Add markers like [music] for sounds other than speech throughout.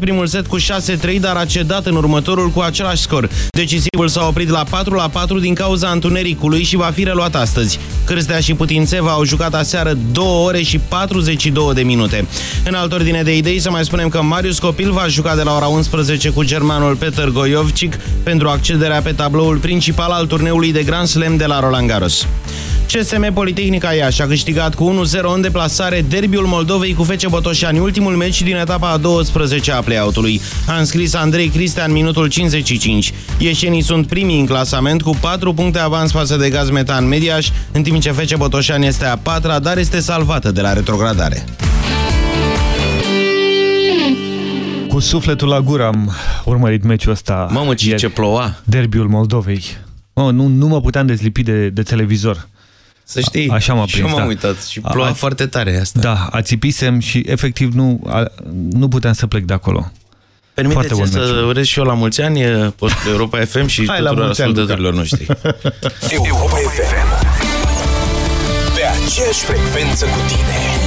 primul set cu 6-3, dar a cedat în următorul cu același scor. Decisivul s-a oprit la 4-4 din cauza întunericului și va fi reluat astăzi. Cârstea și Putințeva au jucat aseară 2 ore și 42 de minute. În altă ordine de idei, să mai spunem că Marius Copil va juca de la ora 11 cu germanul Peter Goiovcic pentru accederea pe tabloul principal al turneului de Grand Slam de la Roland Garros. CSM Politehnica Iași a câștigat cu 1-0 în deplasare derbiul Moldovei cu Fece Botoșani, ultimul meci din etapa a 12 a play-out-ului. A înscris Andrei Cristian minutul 55. Ieșenii sunt primii în clasament cu 4 puncte avans față de Gazmetan Mediaș, în timp ce Fece Botoșani este a patra, dar este salvată de la retrogradare. Cu sufletul la gură am urmărit meciul ăsta. Mamă, ce, ce ploua! Derbiul Moldovei. Mă, nu, nu mă puteam dezlipi de, de televizor. Să știi, a, așa m-a prins, și m-am da. uitat și ploua a, foarte tare asta. Da, ațipisem și efectiv nu, a, nu puteam să plec de acolo. Permiteți să urez și eu la mulți ani postul [laughs] Europa FM și Hai tuturor ascultătorilor noștri. [laughs] Europa FM Pe aceeași frecvență cu tine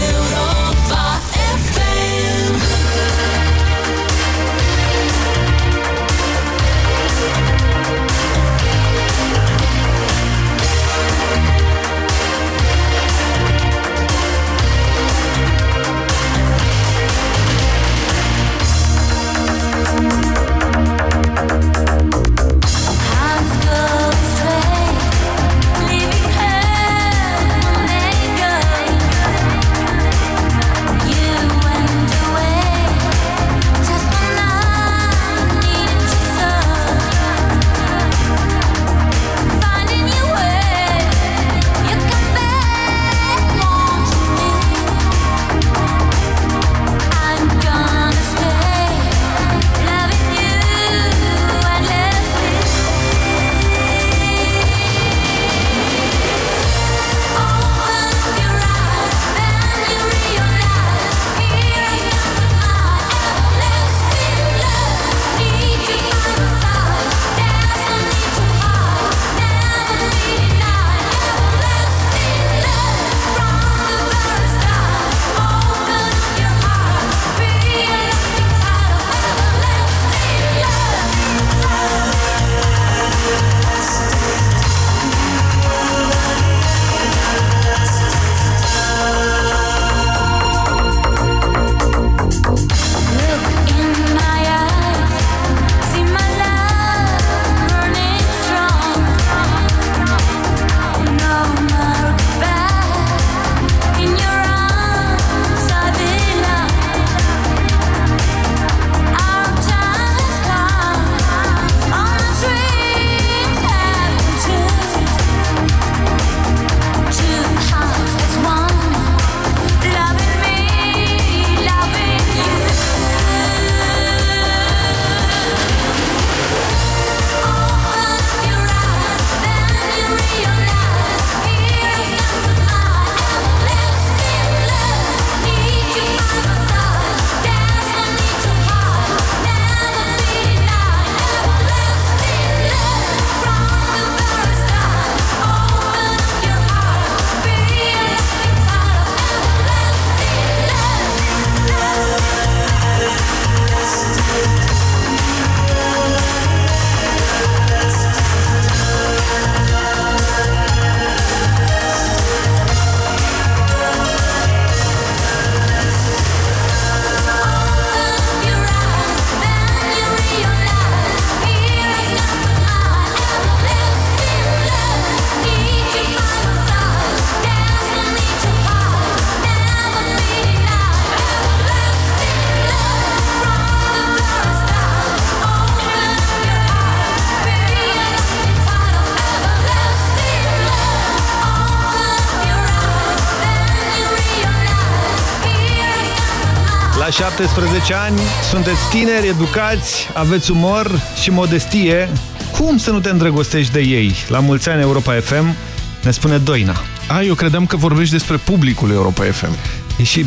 17 ani sunteți tineri, educați, aveți umor și modestie. Cum să nu te îndrăgostești de ei? La mulți ani Europa FM ne spune Doina. A, eu credeam că vorbești despre publicul Europa FM. E și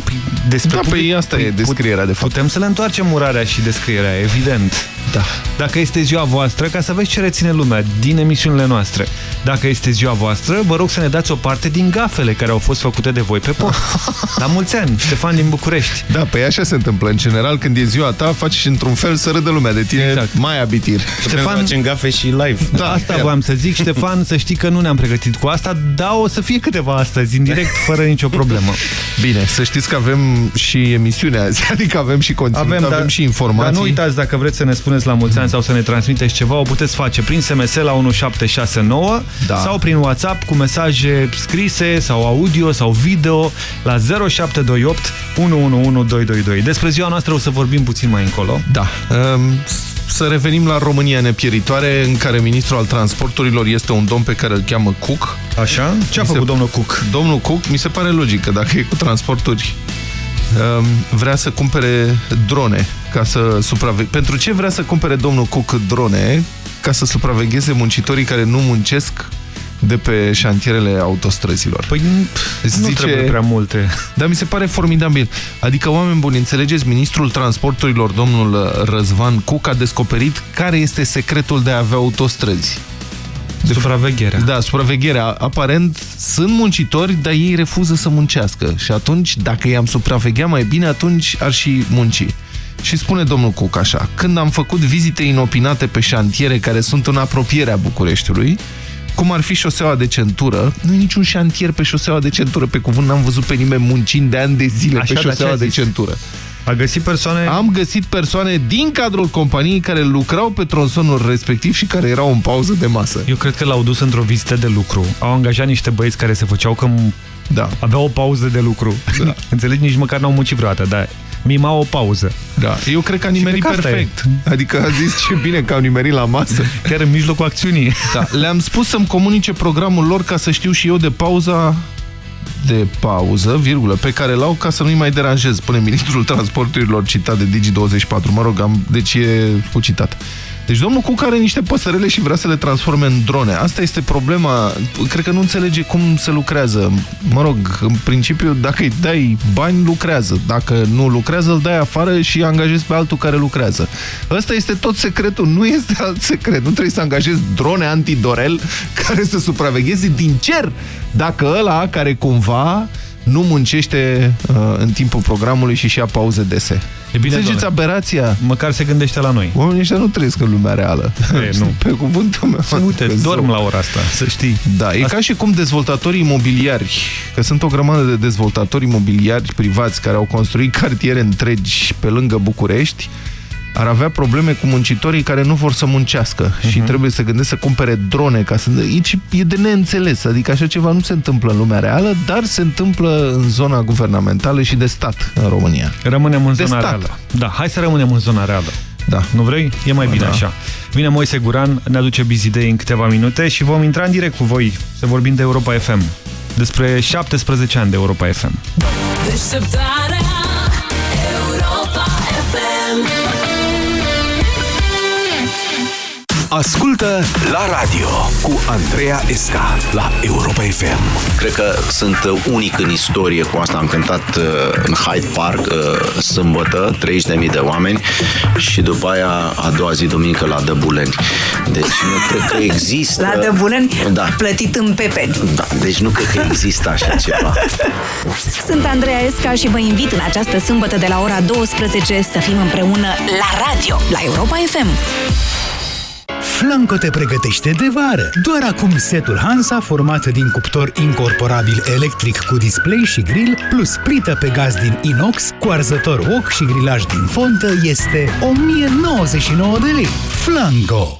despre da, public... păi asta e descrierea, de fapt. Putem să le întoarcem urarea și descrierea, evident. Da. Dacă este ziua voastră, ca să vezi ce reține lumea din emisiunile noastre. Dacă este ziua voastră, vă rog să ne dați o parte din gafele care au fost făcute de voi pe post. [laughs] La mulți ani, Ștefan din București. Da, pe așa se întâmplă. În general, când e ziua ta, faci și într-un fel să râdă lumea de tine exact. mai abitir. Ștefan, facem gafe și live. Da, asta voiam să zic, Ștefan, să știi că nu ne-am pregătit cu asta, dar o să fie câteva astăzi, în direct, [laughs] fără nicio problemă. Bine, să știți că avem și emisiunea azi, [laughs] adică avem și conținut, avem, avem da, și informații. Dar nu uitați, dacă vreți să ne spuneți la mulți ani sau să ne transmiteți ceva, o puteți face prin SMS la 1769 da. sau prin WhatsApp cu mesaje scrise sau audio sau video la 0728 111222. Despre ziua noastră o să vorbim puțin mai încolo. Da. Um, să revenim la România nepieritoare, în care ministrul al transporturilor este un domn pe care îl cheamă Cook. Așa? Ce a făcut se... domnul Cook? Domnul Cook, mi se pare logic că dacă e cu transporturi um, vrea să cumpere drone ca să supraveghe. Pentru ce vrea să cumpere domnul Cook drone? Ca să supravegheze muncitorii care nu muncesc de pe șantierele autostrăzilor. Păi Zice, nu trebuie prea multe. [laughs] Dar mi se pare formidabil. Adică, oameni buni, înțelegeți, ministrul transporturilor, domnul Răzvan Cuc, a descoperit care este secretul de a avea autostrăzi. De supravegherea. Da, supravegherea. Aparent sunt muncitori, dar ei refuză să muncească. Și atunci, dacă i-am supraveghea mai bine, atunci ar și munci. Și spune domnul Cuc așa, când am făcut vizite inopinate pe șantiere care sunt în apropierea Bucureștiului, cum ar fi șoseaua de centură. Nu e niciun șantier pe șoseaua de centură. Pe cuvânt n-am văzut pe nimeni muncind de ani de zile Așa, pe șoseaua de centură. A găsit persoane... Am găsit persoane din cadrul companiei care lucrau pe tronsonul respectiv și care erau în pauză de masă. Eu cred că l-au dus într-o vizită de lucru. Au angajat niște băieți care se făceau că da. aveau o pauză de lucru. Da. [laughs] Înțelegi? Nici măcar n-au muncit vreodată, dar mima o pauză. Da, eu cred că a nimerit perfect. Adică a zis ce bine că au nimerit la masă. Chiar în mijlocul acțiunii. Da, le-am spus să-mi comunice programul lor ca să știu și eu de pauza de pauză, virgulă, pe care l-au ca să nu-i mai deranjez, spune ministrul transporturilor citat de Digi24. Mă rog, am, deci e cu citat. Deci domnul Cuc are niște păsărele și vrea să le transforme în drone. Asta este problema. Cred că nu înțelege cum se lucrează. Mă rog, în principiu, dacă îi dai bani, lucrează. Dacă nu lucrează, îl dai afară și angajezi pe altul care lucrează. Ăsta este tot secretul. Nu este alt secret. Nu trebuie să angajezi drone antidorel care să supravegheze din cer. Dacă ăla care cumva nu muncește uh, în timpul programului și și ia pauze dese. E bine, Înțelegeți aberația? Măcar se gândește la noi. Oamenii ăștia nu trăiesc în lumea reală. [laughs] E, nu. [laughs] Pe cuvântul meu. Să uite, dorm la ora asta, să știi. Da, e asta... ca și cum dezvoltatorii imobiliari, că sunt o grămadă de dezvoltatori imobiliari privați care au construit cartiere întregi pe lângă București, ar avea probleme cu muncitorii care nu vor să muncească uh -huh. și mhm. trebuie să gândesc să cumpere drone. ca să Aici e de neînțeles, adică așa ceva nu se întâmplă în lumea reală, dar se întâmplă în zona guvernamentală și de stat în România. Rămânem în de zona stat. reală. Da, hai să rămânem în zona reală. Da. Nu vrei? E mai bine da. așa. Vine Moise Guran, ne aduce Busy Day în câteva minute și vom intra în direct cu voi să vorbim de Europa FM. Despre 17 ani de Europa FM. Deșteptarea Ascultă la radio cu Andreea Esca la Europa FM. Cred că sunt unic în istorie cu asta. Am cântat uh, în Hyde Park uh, sâmbătă, 30.000 de oameni și după aia a doua zi duminică la Dăbuleni. Deci nu cred că există... La Dăbuleni? Da. Plătit în pepeni. Da, deci nu cred că există așa ceva. Sunt Andreea Esca și vă invit în această sâmbătă de la ora 12 să fim împreună la radio, la Europa FM. Flanco te pregătește de vară. Doar acum setul Hansa, format din cuptor incorporabil electric cu display și grill, plus plită pe gaz din inox, cu arzător wok și grilaj din fontă, este 1099 de lei. Flanco!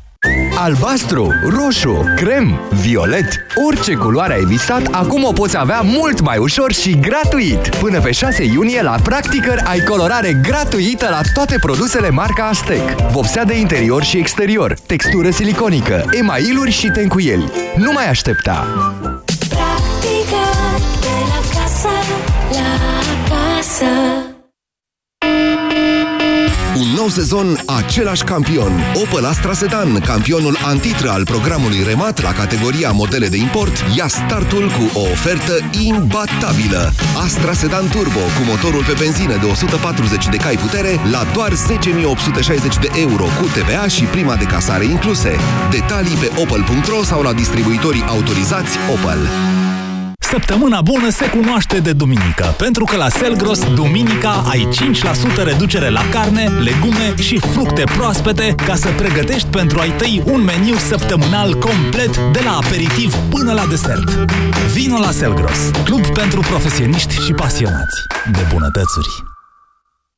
Albastru, roșu, crem, violet, orice culoare ai visat, acum o poți avea mult mai ușor și gratuit. Până pe 6 iunie la Practicăr ai colorare gratuită la toate produsele marca Aztec. Vopsea de interior și exterior, textură siliconică, emailuri și tencuieli. Nu mai aștepta! Practică de la casă la casă nou sezon, același campion. Opel Astra Sedan, campionul antitră al programului Remat la categoria modele de import, ia startul cu o ofertă imbatabilă. Astra Sedan Turbo cu motorul pe benzină de 140 de cai putere la doar 10.860 de euro cu TVA și prima de casare incluse. Detalii pe opel.ro sau la distribuitorii autorizați Opel. Săptămâna bună se cunoaște de duminică, pentru că la Selgros, duminica ai 5% reducere la carne, legume și fructe proaspete ca să pregătești pentru ai tăi un meniu săptămânal complet de la aperitiv până la desert. Vino la Selgros, club pentru profesioniști și pasionați de bunătățuri.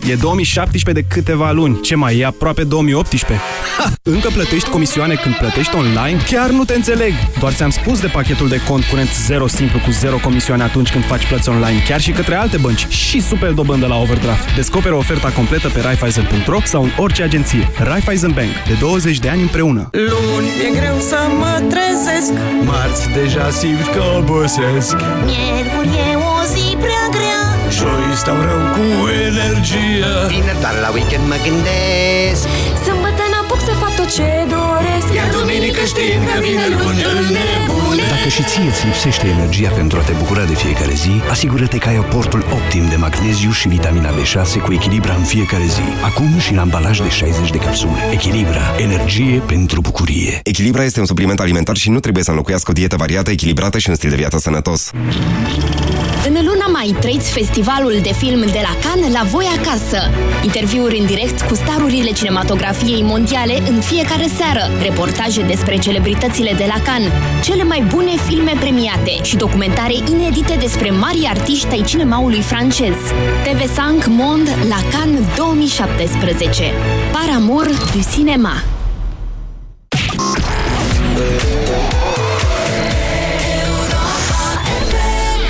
E 2017 de câteva luni. Ce mai e aproape 2018? Ha! Încă plătești comisioane când plătești online? Chiar nu te înțeleg! Doar ți-am spus de pachetul de cont curent 0 simplu cu 0 comisioane atunci când faci plăți online, chiar și către alte bănci și super dobândă la overdraft. Descoperă oferta completă pe Raiffeisen.ro sau în orice agenție. Raiffeisen Bank. De 20 de ani împreună. Luni e greu să mă trezesc Marți deja simt că obosesc Miercuri e o zi prea grea Joi stau rău cu energie. Vineri doar la weekend mă gândesc. Sâmbătă duminică știind că vine luni îl nebune Dacă și ție îți lipsește energia pentru a te bucura de fiecare zi, asigură-te că ai aportul optim de magneziu și vitamina B6 cu Echilibra în fiecare zi. Acum și în ambalaj de 60 de capsule. Echilibra. Energie pentru bucurie. Echilibra este un supliment alimentar și nu trebuie să înlocuiască o dietă variată, echilibrată și un stil de viață sănătos. În luna mai trăiți festivalul de film de la Cannes la voi acasă. Interviuri în direct cu starurile cinematografiei mondiale în fiecare seară, reportaje despre celebritățile de la Cannes, cele mai bune filme premiate și documentare inedite despre mari artiști ai cinemaului francez. TV5 Monde la Cannes 2017. Par amour du cinéma.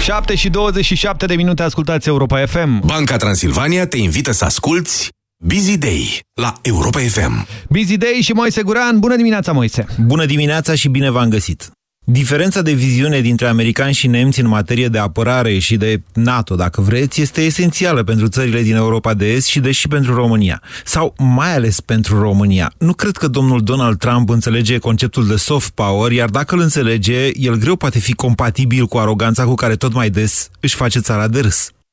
7 și 27 de minute ascultați Europa FM. Banca Transilvania te invită să asculti Busy Day la Europa FM. Busy Day și Moise Guran. Bună dimineața, Moise! Bună dimineața și bine v-am găsit! Diferența de viziune dintre americani și nemți în materie de apărare și de NATO, dacă vreți, este esențială pentru țările din Europa de Est și deși pentru România. Sau mai ales pentru România. Nu cred că domnul Donald Trump înțelege conceptul de soft power, iar dacă îl înțelege, el greu poate fi compatibil cu aroganța cu care tot mai des își face țara de râs.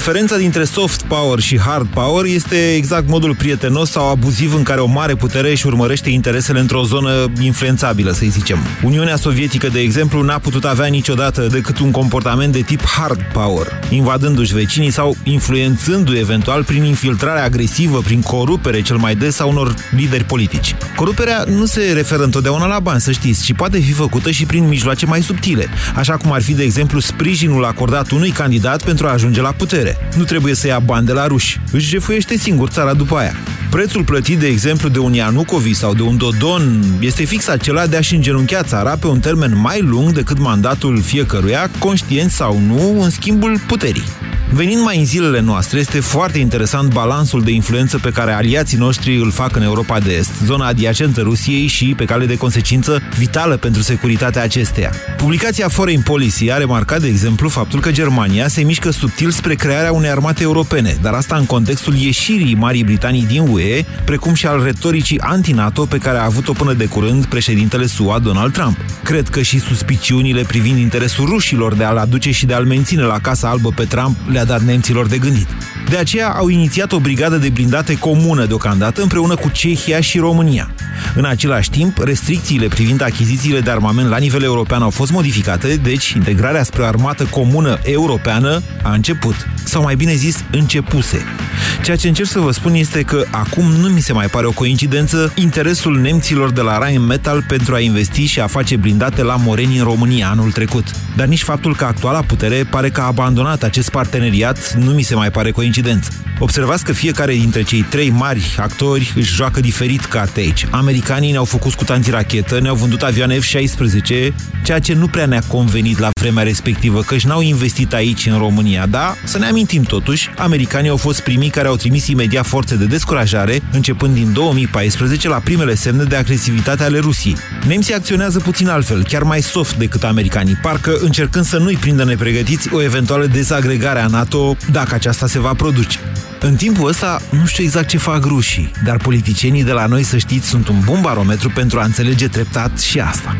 Diferența dintre soft power și hard power este exact modul prietenos sau abuziv în care o mare putere își urmărește interesele într-o zonă influențabilă, să zicem. Uniunea Sovietică, de exemplu, n-a putut avea niciodată decât un comportament de tip hard power, invadându-și vecinii sau influențându-i eventual prin infiltrare agresivă, prin corupere cel mai des a unor lideri politici. Coruperea nu se referă întotdeauna la bani, să știți, ci poate fi făcută și prin mijloace mai subtile, așa cum ar fi, de exemplu, sprijinul acordat unui candidat pentru a ajunge la putere. Nu trebuie să ia bani de la ruși. Își jefuiește singur țara după aia. Prețul plătit, de exemplu, de un Ianucovi sau de un Dodon este fix acela de a-și îngenunchea țara pe un termen mai lung decât mandatul fiecăruia, conștient sau nu, în schimbul puterii. Venind mai în zilele noastre, este foarte interesant balansul de influență pe care aliații noștri îl fac în Europa de Est, zona adiacentă Rusiei și, pe cale de consecință, vitală pentru securitatea acesteia. Publicația Foreign Policy a remarcat, de exemplu, faptul că Germania se mișcă subtil spre crearea unei armate europene, dar asta în contextul ieșirii Marii Britanii din UE, precum și al retoricii anti-NATO pe care a avut-o până de curând președintele SUA Donald Trump. Cred că și suspiciunile privind interesul rușilor de a-l aduce și de a-l menține la Casa Albă pe Trump le-a dat nemților de gândit. De aceea au inițiat o brigadă de blindate comună deocamdată împreună cu Cehia și România. În același timp, restricțiile privind achizițiile de armament la nivel european au fost modificate, deci integrarea spre o armată comună europeană a început, sau mai bine zis, începuse. Ceea ce încerc să vă spun este că acum nu mi se mai pare o coincidență interesul nemților de la Rheinmetall pentru a investi și a face blindate la Moreni în România anul trecut. Dar nici faptul că actuala putere pare că a abandonat acest parteneriat nu mi se mai pare coincidență. Observați că fiecare dintre cei trei mari actori își joacă diferit carte aici. Americanii ne-au făcut scut antirachetă, ne-au vândut avioane F-16, ceea ce nu prea ne-a convenit la vremea respectivă, căci n-au investit aici în România. Da, să ne amintim totuși, americanii au fost primii care au trimis imediat forțe de descurajare, începând din 2014 la primele semne de agresivitate ale Rusiei. Nemții acționează puțin altfel, chiar mai soft decât americanii, parcă încercând să nu-i prindă nepregătiți o eventuală dezagregare a NATO, dacă aceasta se va produce. În timpul ăsta, nu știu exact ce fac rușii, dar politicienii de la noi, să știți, sunt un bun barometru pentru a înțelege treptat și asta.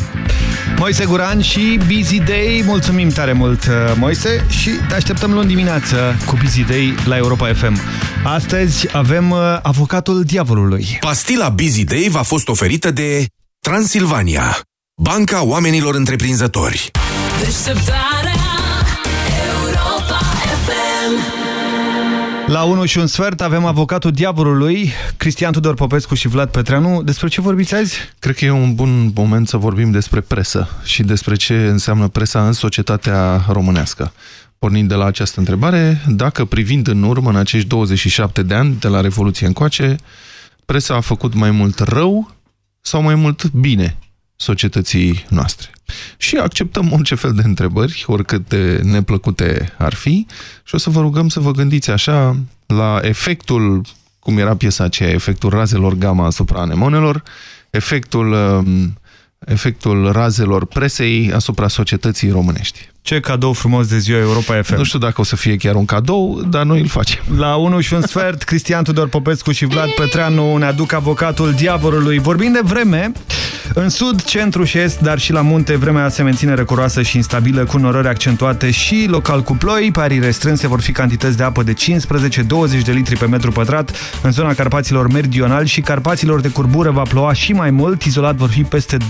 Moise Guran și Busy Day, mulțumim tare mult, uh, Moise, și te așteptăm luni dimineață cu Busy Day la Europa FM. Astăzi avem uh, avocatul diavolului. Pastila Busy Day v-a fost oferită de Transilvania, banca oamenilor întreprinzători. Deșteptarea la 1 și un sfert avem avocatul diavolului, Cristian Tudor Popescu și Vlad Petreanu. Despre ce vorbiți azi? Cred că e un bun moment să vorbim despre presă și despre ce înseamnă presa în societatea românească. Pornind de la această întrebare, dacă privind în urmă în acești 27 de ani de la Revoluție încoace, presa a făcut mai mult rău sau mai mult bine societății noastre. Și acceptăm orice fel de întrebări, oricât de neplăcute ar fi, și o să vă rugăm să vă gândiți așa la efectul, cum era piesa aceea, efectul razelor gamma asupra anemonelor, efectul, um, efectul razelor presei asupra societății românești. Ce cadou frumos de ziua Europa FM. Nu știu dacă o să fie chiar un cadou, dar noi îl facem. La 1 și un sfert, Cristian Tudor Popescu și Vlad Petreanu ne aduc avocatul diavolului. Vorbim de vreme, în sud, centru și est, dar și la munte, vremea se menține răcoroasă și instabilă, cu norări accentuate și local cu ploi. Pe arii restrânse vor fi cantități de apă de 15-20 de litri pe metru pătrat. În zona Carpaților Meridional și Carpaților de curbură va ploua și mai mult, izolat vor fi peste 25-30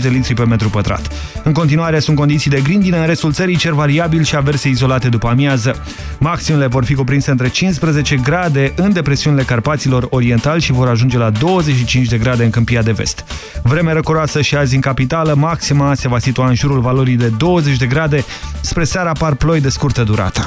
de litri pe metru pătrat. În continuare sunt condiții de de grindină în restul țării, cer variabil și averse izolate după amiază. Maximele vor fi cuprinse între 15 grade în depresiunile Carpaților Oriental și vor ajunge la 25 de grade în Câmpia de Vest. Vreme răcoroasă și azi în capitală, maxima se va situa în jurul valorii de 20 de grade, spre seara par ploi de scurtă durată.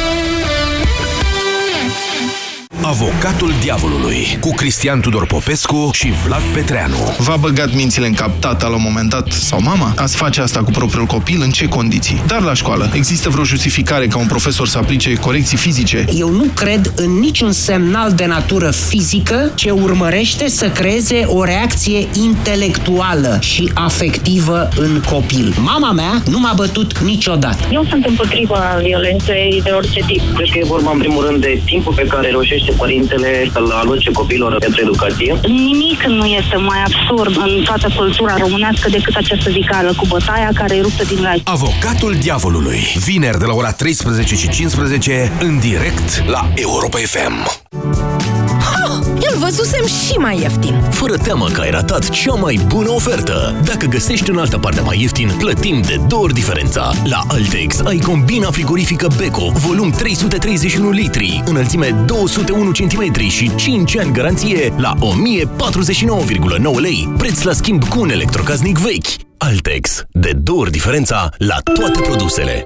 Avocatul diavolului cu Cristian Tudor Popescu și Vlad Petreanu. V-a băgat mințile în cap tata la un moment dat sau mama? Ați face asta cu propriul copil? În ce condiții? Dar la școală, există vreo justificare ca un profesor să aplice corecții fizice? Eu nu cred în niciun semnal de natură fizică ce urmărește să creeze o reacție intelectuală și afectivă în copil. Mama mea nu m-a bătut niciodată. Eu sunt împotriva violenței de orice tip. Cred că e vorba în primul rând de timpul pe care reușește face părintele să-l aloce copilor pentru educație? Nimic nu este mai absurd în toată cultura românească decât această zicală cu bătaia care e ruptă din rai. Avocatul diavolului. Vineri de la ora 13 și 15 în direct la Europa FM. Îl văzusem și mai ieftin. Fără teamă că ai ratat cea mai bună ofertă. Dacă găsești în altă parte mai ieftin, plătim de două ori diferența. La Altex ai combina frigorifică Beko, volum 331 litri, înălțime 201 cm și 5 ani garanție la 1049,9 lei, preț la schimb cu un electrocaznic vechi. Altex. De două ori diferența la toate produsele.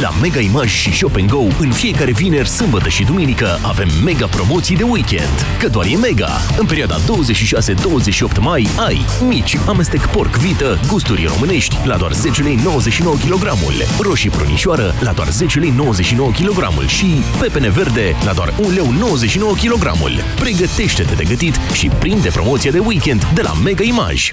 La Mega Image și Shop Go, în fiecare vineri, sâmbătă și duminică, avem mega promoții de weekend. Că doar e mega! În perioada 26-28 mai ai mici amestec porc vită, gusturi românești, la doar 10 lei 99 kg, roșii prunișoară, la doar 10 lei 99 kg și pepene verde, la doar 1 leu 99 kg. Pregătește-te de gătit și prinde promoția de weekend de la Mega Image.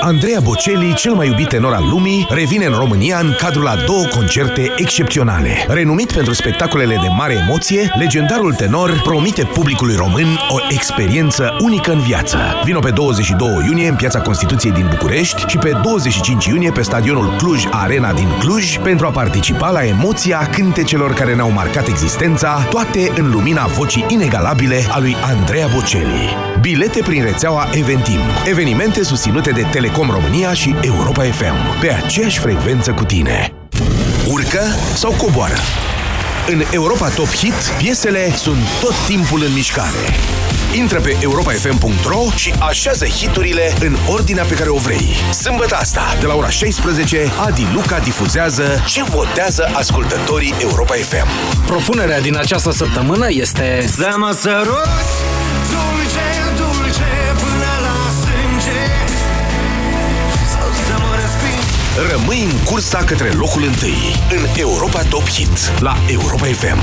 Andreea Bocelli, cel mai iubit tenor al lumii, revine în România în cadrul a două concerte excepționale. Renumit pentru spectacolele de mare emoție, legendarul tenor promite publicului român o experiență unică în viață. Vino pe 22 iunie în Piața Constituției din București și pe 25 iunie pe stadionul Cluj Arena din Cluj pentru a participa la emoția cântecelor care ne-au marcat existența, toate în lumina vocii inegalabile a lui Andreea Bocelli. Bilete prin rețeaua Eventim. Evenimente susținute de Telecom România și Europa FM. Pe aceeași frecvență cu tine. Urcă sau coboară? În Europa Top Hit, piesele sunt tot timpul în mișcare. Intră pe europafm.ro și așează hiturile în ordinea pe care o vrei. Sâmbătă asta, de la ora 16, Adi Luca difuzează ce votează ascultătorii Europa FM. Propunerea din această săptămână este Să mă săruți dulce, dulce până la sânge Rămâi în cursa către locul întâi în Europa Top Hit la Europa FM.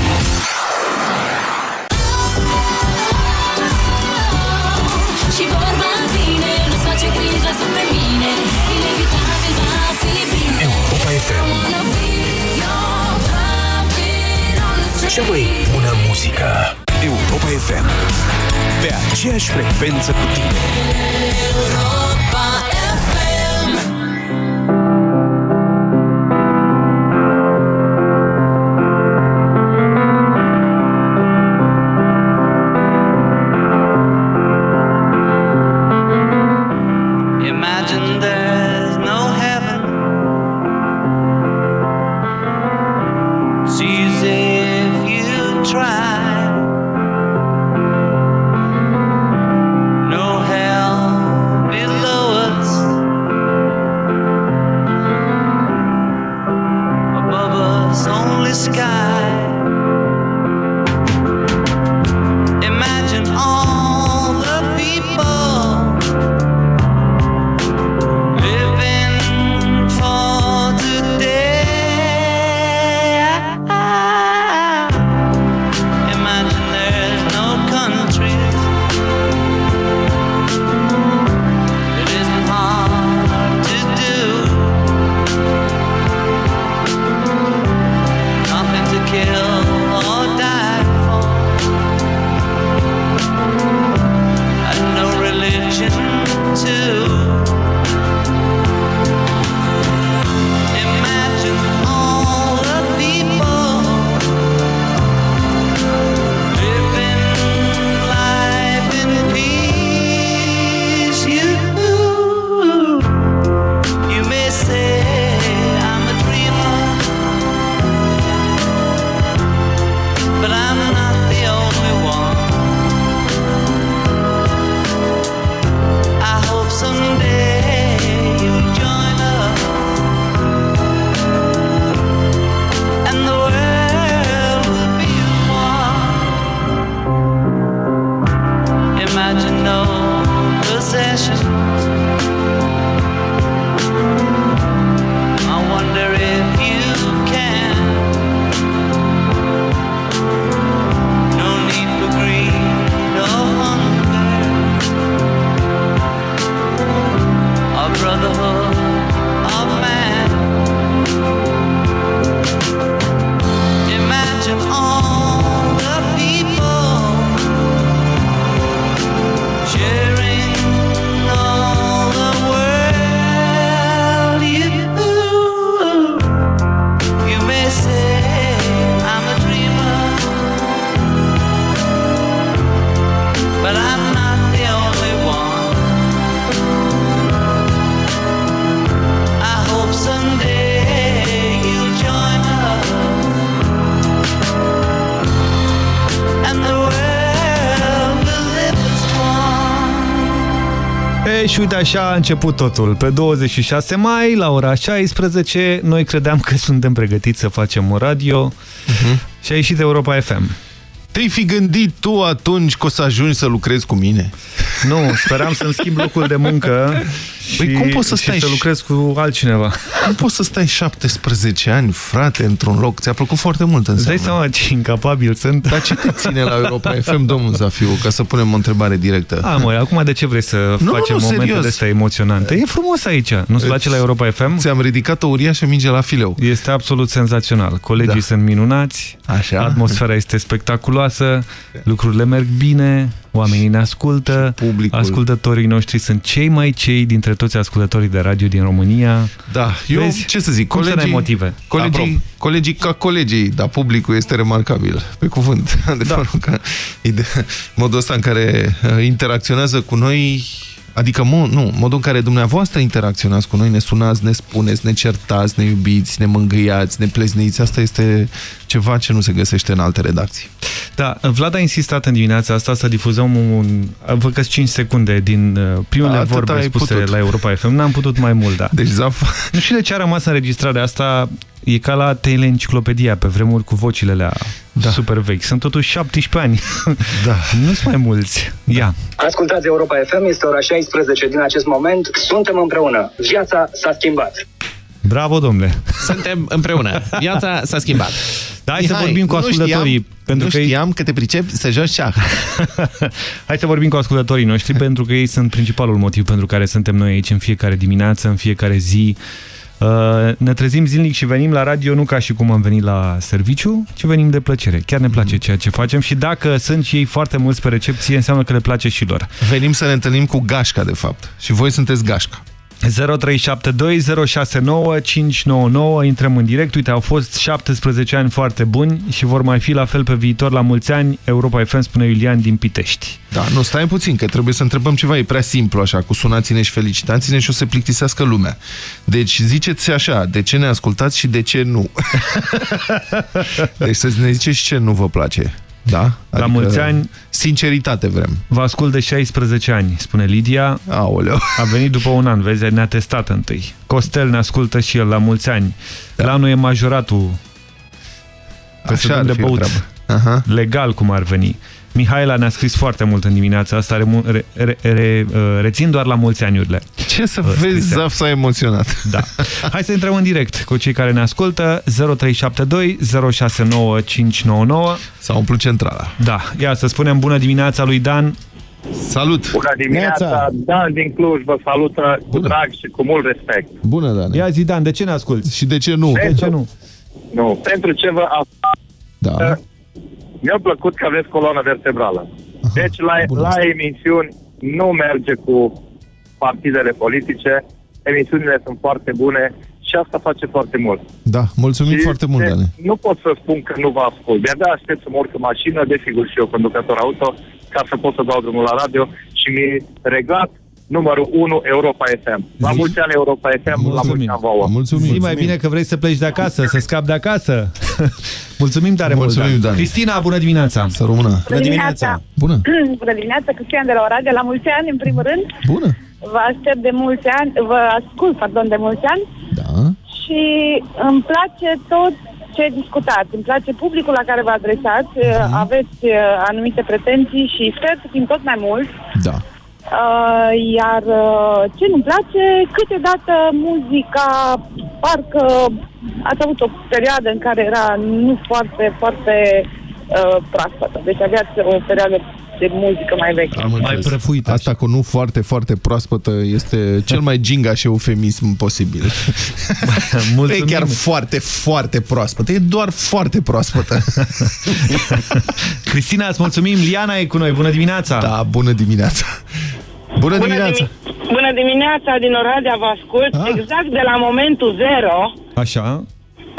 Și vorba vine, nu-ți face griji, lasă pe mine. Inevitabil va fi bine. Europa FM. Cea mai bună muzică. Europa FM Pe aceeași frecvență cu tine. Europa așa a început totul. Pe 26 mai, la ora 16, noi credeam că suntem pregătiți să facem un radio Mhm. și a ieșit Europa FM. Te-ai fi gândit tu atunci că o să ajungi să lucrezi cu mine? Nu, speram să-mi schimb locul de muncă și, Păi cum poți să și stai să și- lucrez cu altcineva. Cum poți să stai 17 ani, frate, într-un loc? Ți-a plăcut foarte mult, Îți dai înseamnă. seama ce incapabil sunt? Dar ce te ține la Europa FM, domnul Zafiu, ca să punem o întrebare directă? A, mă, acum de ce vrei să Nu, facem nu, momente serios. de astea emoționante? E frumos aici. Nu-ți place la Europa FM? Ți-am ridicat o uriașă minge la fileu. Este absolut senzațional. Colegii Da. sunt minunați, Așa. atmosfera este spectaculoasă, lucrurile merg bine, oamenii ne ascultă, publicul. ascultătorii noștri sunt cei mai cei dintre toți ascultătorii de radio din România. Da, eu Vezi? ce să zic, Cum să colegii, ne motive? Colegii, Apropo. colegii ca colegii, dar publicul este remarcabil, pe cuvânt. [laughs] Adevărul că ide- modul ăsta în care uh, interacționează cu noi, adică mo nu, modul în care dumneavoastră interacționați cu noi, ne sunați, ne spuneți, ne certați, ne iubiți, ne mângâiați, ne plezniți, asta este ceva ce nu se găsește în alte redacții. Da, Vlad a insistat în dimineața asta să difuzăm un... Vă că 5 secunde din uh, primele Atât vorbe ai spuse putut. la Europa FM. N-am putut mai mult, da. Deci, Zaf... Nu știu de ce a rămas înregistrarea asta. E ca la teleenciclopedia pe vremuri cu vocile alea da. super vechi. Sunt totuși 17 ani. Da. [laughs] Nu sunt mai mulți. Ia. Ascultați Europa FM, este ora 16 din acest moment. Suntem împreună. Viața s-a schimbat. Bravo, domnule. Suntem împreună. Viața s-a schimbat. Da, hai să vorbim cu nu ascultătorii. Știam, pentru nu că ei- știam că te pricepi să joci șah. [laughs] Hai să vorbim cu ascultătorii noștri, [laughs] pentru că ei sunt principalul motiv pentru care suntem noi aici în fiecare dimineață, în fiecare zi. Uh, ne trezim zilnic și venim la radio nu ca și cum am venit la serviciu, ci venim de plăcere. Chiar ne place ceea ce facem și dacă sunt și ei foarte mulți pe recepție, înseamnă că le place și lor. Venim să ne întâlnim cu gașca, de fapt. Și voi sunteți gașca. 0372069599 intrăm în direct. Uite, au fost 17 ani foarte buni și vor mai fi la fel pe viitor la mulți ani. Europa FM spune Iulian din Pitești. Da, nu, stai puțin, că trebuie să întrebăm ceva, e prea simplu așa, cu sunați-ne și felicitați-ne și o să plictisească lumea. Deci ziceți așa, de ce ne ascultați și de ce nu. [laughs] deci să ne ziceți ce nu vă place. Da? La mulți ani- Sinceritate vrem. Vă ascult de 16 ani, spune Lidia. Aoleu. A venit după un an, vezi, ne-a testat întâi. Costel ne ascultă și el la mulți ani. Da. La anul e majoratul. Că Așa se dăm ar de fi o băut. treabă. Aha. Legal cum ar veni. Mihaela ne-a scris foarte mult în dimineața asta, remu- re, re, re, uh, rețin doar la mulți aniurile. Ce să Uh, vezi, scrisea. Zaf s-a emoționat. Da. [laughs] Hai să intrăm în direct cu cei care ne ascultă 0372 069599 S-a umplut centrala. Da, ia să spunem bună dimineața lui Dan. Salut! Bună dimineața, Dan din Cluj vă salută cu drag și cu mult respect. Bună, Dan. Ia zi, Dan, de ce ne asculti? Și de ce nu? De ce nu? Nu, pentru ce vă ascult, Da. Mi-a plăcut că aveți coloană vertebrală. Deci la, la emisiuni nu merge cu partidele politice, emisiunile sunt foarte bune și asta face foarte mult. Da, mulțumim Și foarte mult, de- Dane. Nu pot să spun că nu vă ascult. De-abia aștept să mă urc în mașină, desigur și eu conducător auto, ca să pot să dau drumul la radio și mi reglat numărul 1 Europa FM. La mulți ani Europa FM, la mulți ani vouă. Mulțumim. Zi mai bine că vrei să pleci de acasă, să scapi de acasă. [laughs] Mulțumim tare Mulțumim, mult, Dan. Cristina, bună dimineața! Să rămână! Bună dimineața! Bună! [clears throat] Bună dimineața, Cristian de la Oradea. La mulți ani, în primul rând. Bună! Vă aștept de mulți ani, vă ascult, pardon, de mulți ani. Da. Și îmi place tot ce discutați. Îmi place publicul la care vă adresați. Mhm. Aveți uh, anumite pretenții și sper să fim tot mai mulți. Da. Uh, iar uh, ce nu-mi place, câteodată muzica, parcă ați avut o perioadă în care era nu foarte, foarte uh, proaspătă. Deci aveați o perioadă de muzică mai veche. Am înțeles. Asta cu nu foarte, foarte proaspătă este cel mai gingaș eufemism posibil. [laughs] nu e chiar foarte, foarte proaspătă, e doar foarte proaspătă. [laughs] Cristina, îți mulțumim. Liana e cu noi. Bună dimineața! Da, bună dimineața! Bună dimineața! dimi- Bună dimineața din Oradea, vă ascult. Ah. Exact de la momentul zero, Așa.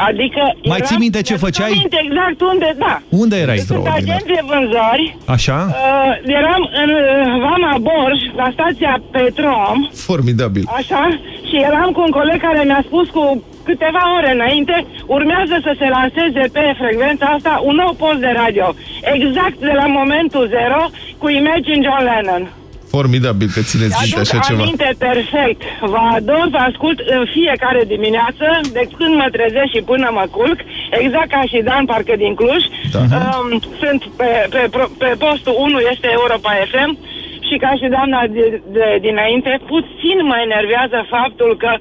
Adică... Mai ții minte ce făceai? Țin minte exact unde, da. Unde erai? Sunt agent de vânzări. Așa? Uh, eram în uh, Vama Borj, la stația Petrom, Formidabil. așa, și eram cu un coleg care mi-a spus cu câteva ore înainte, urmează să se lanseze pe frecvența asta un nou post de radio. Exact de la momentul zero, cu Imagine John Lennon. Formidabil că țineți minte Aduc așa ceva. aminte perfect. Vă ador, vă ascult în fiecare dimineață, de când mă trezesc și până mă culc, exact ca și Dan, parcă din Cluj. Da. Um, sunt pe, pe, pro- pe postul 1 este Europa FM și ca și doamna de, de, dinainte, puțin mă enervează faptul că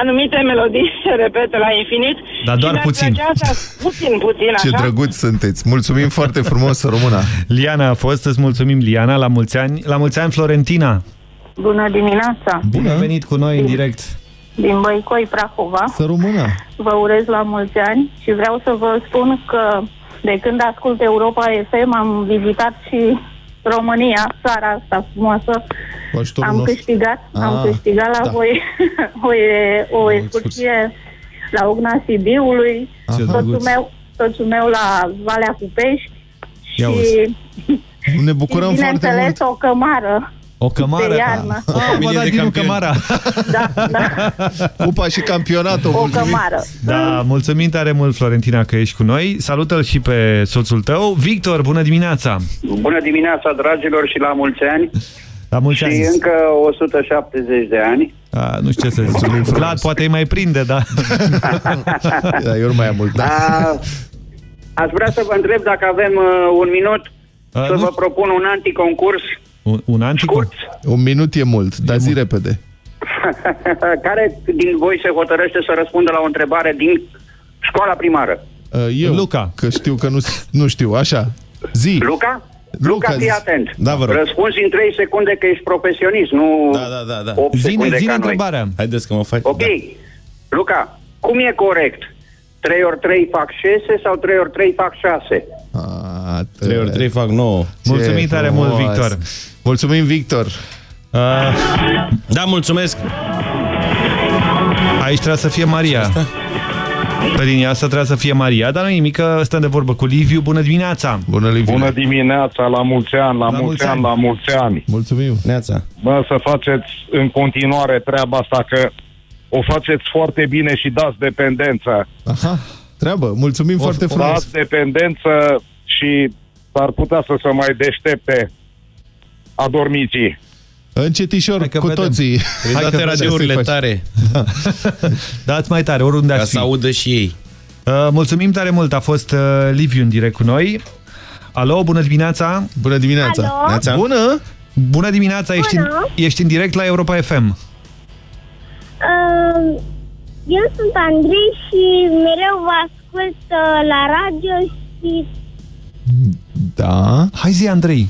anumite melodii se repetă la infinit. Dar doar și mi-ar puțin. plăcea să- puțin, puțin, Ce așa. drăguți sunteți. Mulțumim foarte frumos, româna. [laughs] Liana a fost, îți mulțumim, Liana, la mulți ani. La mulți ani, Florentina. Bună dimineața! Bine ai venit cu noi în direct. Din Băicoi, Prahova. Să rămână. Vă urez la mulți ani și vreau să vă spun că de când ascult Europa FM am vizitat și România, țara asta frumoasă. Cu ajutorul Am nostru. câștigat, am Ah, câștigat la da. voi [laughs] o, e- o excursie la Ogna Sibiului, Ce soțul drăguț. meu, soțul meu la Valea Cupești Ia și, uzi. [laughs] Ne bucurăm și foarte bineînțeles mult. o cămară. O cămară? De iarnă. Ah, familie vă de dat din campioni. cămara. [laughs] Da, da. Cupa și campionatul. O mulțumim. cămară. Da, mulțumim tare mult, Florentina, că ești cu noi. Salută-l și pe soțul tău. Victor, bună dimineața! Bună dimineața, dragilor, și la mulți ani. La mulți și ani. încă 170 de ani. A, nu știu ce să zic. Vlad, poate îi mai prinde, da. [laughs] da, eu nu mai am mult, da. A, aș vrea să vă întreb dacă avem uh, un minut A, să nu vă propun un anticoncurs Un, un anticur. Un minut e mult, dar zi repede. [laughs] care din voi se hotărăște să răspundă la o întrebare din școala primară. Uh, Eu, Luca. că știu că nu, nu știu, așa. Zi. Luca? Luca, fii zi. atent. Da, vă rog. Răspunzi în 3 secunde că ești profesionist, nu Da, da, da, da. 8 secunde ca noi. Haideți că mă faci. Ok. Luca, cum e corect? 3 ori 3 fac 6 sau 3 ori 3 fac 6? A, 3 ori 3 fac 9. Mulțumim tare mult, Victor. Mulțumim, Victor. Uh, [laughs] da, mulțumesc. Aici trebuie să fie Maria. Pe linia asta trebuie să fie Maria, dar nu nimic, că stăm de vorbă cu Liviu. Bună dimineața! Bună, Liviu! Bună dimineața, la mulți ani, la, La mulți mulți ani, ani. la mulți ani. Mulțumim. Neața. Bă, să faceți în continuare treaba asta, că o faceți foarte bine și dați dependență. Aha, treabă. Mulțumim foarte frumos. Dați dependență și s-ar putea să se mai deștepte adormiții. Încetișor cu vedem. toții. Hai date radiourile tare. Da. [laughs] Dați mai tare, oriunde Ca ați fi. să audă și ei. Uh, mulțumim tare mult, a fost uh, Liviu în direct cu noi. Alo, bună dimineața! Bună dimineața! Alo? Neața. Bună! Bună dimineața, Ești, în, Bună. ești în direct la Europa FM. Uh, eu sunt Andrei și mereu vă ascult uh, la radio și Da. Hai zi, Andrei.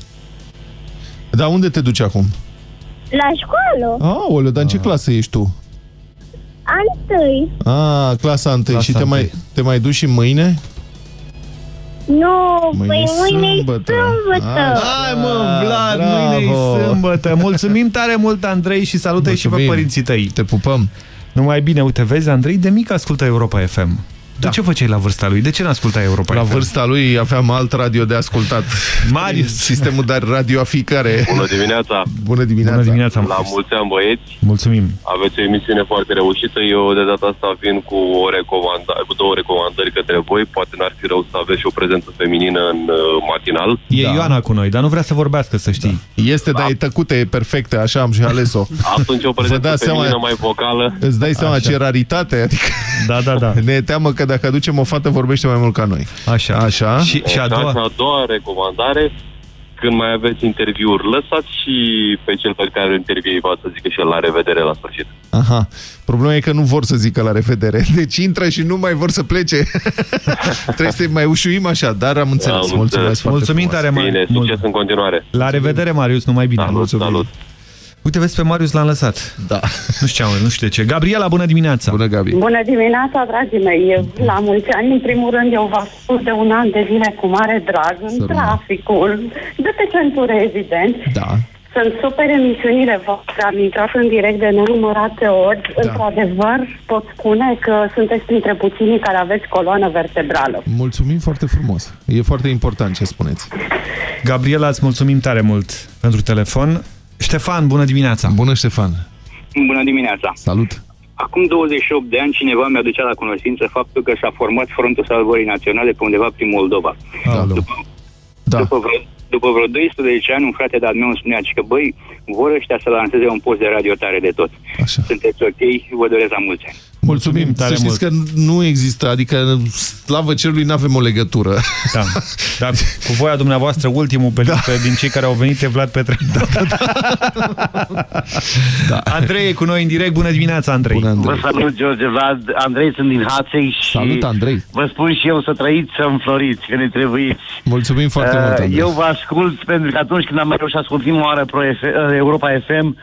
Da, unde te duci acum? la școală. Aoleu, dar în ce clasă ești tu? Întâi. Ah, clasa 1 Clasa și te mai, te mai duci și mâine? Nu, Mâine păi e mâine e sâmbătă. sâmbătă. Hai mă, Vlad, bravo. mâine e sâmbătă. Mulțumim tare mult, Andrei, și salută și pe Mulțumim. părinții tăi. Te pupăm. Numai bine, uite, vezi, Andrei de mic ascultă Europa FM. Da. De ce făceai la vârsta lui? De ce n-ascultai Europa La FM? vârsta lui aveam alt radio de ascultat. Marius. [laughs] Sistemul de radioaficare. Bună dimineața! Bună dimineața! Bună dimineața, La Marius. mulți ani, băieți! Mulțumim. Aveți o emisiune foarte reușită. Eu de data asta vin cu, o recomandare, cu două recomandări către voi. Poate n-ar fi rău să aveți și o prezență feminină în uh, matinal. E da. Ioana cu noi, dar nu vrea să vorbească, să știi. Este, dar e tăcută, e perfectă, așa am și ales-o. [laughs] Atunci o Vă prezență dați feminină seama- mai vocală. Îți dai seama Așa. ce raritate? Adică Da, da, da. [laughs] ne e teamă că dacă aducem o fată vorbește mai mult ca noi. Așa. Așa. Și, și a Așa, doua... și a doua recomandare, când mai aveți interviuri, lăsați și pe cel pe care îl intervievați să zică și el la revedere la sfârșit. Aha. Problema e că nu vor să zică la revedere. [laughs] Deci intră și nu mai vor să plece. [laughs] Trebuie să mai ușuim așa, dar am înțeles. Am Mulțumesc înțeles. foarte Mulțumim frumos. tare, Bine, Marius. succes în continuare. La revedere, Marius, numai bine. Salut, salut. Uite, vezi, pe Marius l-am lăsat. Da. Nu știu, nu știu de ce. Gabriela, bună dimineața! Bună, Gabi! Bună dimineața, dragii mei! La mulți ani, în primul rând, eu vă ascult de un an de zile cu mare drag în Să rămână. traficul, de pe centură, evident. Da. Sunt super emisiunile voastre, am intrat în direct de nenumărate ori. Da. Într-adevăr, pot spune că sunteți printre puținii care aveți coloană vertebrală. Mulțumim foarte frumos. E foarte important ce spuneți. Gabriela, îți mulțumim tare mult pentru telefon. Ștefan, bună dimineața! Bună, Ștefan! Bună dimineața! Salut! Acum 28 de ani cineva mi-a ducea la cunoștință faptul că s-a format Frontul Salvării Naționale pe undeva prin Moldova. Alu. După, Da. după vreo după vreo 12 ani, un frate de-al meu îmi spunea că, băi, vor ăștia să lanseze un post de radio tare de tot. Așa. Sunteți ok, vă doresc la mulți ani. Mulțumim, tare să știți că nu există, adică slavă cerului nu avem o legătură. Da. Dar cu voia dumneavoastră, ultimul pe da. din cei care au venit e Vlad Petre. Da, da, da. da. Andrei e cu noi în direct. Bună dimineața, Andrei. Bună, Vă salut, George Vlad. Andrei sunt din Haței și Salut, Andrei. vă spun și eu să trăiți, să înfloriți, că ne trebuie. Mulțumim foarte Uh, mult, Andrei. Eu vă ascult pentru că atunci când am mai reușit să ascult prima oară Pro F- uh, Europa FM, uh,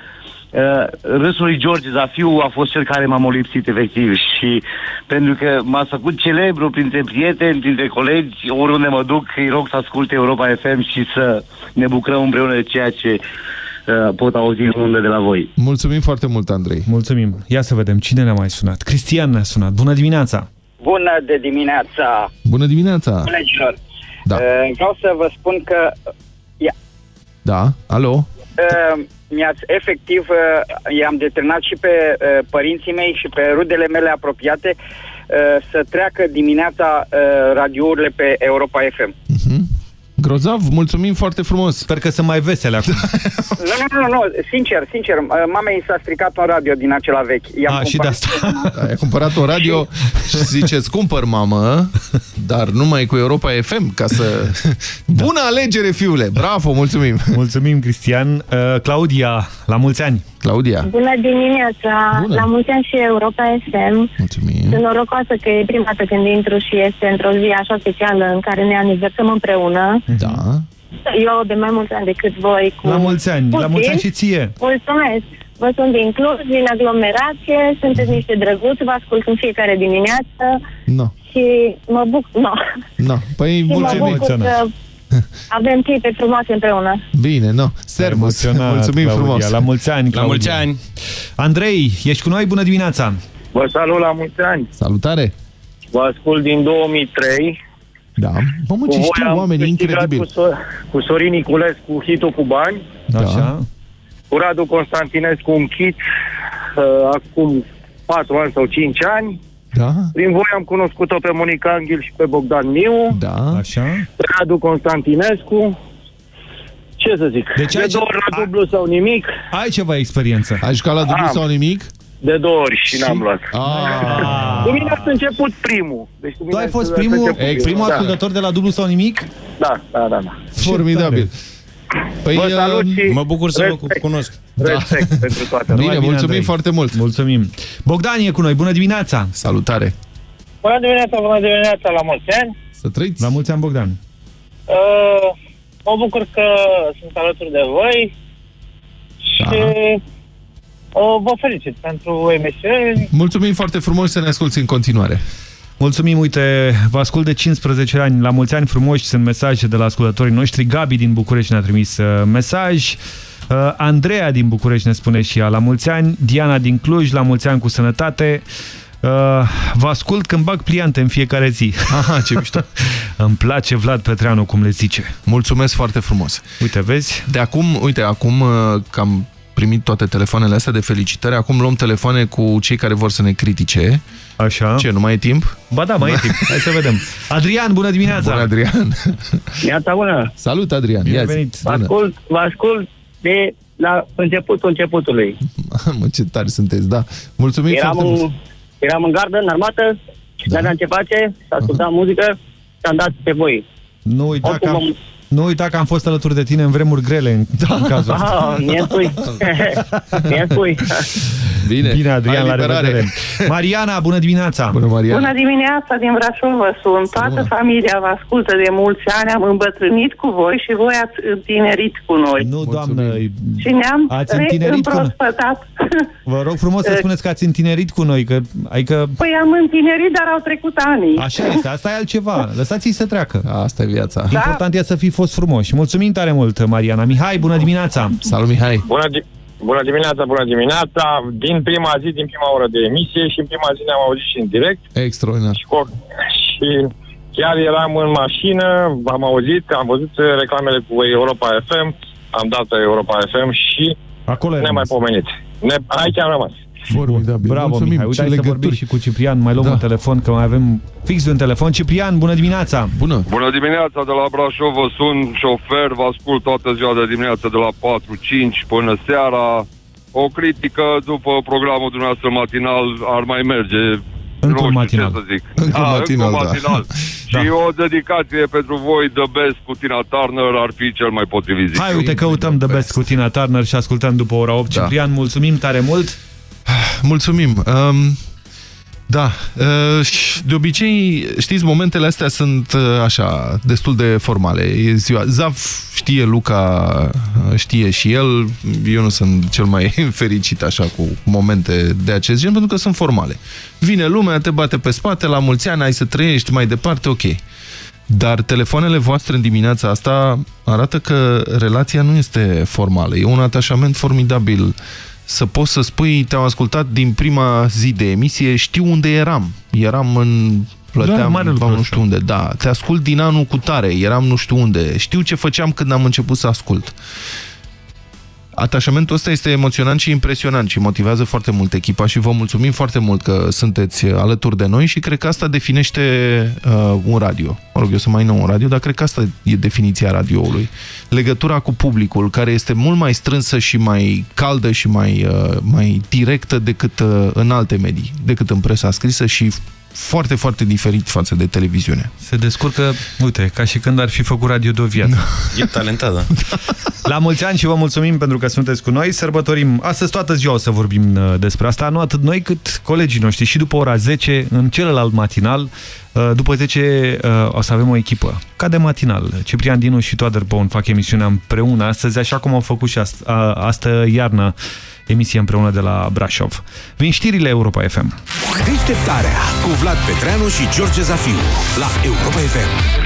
râsul lui George Zafiu a fost cel care m-a molipsit efectiv și pentru că m-a făcut celebru printre prieteni, printre colegi, oriunde mă duc, îi rog să asculte Europa FM și să ne bucurăm împreună de ceea ce uh, pot auzi în unde de la voi. Mulțumim foarte mult, Andrei. Mulțumim. Ia să vedem cine ne-a mai sunat. Cristian ne-a sunat. Bună dimineața. Bună de dimineața, Bună dimineața. colegilor! Da. Uh, Vreau să vă spun că ia, Da, alo? Uh, mi-ați efectiv, uh, i-am determinat și pe uh, părinții mei și pe rudele mele apropiate uh, să treacă dimineața uh, radiourile pe Europa FM. Grozav, mulțumim foarte frumos. Sper că sunt mai vesele acum. Nu, nu, nu, nu, sincer, sincer, uh, mamei s-a stricat un radio din acela vechi. I-am A, și de cumpărat- asta. Ai cumpărat un radio și ziceți, cumpăr, mamă, dar numai cu Europa FM, ca să... Bună alegere, fiule! Bravo, mulțumim! Mulțumim, Cristian. Uh, Claudia, la mulți ani. Claudia. Bună dimineața! Bună. La mulți ani și Europa FM. Mulțumim. Sunt norocoasă că e prima dată când intru și este într-o zi așa specială în care ne aniversăm împreună. Da. Eu de mai mulți ani decât voi. Cu La mulți ani. La puțin. mulți ani și ție. Mulțumesc! Vă sunt din Cluj, din aglomerație, sunteți niște drăguți, vă ascult în fiecare dimineață No. și mă bucur, no. No. Păi, și mă mulțumim. bucur că avem clipe frumoase împreună. Bine, no. Servus. Emoționat, Mulțumim Claudia. frumos. La mulți ani, Claudia. mulți ani. Andrei, ești cu noi? Bună dimineața. Vă salut la mulți ani. Salutare. Vă ascult din 2003. Da. Mamă, ce Cu voi știu am oamenii, câștigat incredibil. Cu, so cu Sorin Niculescu, hitul cu bani. Așa. Cu Radu Constantinescu un kit uh, acum 4 ani sau 5 ani. Da. Prin voi am cunoscut-o pe Monica Anghil și pe Bogdan Miu. Da. Așa. Pe Radu Constantinescu. Ce să zic? Deci de ai două ce- ori la dublu sau nimic. Ai ceva experiență. Ai jucat la dublu Am. sau nimic? De două ori și n-am luat. Ah. Cu mine ați început primul. Deci cu Tu mine ai fost ați primul, început primul da. ascultător de la dublu sau nimic? Da, da, da. da. Formidabil. Păi, Vă salut uh, și Mă bucur să vă respect. cunosc. Respect pentru toată Bine, Numai mulțumim Andrei. foarte mult. Mulțumim. Bogdan e cu noi. Bună dimineața. Salutare. Bună dimineața, bună dimineața, la mulți ani. Să trăiți. La mulți ani, Bogdan. Uh, mă bucur că sunt alături de voi și uh, vă felicit pentru emisiune. Mulțumim foarte frumos să ne asculti în continuare. Mulțumim, uite, vă ascult de 15 ani. La mulți ani frumoși sunt mesaje de la ascultătorii noștri. Gabi din București ne-a trimis uh, mesaj. Uh, Andreea din București ne spune și ea la mulți ani. Diana din Cluj, la mulți ani cu sănătate. Uh, vă ascult când bag pliante în fiecare zi. Aha, ce mișto. [laughs] Îmi place Vlad Petreanu, cum le zice. Mulțumesc foarte frumos. Uite, vezi? De acum, uite, acum uh, că am primit toate telefoanele astea de felicitări, acum luăm telefoane cu cei care vor să ne critique. Așa. Ce, nu mai e timp? Ba da, mai e timp. Hai să vedem. Adrian, bună dimineața! Bună, Adrian! Iată, bună! Salut, Adrian! Bine Ia zi. venit. Vă ascult, vă ascult de la începutul începutului. [laughs] Mă, ce tari sunteți, da. Mulțumim Eram foarte mult. în, eram în gardă, în armată, da. n-aveam ce face, să ascultam muzică și am dat pe voi. Nu uita, Oricum că am, am- nu uita că am fost alături de tine în vremuri grele în, [laughs] da. în cazul ăsta. Ah, mie spui. [laughs] mie spui. Bine, Bine, Adrian, Hai, la liberare. revedere. Mariana, bună dimineața! Bună, Mariana! Bună dimineața, din Brașov vă sunt. Toată Bună. familia vă ascultă de mulți ani, am îmbătrânit cu voi și voi ați întinerit cu noi. Nu, doamnă, Și ne-am Ați întinerit cu noi. reîmprospătat. vă rog frumos să [laughs] spuneți că ați întinerit cu noi, că, adică Păi am întinerit, dar au trecut ani. așa este, asta e altceva. Lăsați-i să treacă. Asta e viața. Da. Important e să fi fost frumoși. Mulțumim tare mult, Mariana. Mihai, bună dimineața! Salut, Mihai! Bună, di- bună dimineața, bună dimineața! Din prima zi, din prima oră de emisie și în prima zi ne-am auzit și în direct. Extraordinar. Și, cu- și chiar eram în mașină, am auzit, că am văzut uh, reclamele cu Europa FM, am dat pe Europa FM și Acolo ne mai pomenit. Ne, aici am rămas. Formidabil. Bravo, Mulțumim. Mihai. Uite, Ce hai să legături. vorbim și cu Ciprian. Mai luăm Da. un telefon, că mai avem fix de un telefon. Ciprian, bună dimineața! Bună! Bună dimineața, de la Brașov vă sun șofer, vă ascult toată ziua de dimineață de la 4-5 până seara. O critică după programul dumneavoastră matinal ar mai merge. Încă un Nu știu matinal. Ce să zic. Încă un matinal, încă un da. matinal. [laughs] Și o dedicație pentru voi, The Best cu Tina Turner ar fi cel mai potrivit. zic Hai, eu. uite, căutăm The Best cu Tina Turner și ascultăm după ora 8. Da. Ciprian, mulțumim tare mult! Mulțumim. Um, da, uh, și de obicei, știți, momentele astea sunt uh, așa, destul de formale. E ziua. Zaf știe, Luca uh, știe și el. Eu nu sunt cel mai [laughs] fericit așa cu momente de acest gen, pentru că sunt formale. Vine lumea, te bate pe spate, la mulți ani, ai să trăiești mai departe, ok. Dar telefoanele voastre în dimineața asta arată că relația nu este formală. E un atașament formidabil să poți să spui, te-am ascultat din prima zi de emisie, știu unde eram. Eram în... Da, Plăteam, mare lucru nu așa. știu unde, da. Te ascult din anul cu tare, eram nu știu unde. Știu ce făceam când am început să ascult. Atașamentul ăsta este emoționant și impresionant și motivează foarte mult echipa și vă mulțumim foarte mult că sunteți alături de noi și cred că asta definește uh, un radio. Mă rog, eu să mai nou un radio, dar cred că asta e definiția radioului. Legătura cu publicul, care este mult mai strânsă și mai caldă și mai, uh, mai directă decât uh, în alte medii, decât în presa scrisă și foarte, foarte diferit față de televiziune. Se descurcă, uite, ca și când ar fi făcut radio de o viață. E talentat, da. [laughs] La mulți ani și vă mulțumim pentru că sunteți cu noi. Sărbătorim, astăzi toată ziua o să vorbim uh, despre asta, nu atât noi cât colegii noștri. Și după ora 10, în celălalt matinal, uh, după 10 uh, o să avem o echipă, ca de matinal. Ciprian Dinu și Toader Bone fac emisiunea împreună astăzi, așa cum au făcut și ast a, astă iarnă emisie împreună de la Brașov. Vin știrile Europa FM. Deșteptarea cu Vlad Petreanu și George Zafiu la Europa FM.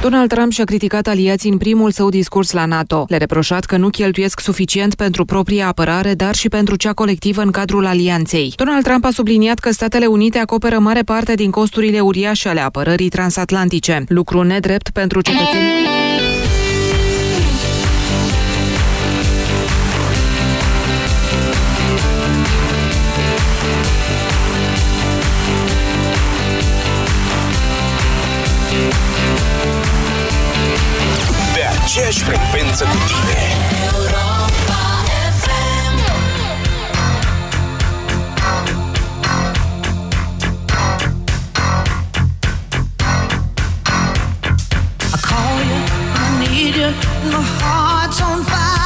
Donald Trump și-a criticat aliații în primul său discurs la NATO. Le reproșat că nu cheltuiesc suficient pentru propria apărare, dar și pentru cea colectivă în cadrul alianței. Donald Trump a subliniat că Statele Unite acoperă mare parte din costurile uriașe ale apărării transatlantice, lucru nedrept pentru cetățenii. Aceeași frecvență cu tine. I call you, I need you, my heart's on fire.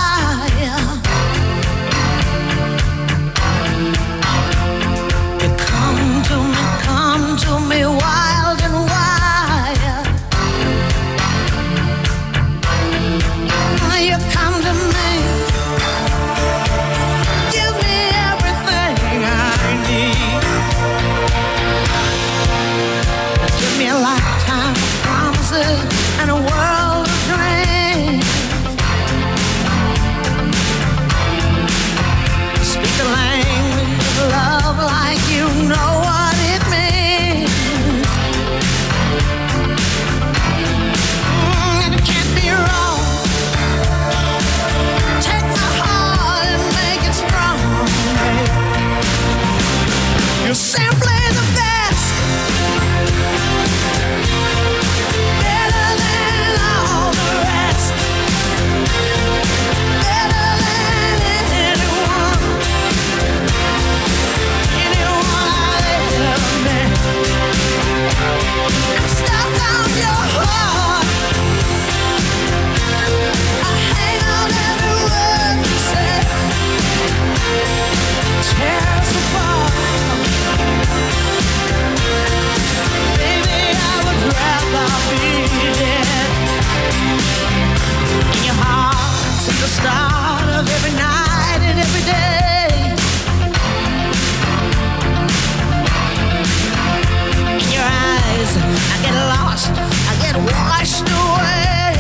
Get lost, I get washed away.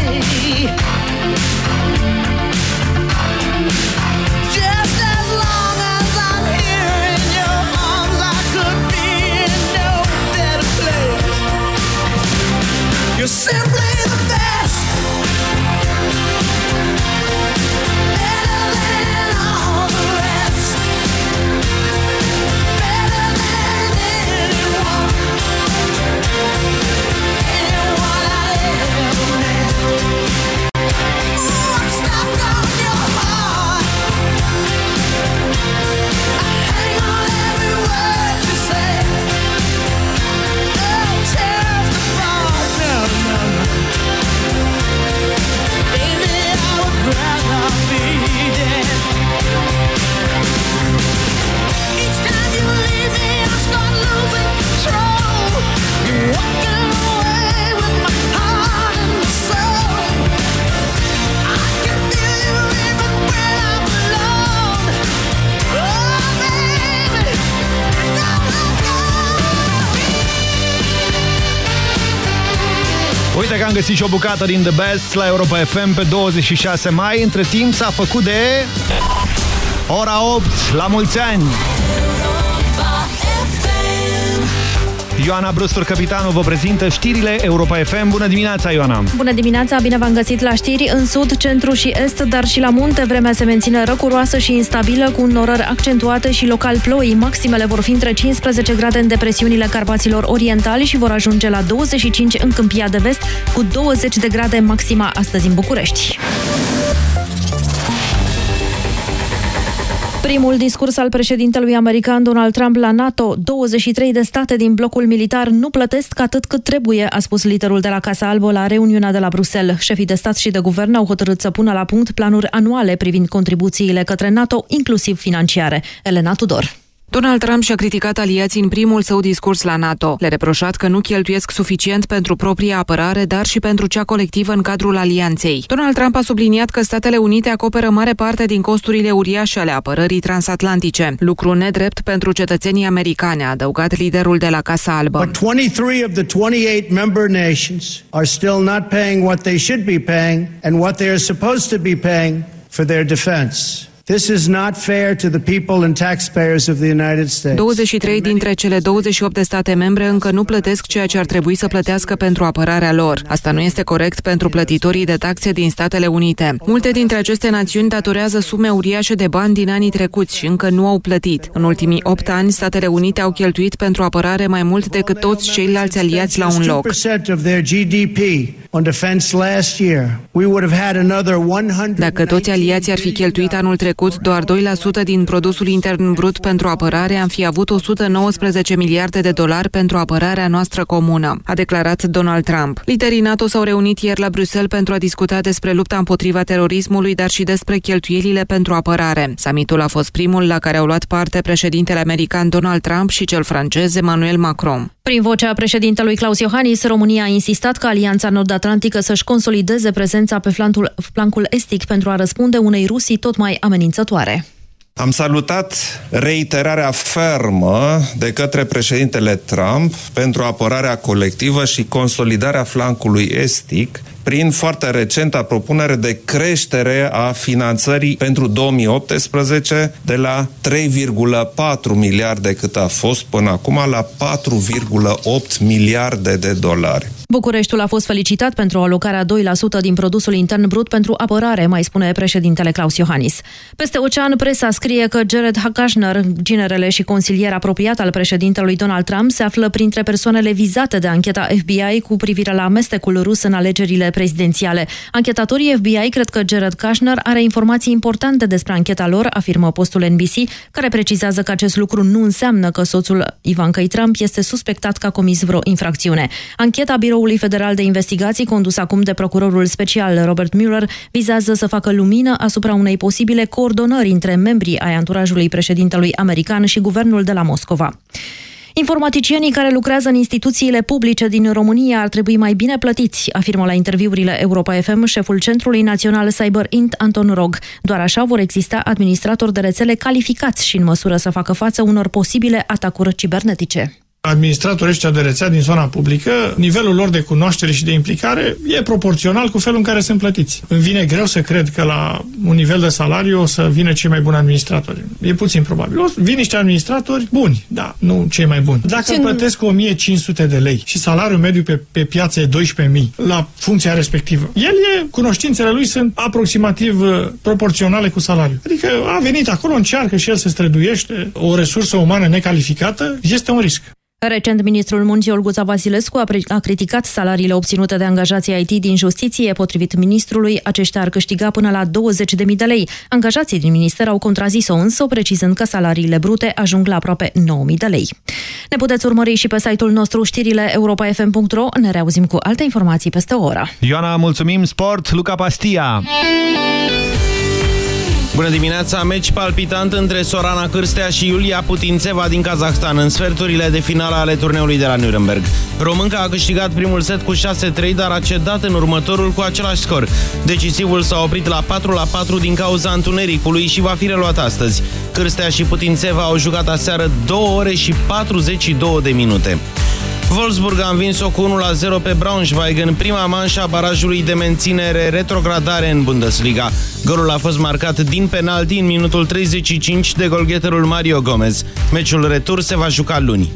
Just as long as I'm here in your arms, I could be in no better place. You're Uite că am găsit și o bucată din The Best la Europa FM pe 26 mai. Între timp s-a făcut de... Ora 8, la mulți ani! Ioana Brustur, capitanul, vă prezintă știrile Europa FM. Bună dimineața, Ioana! Bună dimineața, bine v-am găsit la știri. În sud, centru și est, dar și la munte, vremea se menține răcuroasă și instabilă, cu norări accentuate și local ploi. Maximele vor fi între 15 grade în depresiunile Carpaților Orientali și vor ajunge la 25 în Câmpia de Vest, cu 20 de grade maxima astăzi în București. Primul discurs al președintelui american Donald Trump la NATO. 23 de state din blocul militar nu plătesc atât cât trebuie, a spus liderul de la Casa Albă la reuniunea de la Bruxelles. Șefii de stat și de guvern au hotărât să pună la punct planuri anuale privind contribuțiile către NATO, inclusiv financiare. Elena Tudor. Donald Trump și-a criticat aliații în primul său discurs la NATO. Le reproșat că nu cheltuiesc suficient pentru propria apărare, dar și pentru cea colectivă în cadrul alianței. Donald Trump a subliniat că Statele Unite acoperă mare parte din costurile uriașe ale apărării transatlantice, lucru nedrept pentru cetățenii americane, a adăugat liderul de la Casa Albă. But 23 of the 28 member nations are still not paying what they should be paying and what they are supposed to be paying for their defense. This is not fair to the people and taxpayers of the United States. 23 dintre cele 28 de state membre încă nu plătesc ceea ce ar trebui să plătească pentru apărarea lor. Asta nu este corect pentru plătitorii de taxe din Statele Unite. Multe dintre aceste națiuni datorează sume uriașe de bani din anii trecuți și încă nu au plătit. În ultimii 8 ani, Statele Unite au cheltuit pentru apărare mai mult decât toți ceilalți aliați la un loc. 2% of their GDP on defense last year. We would have had another 100 Dacă toți aliații ar fi cheltuit anul trecut doar 2% din produsul intern brut pentru apărare, am fi avut 119 miliarde de dolari pentru apărarea noastră comună, a declarat Donald Trump. Liderii NATO s-au reunit ieri la Bruxelles pentru a discuta despre lupta împotriva terorismului, dar și despre cheltuielile pentru apărare. Summitul a fost primul la care au luat parte președintele american Donald Trump și cel francez Emmanuel Macron. Prin vocea președintelui Claus Iohannis, România a insistat ca Alianța Nord-Atlantică să-și consolideze prezența pe flancul, flancul estic pentru a răspunde unei Rusii tot mai amenințătoare. Am salutat reiterarea fermă de către președintele Trump pentru apărarea colectivă și consolidarea flancului estic prin foarte recenta propunere de creștere a finanțării pentru 2018 de la 3,4 miliarde cât a fost până acum la 4,8 miliarde de dolari. Bucureștiul a fost felicitat pentru alocarea 2% din produsul intern brut pentru apărare, mai spune președintele Claus Iohannis. Peste ocean, presa scrie că Jared Kushner, ginerele și consilier apropiat al președintelui Donald Trump, se află printre persoanele vizate de ancheta FBI cu privire la amestecul rus în alegerile prezidențiale. Anchetatorii FBI cred că Jared Kushner are informații importante despre ancheta lor, afirmă postul NBC, care precizează că acest lucru nu înseamnă că soțul Ivankei Trump este suspectat că a comis vreo infracțiune. Ancheta Biroului Federal de Investigații, condus acum de procurorul special Robert Mueller, vizează să facă lumină asupra unei posibile coordonări între membrii ai anturajului președintelui american și guvernul de la Moscova. Informaticienii care lucrează în instituțiile publice din România ar trebui mai bine plătiți, afirmă la interviurile Europa FM șeful Centrului Național Cyber Int Anton Rog. Doar așa vor exista administratori de rețele calificați și în măsură să facă față unor posibile atacuri cibernetice administratorii ăștia de rețea din zona publică, nivelul lor de cunoaștere și de implicare e proporțional cu felul în care sunt plătiți. Îmi vine greu să cred că la un nivel de salariu o să vină cei mai buni administratori. E puțin probabil. O, vin niște administratori buni, da, nu cei mai buni. Dacă Ce... plătesc 1500 de lei și salariul mediu pe, pe piață e 12.000 la funcția respectivă, el e, cunoștințele lui sunt aproximativ uh, proporționale cu salariul. Adică a venit acolo, încearcă și el să străduiește o resursă umană necalificată, este un risc. Recent, ministrul muncii Olguța Vasilescu a, a criticat salariile obținute de angajații IT din justiție. Potrivit ministrului, aceștia ar câștiga până la 20.000 de lei. Angajații din minister au contrazis-o însă, precizând că salariile brute ajung la aproape 9.000 de lei. Ne puteți urmări și pe site-ul nostru știrile europa.fm.ro. Ne reauzim cu alte informații peste o oră. Ioana, mulțumim! Sport, Luca Pastia! Bună dimineața! Meci palpitant între Sorana Cârstea și Iulia Putințeva din Kazahstan în sferturile de finală ale turneului de la Nuremberg. Românca a câștigat primul set cu 6-3, dar a cedat în următorul cu același scor. Decisivul s-a oprit la 4-4 din cauza întunericului și va fi reluat astăzi. Cârstea și Putințeva au jucat aseară 2 ore și 42 de minute. Wolfsburg a învins-o cu 1-0 pe Braunschweig în prima manșă a barajului de menținere retrogradare în Bundesliga. Golul a fost marcat din penalti în minutul 35 de golgheterul Mario Gomez. Meciul retur se va juca luni.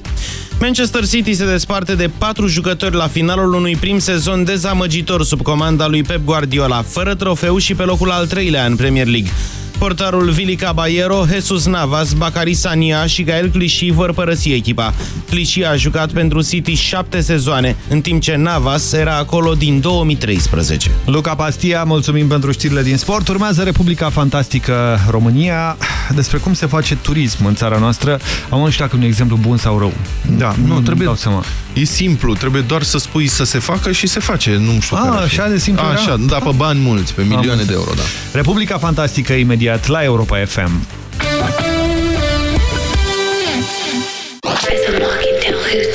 Manchester City se desparte de patru jucători la finalul unui prim sezon dezamăgitor sub comanda lui Pep Guardiola, fără trofeu și pe locul al treilea în Premier League. Portarul Vili Caballero, Jesus Navas, Bacari Sania și Gael Clichy vor părăsi echipa. Clichy a jucat pentru City șapte sezoane, în timp ce Navas era acolo din 2013. Luca Pastia, mulțumim pentru știrile din sport. Urmează Republica Fantastică România. Despre cum se face turism în țara noastră. Am nu știu dacă e un exemplu bun sau rău. Da, nu, trebuie, dau seama. e simplu, trebuie doar să spui să se facă și se face, nu știu A, care ar fi. așa de simplu era? Așa, da, pe bani mulți, pe milioane de euro, da. Republica Fantastică imediat la Europa FM. Rhythm walking down Hoot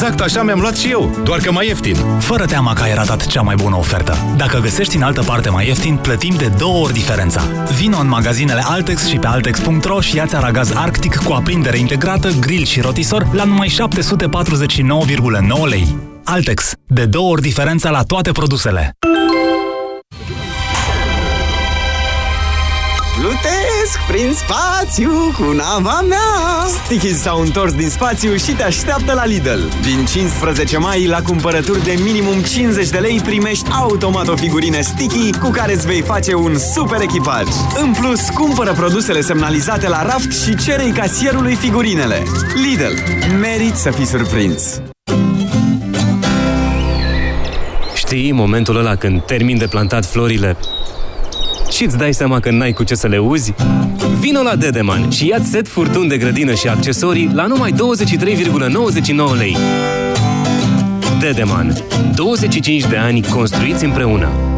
Exact așa mi-am luat și eu, doar că mai ieftin. Fără teama că ai ratat cea mai bună ofertă. Dacă găsești în altă parte mai ieftin, plătim de două ori diferența. Vino în magazinele Altex și pe Altex.ro și ia-ți aragaz Arctic cu aprindere integrată, grill și rotisor la numai 749,9 lei. Altex. De două ori diferența la toate produsele. Plutesc prin spațiu cu nava mea. Sticky s-au întors din spațiu și te așteaptă la Lidl. Din 15 mai, la cumpărături de minimum 50 de lei Primești automat o figurină Sticky Cu care îți vei face un super echipaj. În plus, cumpără produsele semnalizate la raft Și cere casierului figurinele. Lidl. Merit să fii surprins. Știi momentul ăla când termin de plantat florile și îți dai seama că n-ai cu ce să le uzi? Vino la Dedeman și ia set furtun de grădină și accesorii la numai 23,99 lei. Dedeman. 25 de ani construiți împreună.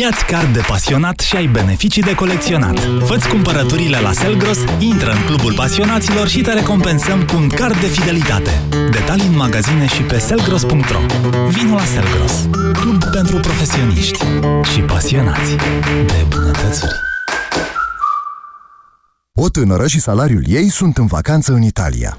Ia-ți card de pasionat și ai beneficii de colecționat. Fă-ți cumpărăturile la Selgros, intră în clubul pasionaților și te recompensăm cu un card de fidelitate. Detalii în magazine și pe selgros.ro Vino la Selgros, club pentru profesioniști și pasionați de bunătățuri. O tânără și salariul ei sunt în vacanță în Italia.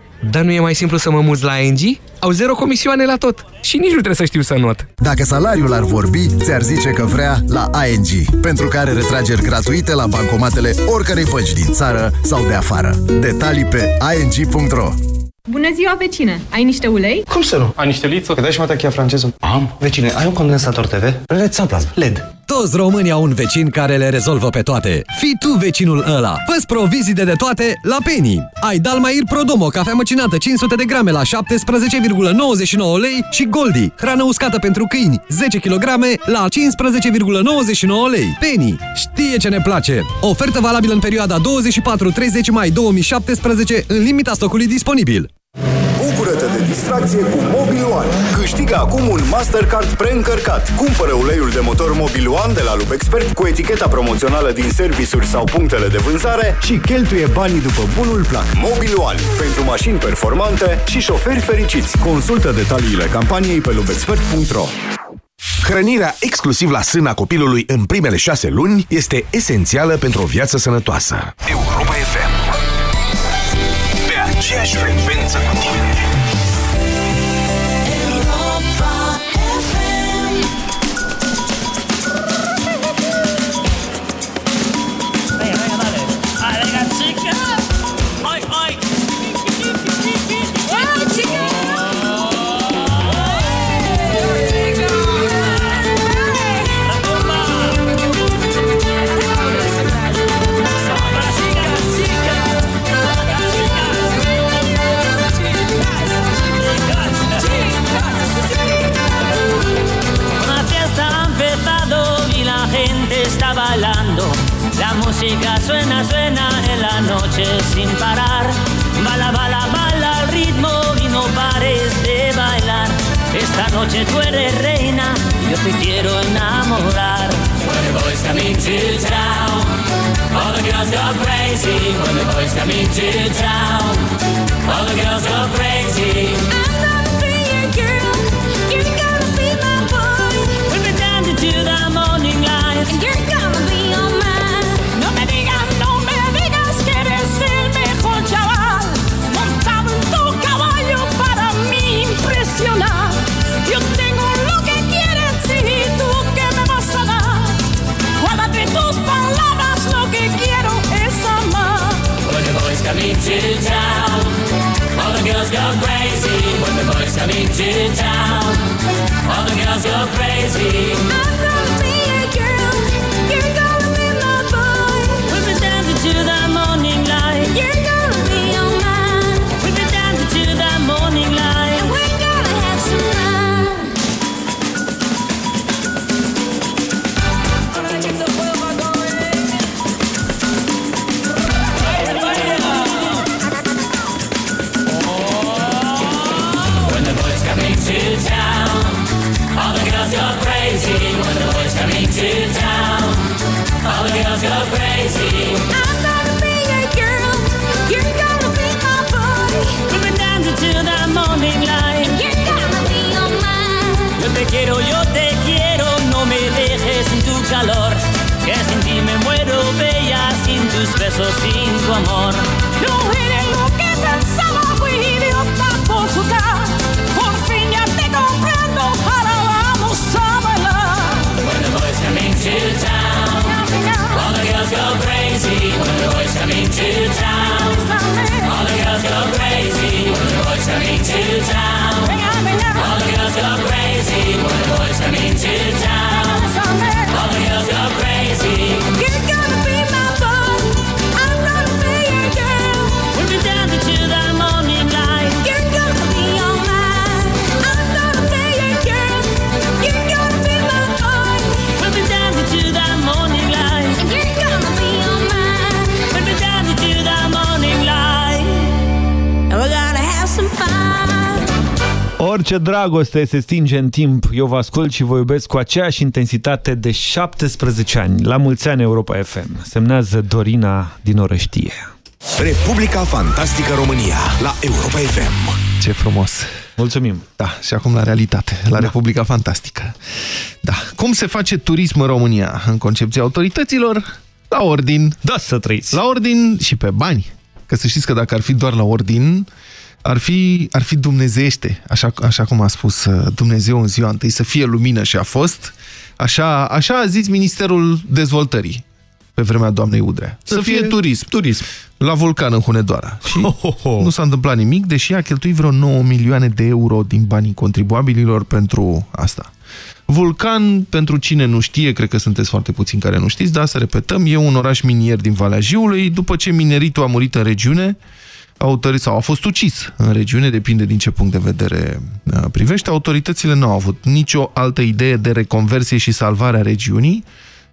Dar nu e mai simplu să mă muți la ING? Au zero comisioane la tot. Și nici nu trebuie să știu să not. Dacă salariul ar vorbi, ți-ar zice că vrea la ING, pentru care retrageri gratuite la bancomatele oricărei bănci din țară sau de afară. Detalii pe ing.ro Bună ziua, vecine! Ai niște ulei? Cum să nu? Ai niște liță? Că dai și mă tachia franceză. Am. Vecine, ai un condensator TV? LED sau plasma? LED. Toți românii au un vecin care le rezolvă pe toate. Fii tu vecinul ăla. Fă-ți provizii de toate la Penny. Ai Dalmair Prodomo, cafea măcinată 500 de grame la 17,99 lei și Goldi, hrană uscată pentru câini 10 kg la 15,99 lei. Penny știe ce ne place. Ofertă valabilă în perioada 24-30 mai 2017 în limita stocului disponibil. Bucură-te de distracție cu Mobil One. Câștigă acum un Mastercard preîncărcat. Cumpără uleiul de motor Mobil One de la Lubexpert cu eticheta promoțională din servisuri sau punctele de vânzare și cheltuie banii după bunul plac. Mobil One. Pentru mașini performante și șoferi fericiți. Consultă detaliile campaniei pe lubexpert.ro Hrănirea exclusiv la sâna copilului în primele șase luni este esențială pentru o viață sănătoasă. Europa FM. Pe aceeași frecvență cu tine. Está bailando. La música suena, suena en la noche sin parar. Bala, bala, bala al ritmo y no pares de bailar. Esta noche tú eres reina, yo te quiero enamorar. When the boys come into town, all the girls go crazy. When the boys come into town, all the girls go crazy. We'll be dancing to the morning light. When the boys come into town, all the girls go crazy. Quiero, yo te quiero, no me dejes sin tu calor. Que sin ti me muero bella, sin tus besos, sin tu amor. No eres lo que pensaba, fui idiota por jugar. Por fin ya te comprendo, ahora vamos a bailar. When the boys come into town, all the girls go crazy. When the boys come into town, all the girls go crazy. When the boys come into town, all the girls go crazy. When the boys come into town, all the girls go crazy. Orice dragoste se stinge în timp. Eu vă ascult și vă iubesc cu aceeași intensitate de 17 ani. La mulți ani Europa FM. Semnează Dorina din Orăștie. Republica Fantastică România la Europa FM. Ce frumos! Mulțumim! Da, și acum la realitate, la da. Republica Fantastică. Da. Cum se face turism în România? În concepția autorităților, la ordin. Da, să trăiți! La ordin și pe bani. Că să știți că dacă ar fi doar la ordin, ar fi, ar fi dumnezeiește, așa, așa cum a spus uh, Dumnezeu în ziua întâi, să fie lumină și a fost. Așa, așa a zis Ministerul Dezvoltării pe vremea doamnei Udrea. Să, să fie, fie turism. turism. La Vulcan în Hunedoara. Și oh, oh, oh. nu s-a întâmplat nimic, deși a cheltuit vreo 9 milioane de euro din banii contribuabililor pentru asta. Vulcan, pentru cine nu știe, cred că sunteți foarte puțini care nu știți, dar să repetăm, e un oraș minier din Valea Jiului. După ce mineritul a murit în regiune, autorități, sau a fost ucis în regiune, depinde din ce punct de vedere privește, autoritățile nu au avut nicio altă idee de reconversie și salvare a regiunii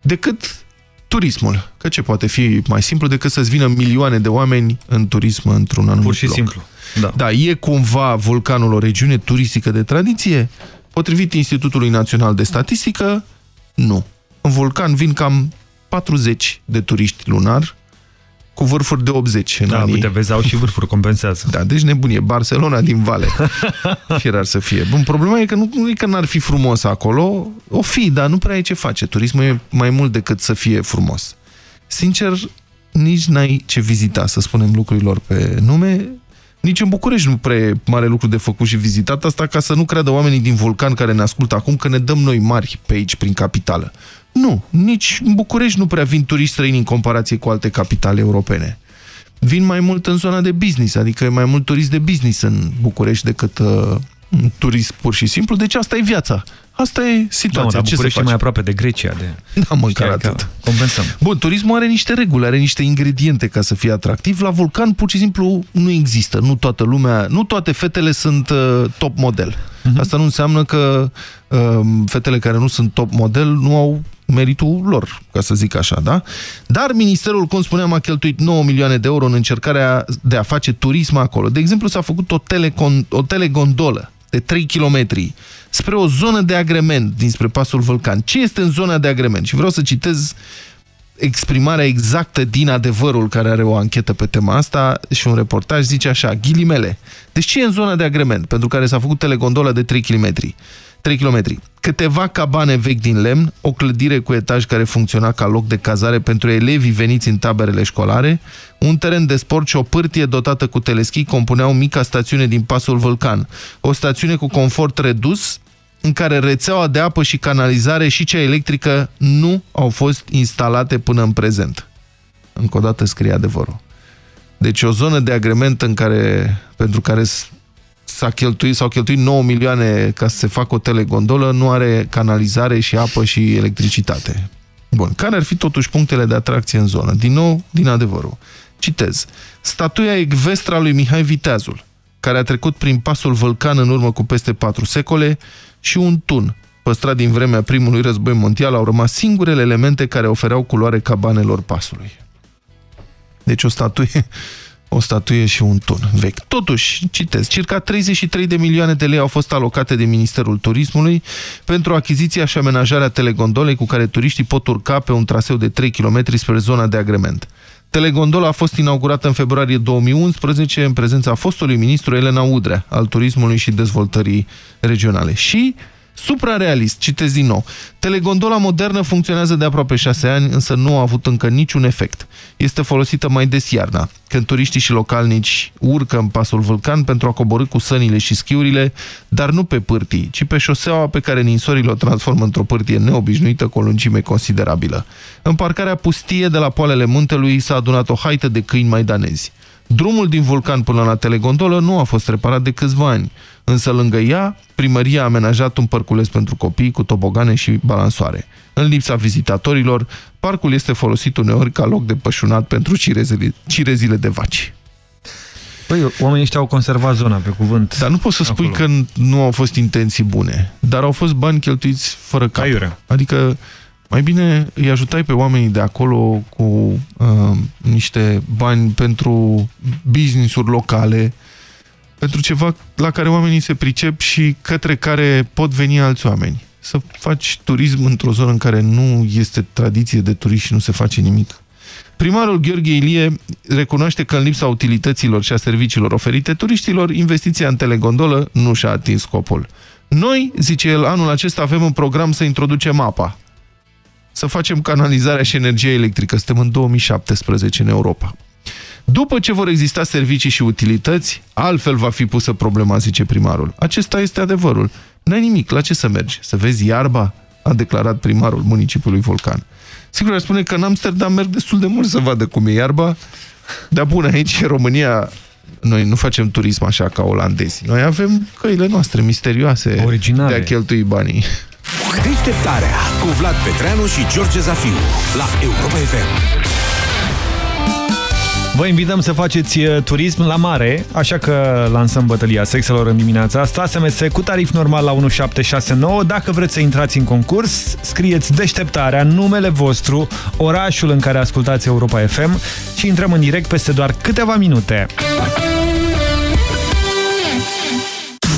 decât turismul. Că ce poate fi mai simplu decât să-ți vină milioane de oameni în turism într-un anumit Pur și loc. simplu. Da. da, e cumva vulcanul o regiune turistică de tradiție? Potrivit Institutului Național de Statistică, nu. În vulcan vin cam 40 de turiști lunar, cu vârfuri de 80 în Da, anii... uite, vezi, au și vârfuri, compensează. Da, deci nebunie. Barcelona din Vale. [laughs] Firar să fie. Bun, problema e că nu, nu e că n-ar fi frumos acolo, o fi, dar nu prea e ce face. Turismul e mai mult decât să fie frumos. Sincer, nici n-ai ce vizita, să spunem lucrurilor pe nume. Nici în București nu prea e mare lucru de făcut și vizitat asta ca să nu creadă oamenii din Vulcan care ne ascultă acum că ne dăm noi mari pe aici, prin capitală. Nu, nici în București nu prea vin turiști străini în comparație cu alte capitale europene. Vin mai mult în zona de business, adică e mai mult turist de business în București decât uh, turist pur și simplu, deci asta e viața. Asta e Da, mă, situația. dar Ce se București e face? mai aproape de Grecia. De... Da, măcar Știi, atât. Compensăm. Bun, turismul are niște reguli, are niște ingrediente ca să fie atractiv. La Vulcan, pur și simplu, nu există. Nu toată lumea, nu toate fetele sunt uh, top model. Asta nu înseamnă că uh, fetele care nu sunt top model nu au meritul lor, ca să zic așa, da? Dar ministerul, cum spuneam, a cheltuit 9 milioane de euro în încercarea de a face turism acolo. De exemplu, s-a făcut o, telecon, o telegondolă de 3 km spre o zonă de agrement dinspre pasul Vulcan. Ce este în zona de agrement? Și vreau să citez exprimarea exactă din adevărul care are o anchetă pe tema asta și un reportaj zice așa, ghilimele. Deci ce e în zona de agrement pentru care s-a făcut telegondola de 3 km? 3 km. Câteva cabane vechi din lemn, o clădire cu etaj care funcționa ca loc de cazare pentru elevii veniți în taberele școlare, un teren de sport și o pârtie dotată cu teleschi compuneau mica stațiune din pasul Vulcan. O stațiune cu confort redus, în care rețeaua de apă și canalizare și cea electrică nu au fost instalate până în prezent. Încă o dată scrie adevărul. Deci o zonă de agrement în care, pentru care s-a cheltuit, s-au cheltuit 9 milioane ca să se facă o telegondolă, nu are canalizare și apă și electricitate. Bun, care ar fi totuși punctele de atracție în zonă? Din nou, din adevărul. Citez. Statuia ecvestra lui Mihai Viteazul, care a trecut prin pasul Vulcan în urmă cu peste patru secole, și un tun, păstrat din vremea primului război mondial, au rămas singurele elemente care ofereau culoare cabanelor pasului. Deci o statuie, o statuie și un tun vechi. Totuși, citesc, circa 33 de milioane de lei au fost alocate de Ministerul Turismului pentru achiziția și amenajarea telegondolei cu care turiștii pot urca pe un traseu de 3 km spre zona de agrement. Telegondola a fost inaugurată în februarie 2011 în prezența fostului ministru Elena Udrea al turismului și dezvoltării regionale. Și Suprarealist, citez din nou. Telegondola modernă funcționează de aproape șase ani, însă nu a avut încă niciun efect. Este folosită mai des iarna, când turiștii și localnici urcă în pasul Vulcan pentru a coborâ cu sănile și schiurile, dar nu pe pârtii, ci pe șoseaua pe care ninsorii o transformă într-o pârtie neobișnuită cu o lungime considerabilă. În parcarea pustie de la poalele muntelui s-a adunat o haită de câini maidanezi. Drumul din Vulcan până la telegondolă nu a fost reparat de câțiva ani, însă lângă ea, primăria a amenajat un parcules pentru copii cu tobogane și balansoare. În lipsa vizitatorilor, parcul este folosit uneori ca loc de pășunat pentru cirezile, cirezile de vaci. Păi, oamenii ăștia au conservat zona, pe cuvânt. Dar nu poți să spui acolo. că nu au fost intenții bune, dar au fost bani cheltuiți fără cap. Aiurea. Adică mai bine îi ajutai pe oamenii de acolo cu uh, niște bani pentru business-uri locale, pentru ceva la care oamenii se pricep și către care pot veni alți oameni. Să faci turism într-o zonă în care nu este tradiție de turism și nu se face nimic. Primarul Gheorghe Ilie recunoaște că în lipsa utilităților și a serviciilor oferite turiștilor, investiția în telegondolă nu și-a atins scopul. Noi, zice el, anul acesta avem în program să introducem apa. Să facem canalizarea și energia electrică. Suntem în 2017 în Europa. După ce vor exista servicii și utilități, altfel va fi pusă problema, zice primarul. Acesta este adevărul. N-ai nimic, la ce să mergi? Să vezi iarba? A declarat primarul municipiului Volcan. Sigur, ar spune că în Amsterdam merg destul de mult să vadă cum e iarba, dar bun, aici, în România, noi nu facem turism așa ca olandezi. Noi avem căile noastre misterioase Originale. de a cheltui banii. Deșteptarea cu Vlad Petreanu și George Zafiu la Europa FM. Vă invităm să faceți uh, turism la mare, așa că lansăm bătălia sexelor în dimineața asta. SMS cu tarif normal la 1769. Dacă vreți să intrați în concurs, scrieți deșteptarea, numele vostru, orașul în care ascultați Europa FM și intrăm în direct peste doar câteva minute.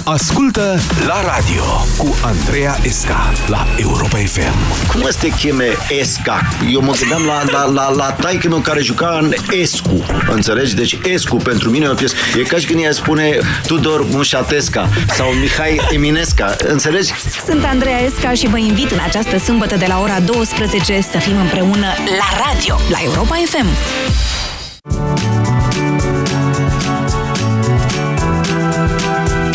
Ascultă la radio cu Andreea Esca la Europa FM. Cum să te cheme Esca? Eu mă gândeam la, la, la, la taică meu care juca în Escu. Înțelegi? Deci Escu pentru mine e o piesă. E ca și când ea spune Tudor Mușatesca sau Mihai Eminesca. Înțelegi? Sunt Andreea Esca și vă invit în această sâmbătă de la ora 12 să fim împreună la radio, la Europa FM.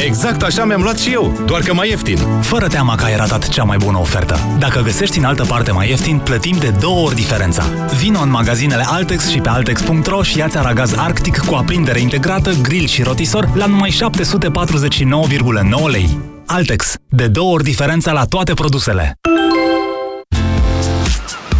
Exact așa mi-am luat și eu, doar că mai ieftin. Fără teama că ai ratat cea mai bună ofertă. Dacă găsești în altă parte mai ieftin, plătim de două ori diferența. Vino în magazinele Altex și pe Altex.ro și ia-ți aragaz Arctic cu aprindere integrată, grill și rotisor la numai 749,9 lei. Altex. De două ori diferența la toate produsele.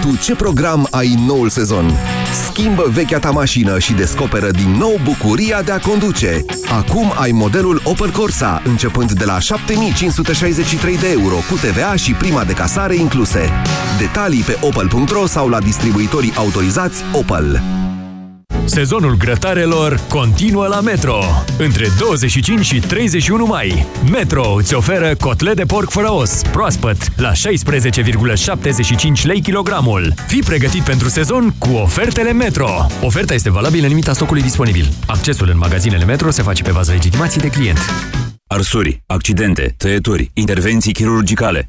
Tu ce program ai în noul sezon? Schimbă vechea ta mașină și descoperă din nou bucuria de a conduce. Acum ai modelul Opel Corsa, începând de la 7563 de euro, cu TVA și prima de casare incluse. Detalii pe opel.ro sau la distribuitorii autorizați Opel. Sezonul grătarelor continuă la Metro. Între 25 și 31 mai, Metro îți oferă cotlet de porc fără os, proaspăt, la 16,75 lei kilogramul. Fii pregătit pentru sezon cu ofertele Metro. Oferta este valabilă în limita stocului disponibil. Accesul în magazinele Metro se face pe bază legitimației de client. Arsuri, accidente, tăieturi, intervenții chirurgicale.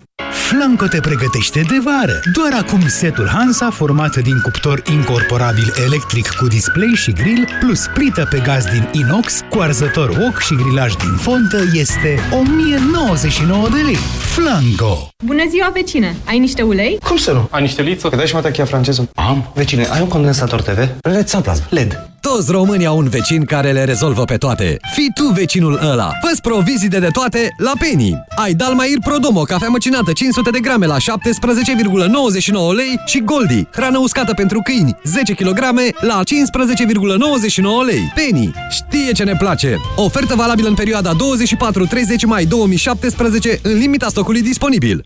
Flanco te pregătește de vară. Doar acum setul Hansa, format din cuptor incorporabil electric cu display și grill, plus plită pe gaz din inox, cu arzător wok și grilaj din fontă, este 1099 de lei. Flanco! Bună ziua, vecine! Ai niște ulei? Cum să nu? Ai niște liță? Că dai și mă tachia franceză. Am. Vecine, ai un condensator TV? LED sau plasmă? LED. Toți românii au un vecin care le rezolvă pe toate. Fii tu vecinul ăla. Fă-ți provizii de toate la Penny. Ai Dalmair Prodomo, cafea măcinată 500 de grame la 17,99 lei și Goldi, hrană uscată pentru câini 10 kg la 15,99 lei. Penny știe ce ne place. Ofertă valabilă în perioada 24-30 mai 2017 în limita stocului disponibil.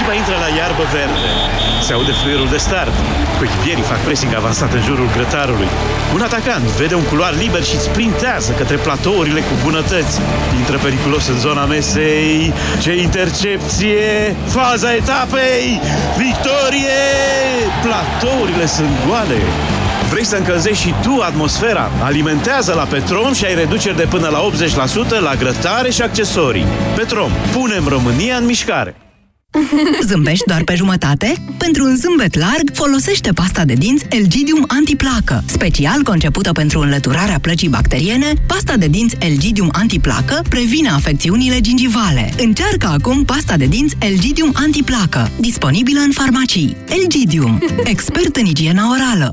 Echipa intră la iarbă verde. Se aude fluierul de start. Coechipierii fac pressing avansat în jurul grătarului. Un atacant vede un culoar liber și sprintează către platourile cu bunătăți. Intră periculos în zona mesei. Ce intercepție! Faza etapei! Victorie! Platourile sunt goale. Vrei să încălzești și tu atmosfera? Alimentează la Petrom și ai reduceri de până la 80% la grătare și accesorii. Petrom. Punem România în mișcare. [laughs] Zâmbești doar pe jumătate? Pentru un zâmbet larg, folosește pasta de dinți Elgidium Antiplacă. Special concepută pentru înlăturarea plăcii bacteriene, pasta de dinți Elgidium Antiplacă previne afecțiunile gingivale. Încearcă acum pasta de dinți Elgidium Antiplacă, disponibilă în farmacii. Elgidium, [laughs] expert în igiena orală.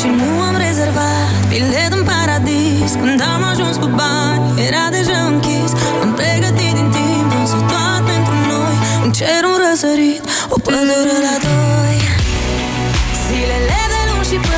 și nu am rezervat bilet în paradis. Când am ajuns cu bani, era deja închis. Am pregătit din timp, însă doar pentru noi. Un cer, un răsărit, o pădure la doi. Zilele de luni și până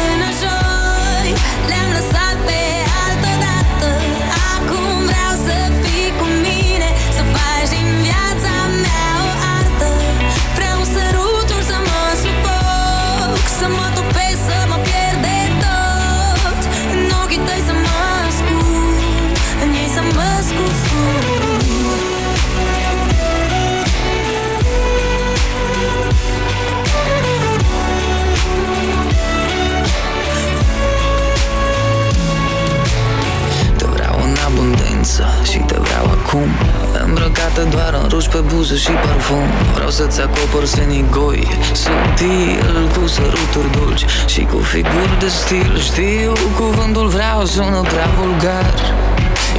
să-ți acopăr senigoi Subtil, cu săruturi dulci Și cu figuri de stil. Știu, cuvântul vreau sună prea vulgar.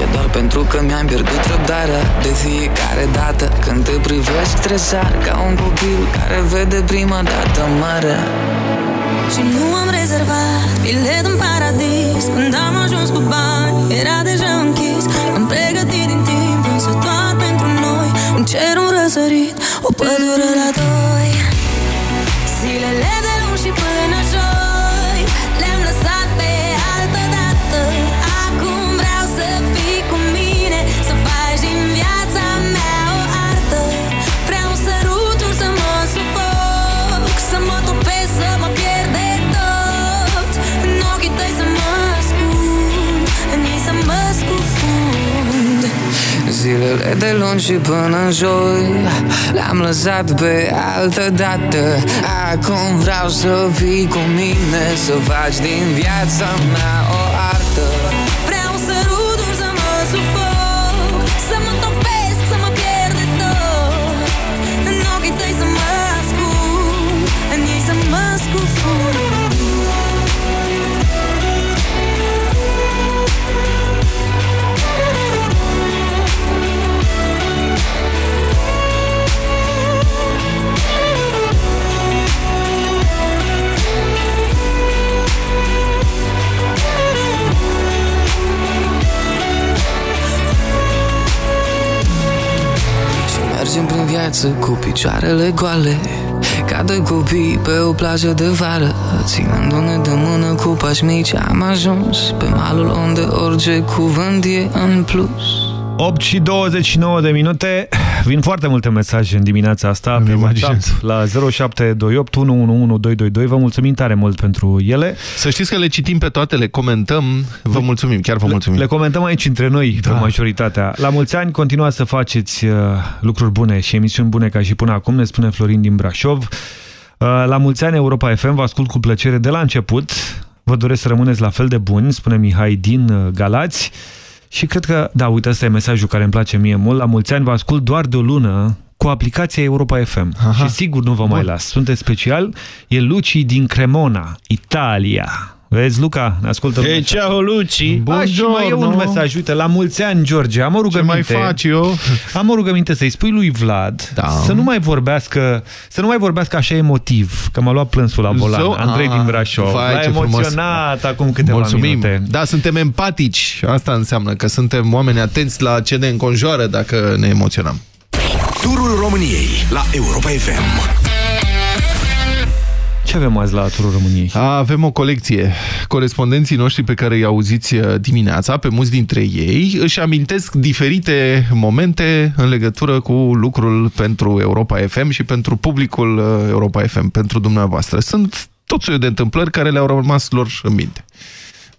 E doar pentru că mi-am pierdut răbdarea. De fiecare dată când te privesc Tresar ca un copil care vede prima dată marea. Și nu am rezervat bilet în paradis. Când am ajuns cu bani, era deja închis. Am pregătit din timp, însă doar pentru noi. Un cer, un răsărit, o pădure la doi Zilele Zilele de luni și până în joi Le-am lăsat pe altă dată. Acum vreau să fii cu mine Să faci din viața mea mergem prin viață cu picioarele goale Ca doi copii pe o plajă de vară Ținându-ne de mână cu pași mici Am ajuns pe malul unde orice cuvânt e în plus. 8 și 29 de minute Vin foarte multe mesaje în dimineața asta Îmi pe WhatsApp la 0728 111222. Vă mulțumim tare mult pentru ele. Să știți că le citim pe toate, le comentăm. Vă mulțumim, chiar vă mulțumim. Le, le comentăm aici între noi, da. pe majoritatea. La mulți ani continuați să faceți uh, lucruri bune și emisiuni bune ca și până acum, ne spune Florin din Brașov. Uh, la mulți ani Europa FM vă ascult cu plăcere de la început. Vă doresc să rămâneți la fel de buni, spune Mihai din uh, Galați. Și cred că, da, uite, ăsta e mesajul care îmi place mie mult. La mulți ani vă ascult doar de o lună cu aplicația Europa FM. Aha. Și sigur nu vă Bun. mai las. Sunteți special. E Luci din Cremona, Italia. Vezi, Luca, ne ascultă Ei, ceau, Luci! Bun, și mai e un mesaj, uite, la mulți ani, George, am o rugăminte. Ce mai faci eu? Am o rugăminte să-i spui lui Vlad da. să nu mai vorbească să nu mai vorbească așa emotiv, că m-a luat plânsul la volan, so, Andrei a, din Brașov. L-a emoționat frumos. acum câteva Mulțumim. minute. Da, suntem empatici. Asta înseamnă că suntem oameni atenți la ce ne înconjoară dacă ne emoționăm. Turul României la Europa FM. Ce avem azi la Turul României? Avem o colecție. Corespondenții noștri pe care îi auziți uh, dimineața, pe mulți dintre ei, își amintesc diferite momente în legătură cu lucrul pentru Europa FM și pentru publicul uh, Europa FM, pentru dumneavoastră. Sunt tot soiul de întâmplări care le-au rămas lor în minte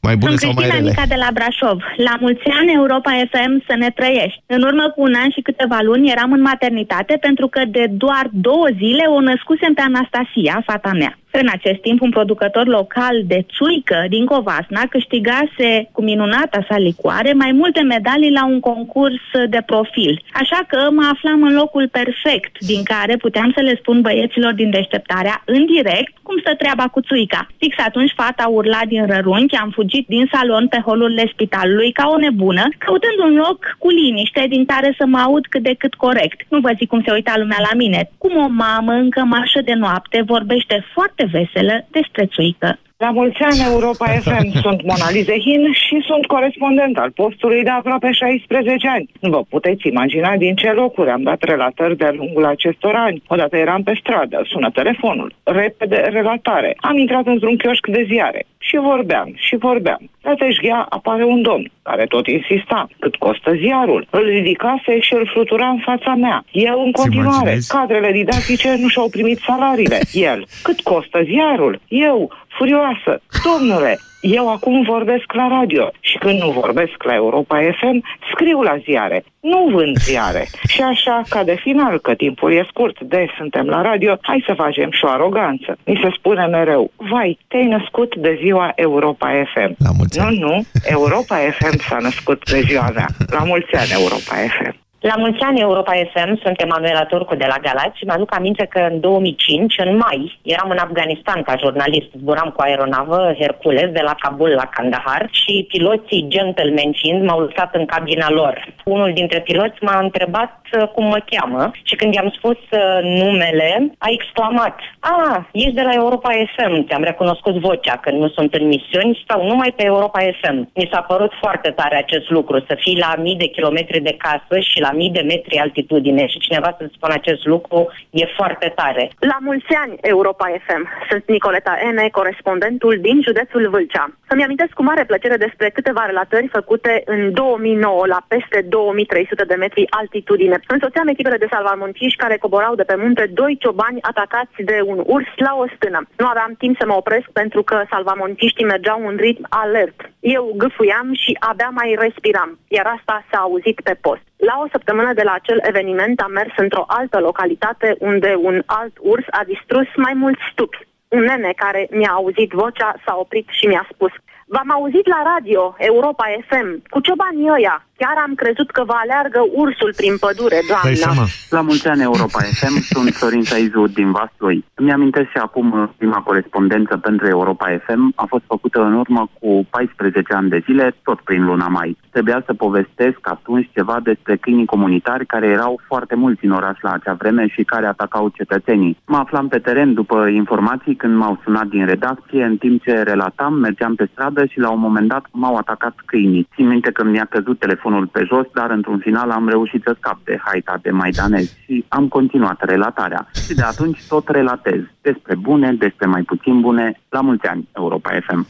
mai bune Sunt sau mai rele? Nica de la Brașov. La mulți ani Europa FM să ne trăiești. În urmă cu un an și câteva luni eram în maternitate pentru că de doar două zile o născusem pe Anastasia, fata mea. În acest timp, un producător local de țuică din Covasna câștigase cu minunata sa licoare mai multe medalii la un concurs de profil. Așa că mă aflam în locul perfect din care puteam să le spun băieților din deșteptarea în direct cum stă treaba cu țuica. Fix atunci fata urla din rărunchi, am fugit din salon pe holurile spitalului ca o nebună, căutând un loc cu liniște din care să mă aud cât de cât corect. Nu vă zic cum se uita lumea la mine. Cum o mamă în cămașă de noapte vorbește foarte foarte veselă despre țuică. La mulți ani Europa FM sunt Mona Lizehin și sunt corespondent al postului de aproape 16 ani. Nu vă puteți imagina din ce locuri am dat relatări de-a lungul acestor ani. Odată eram pe stradă, sună telefonul, repede relatare. Am intrat într-un chioșc de ziare și vorbeam și vorbeam. La teșghea apare un domn care tot insista cât costă ziarul. Îl ridicase și îl flutura în fața mea. Eu în continuare, cadrele didactice nu și-au primit salariile. [laughs] El, cât costă ziarul? Eu, furioasă. Domnule, eu acum vorbesc la radio și când nu vorbesc la Europa FM, scriu la ziare. Nu vând ziare. [laughs] Și așa, ca de final, că timpul e scurt, de suntem la radio, hai să facem și o aroganță. Mi se spune mereu, vai, te-ai născut de ziua Europa FM. La mulți ani. Nu, nu, Europa FM s-a născut de ziua mea. La mulți ani Europa FM. La mulți ani Europa FM, sunt Emanuela Turcu de la Galați și mi-aduc aminte că în 2005, în mai, eram în Afganistan ca jurnalist. Zburam cu aeronavă Hercules de la Kabul la Kandahar și piloții gentlemen fiind m-au lăsat în cabina lor. Unul dintre piloți m-a întrebat uh, cum mă cheamă și când i-am spus uh, numele, a exclamat A, ești de la Europa FM, ți-am recunoscut vocea când nu sunt în misiuni, stau numai pe Europa FM. Mi s-a părut foarte tare acest lucru, să fii la mii de kilometri de casă și la la mii de metri altitudine și cineva să spună acest lucru e foarte tare. La mulți ani, Europa FM. Sunt Nicoleta N., corespondentul din județul Vâlcea. Să-mi amintesc cu mare plăcere despre câteva relatări făcute în 2009 la peste 2300 de metri altitudine. Însoțeam echipele de salvamontiști care coborau de pe munte doi ciobani atacați de un urs la o stână. Nu aveam timp să mă opresc pentru că salvamontiștii mergeau în ritm alert. Eu gâfuiam și abia mai respiram, iar asta s-a auzit pe post. La o săptămână de la acel eveniment am mers într-o altă localitate unde un alt urs a distrus mai mulți stupi. Un nene care mi-a auzit vocea s-a oprit și mi-a spus V-am auzit la radio, Europa FM, cu ciobanii ăia, Chiar am crezut că vă aleargă ursul prin pădure, doamna. La mulți ani Europa FM, [laughs] sunt Sorin Saizu din Vaslui. Îmi amintesc și acum uh, prima corespondență pentru Europa FM a fost făcută în urmă cu 14 ani de zile, tot prin luna mai. Trebuia să povestesc atunci ceva despre câinii comunitari care erau foarte mulți în oraș la acea vreme și care atacau cetățenii. Mă aflam pe teren după informații când m-au sunat din redacție, în timp ce relatam, mergeam pe stradă și la un moment dat m-au atacat câinii. Țin minte că mi-a căzut telefonul telefonul pe jos, dar într-un final am reușit să scap de haita de maidanez și am continuat relatarea. Și de atunci tot relatez despre bune, despre mai puțin bune. La mulți ani, Europa FM.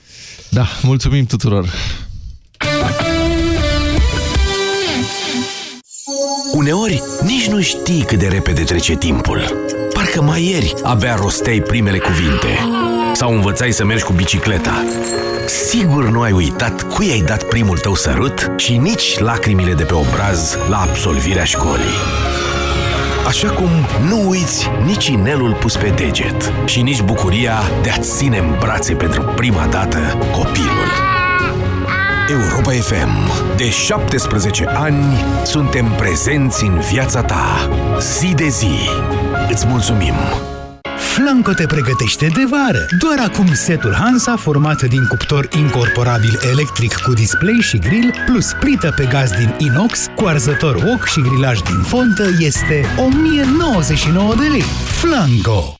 Da, mulțumim tuturor! Uneori, nici nu știi cât de repede trece timpul. Parcă mai ieri abia rosteai primele cuvinte. Sau învățai să mergi cu bicicleta. Sigur nu ai uitat cui ai dat primul tău sărut și nici lacrimile de pe obraz la absolvirea școlii. Așa cum nu uiți nici inelul pus pe deget și nici bucuria de a-ți ține în brațe pentru prima dată copilul. Europa FM. De 17 ani suntem prezenți în viața ta. Zi de zi. Îți mulțumim! Flanco te pregătește de vară. Doar acum setul Hansa, format din cuptor incorporabil electric cu display și grill, plus plită pe gaz din inox, cu arzător wok și grilaj din fontă, este 1099 de lei. Flanco!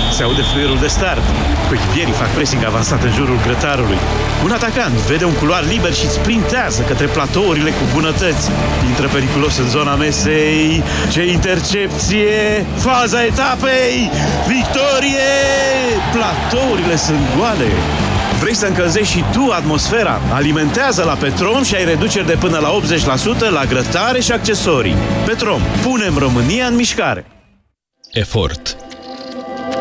Se aude fluierul de start. Coechipierii fac pressing avansat în jurul grătarului. Un atacant vede un culoar liber și sprintează către platourile cu bunătăți. Intră periculos în zona mesei. Ce intercepție! Faza etapei! Victorie! Platourile sunt goale. Vrei să încălzești și tu atmosfera? Alimentează la Petrom și ai reduceri de până la 80% la grătare și accesorii. Petrom, punem România în mișcare! Efort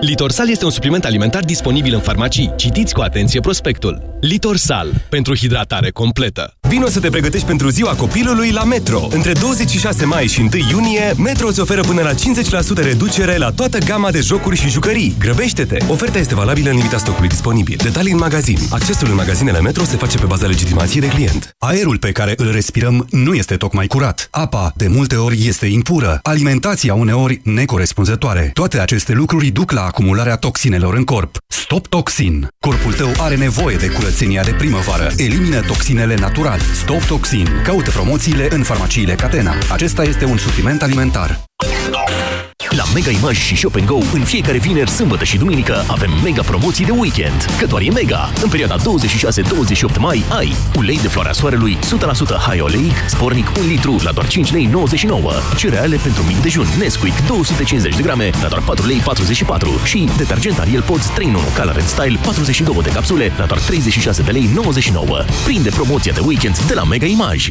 Litorsal este un supliment alimentar disponibil în farmacii. Citiți cu atenție prospectul. Litorsal. Pentru hidratare completă. Vino să te pregătești pentru ziua copilului la Metro. Între 26 mai și 1 iunie, Metro îți oferă până la 50% reducere la toată gama de jocuri și jucării. Grăbește-te! Oferta este valabilă în limita stocului disponibil. Detalii în magazin. Accesul în magazinele Metro se face pe baza legitimației de client. Aerul pe care îl respirăm nu este tocmai curat. Apa, de multe ori, este impură. Alimentația, uneori, necorespunzătoare. Toate aceste lucruri duc la acumularea toxinelor în corp. Stop Toxin. Corpul tău are nevoie de curățenia de primăvară. Elimină toxinele natural. Stop Toxin. Caută promoțiile în farmaciile Catena. Acesta este un supliment alimentar. La Mega Image și Shop Go, în fiecare vineri, sâmbătă și duminică, avem mega promoții de weekend. Că doar e mega! În perioada 26-28 mai ai ulei de floarea soarelui 100% high oleic, spornic 1 litru la doar 5 lei 99. Cereale pentru mic dejun Nesquik 250 de grame la doar 4 lei 44 și detergent Ariel Pods 3 in 1 Color and Style 42 de capsule la doar 36 de lei 99. Prinde promoția de weekend de la Mega Image.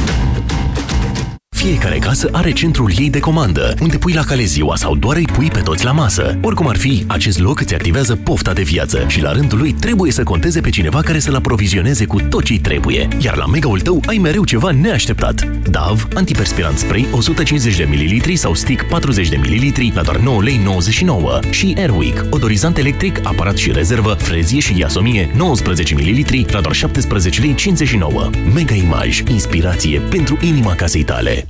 Fiecare casă are centrul ei de comandă, unde pui la cale ziua sau doar îi pui pe toți la masă. Oricum ar fi, acest loc îți activează pofta de viață și la rândul lui trebuie să conteze pe cineva care să-l aprovizioneze cu tot ce trebuie. Iar la megaul tău ai mereu ceva neașteptat. DAV, antiperspirant spray 150 de ml sau stick 40 de ml la doar 9 lei 99 și Airwick, odorizant electric, aparat și rezervă, frezie și iasomie 19 ml la doar 17 lei 59. Mega Image, inspirație pentru inima casei tale.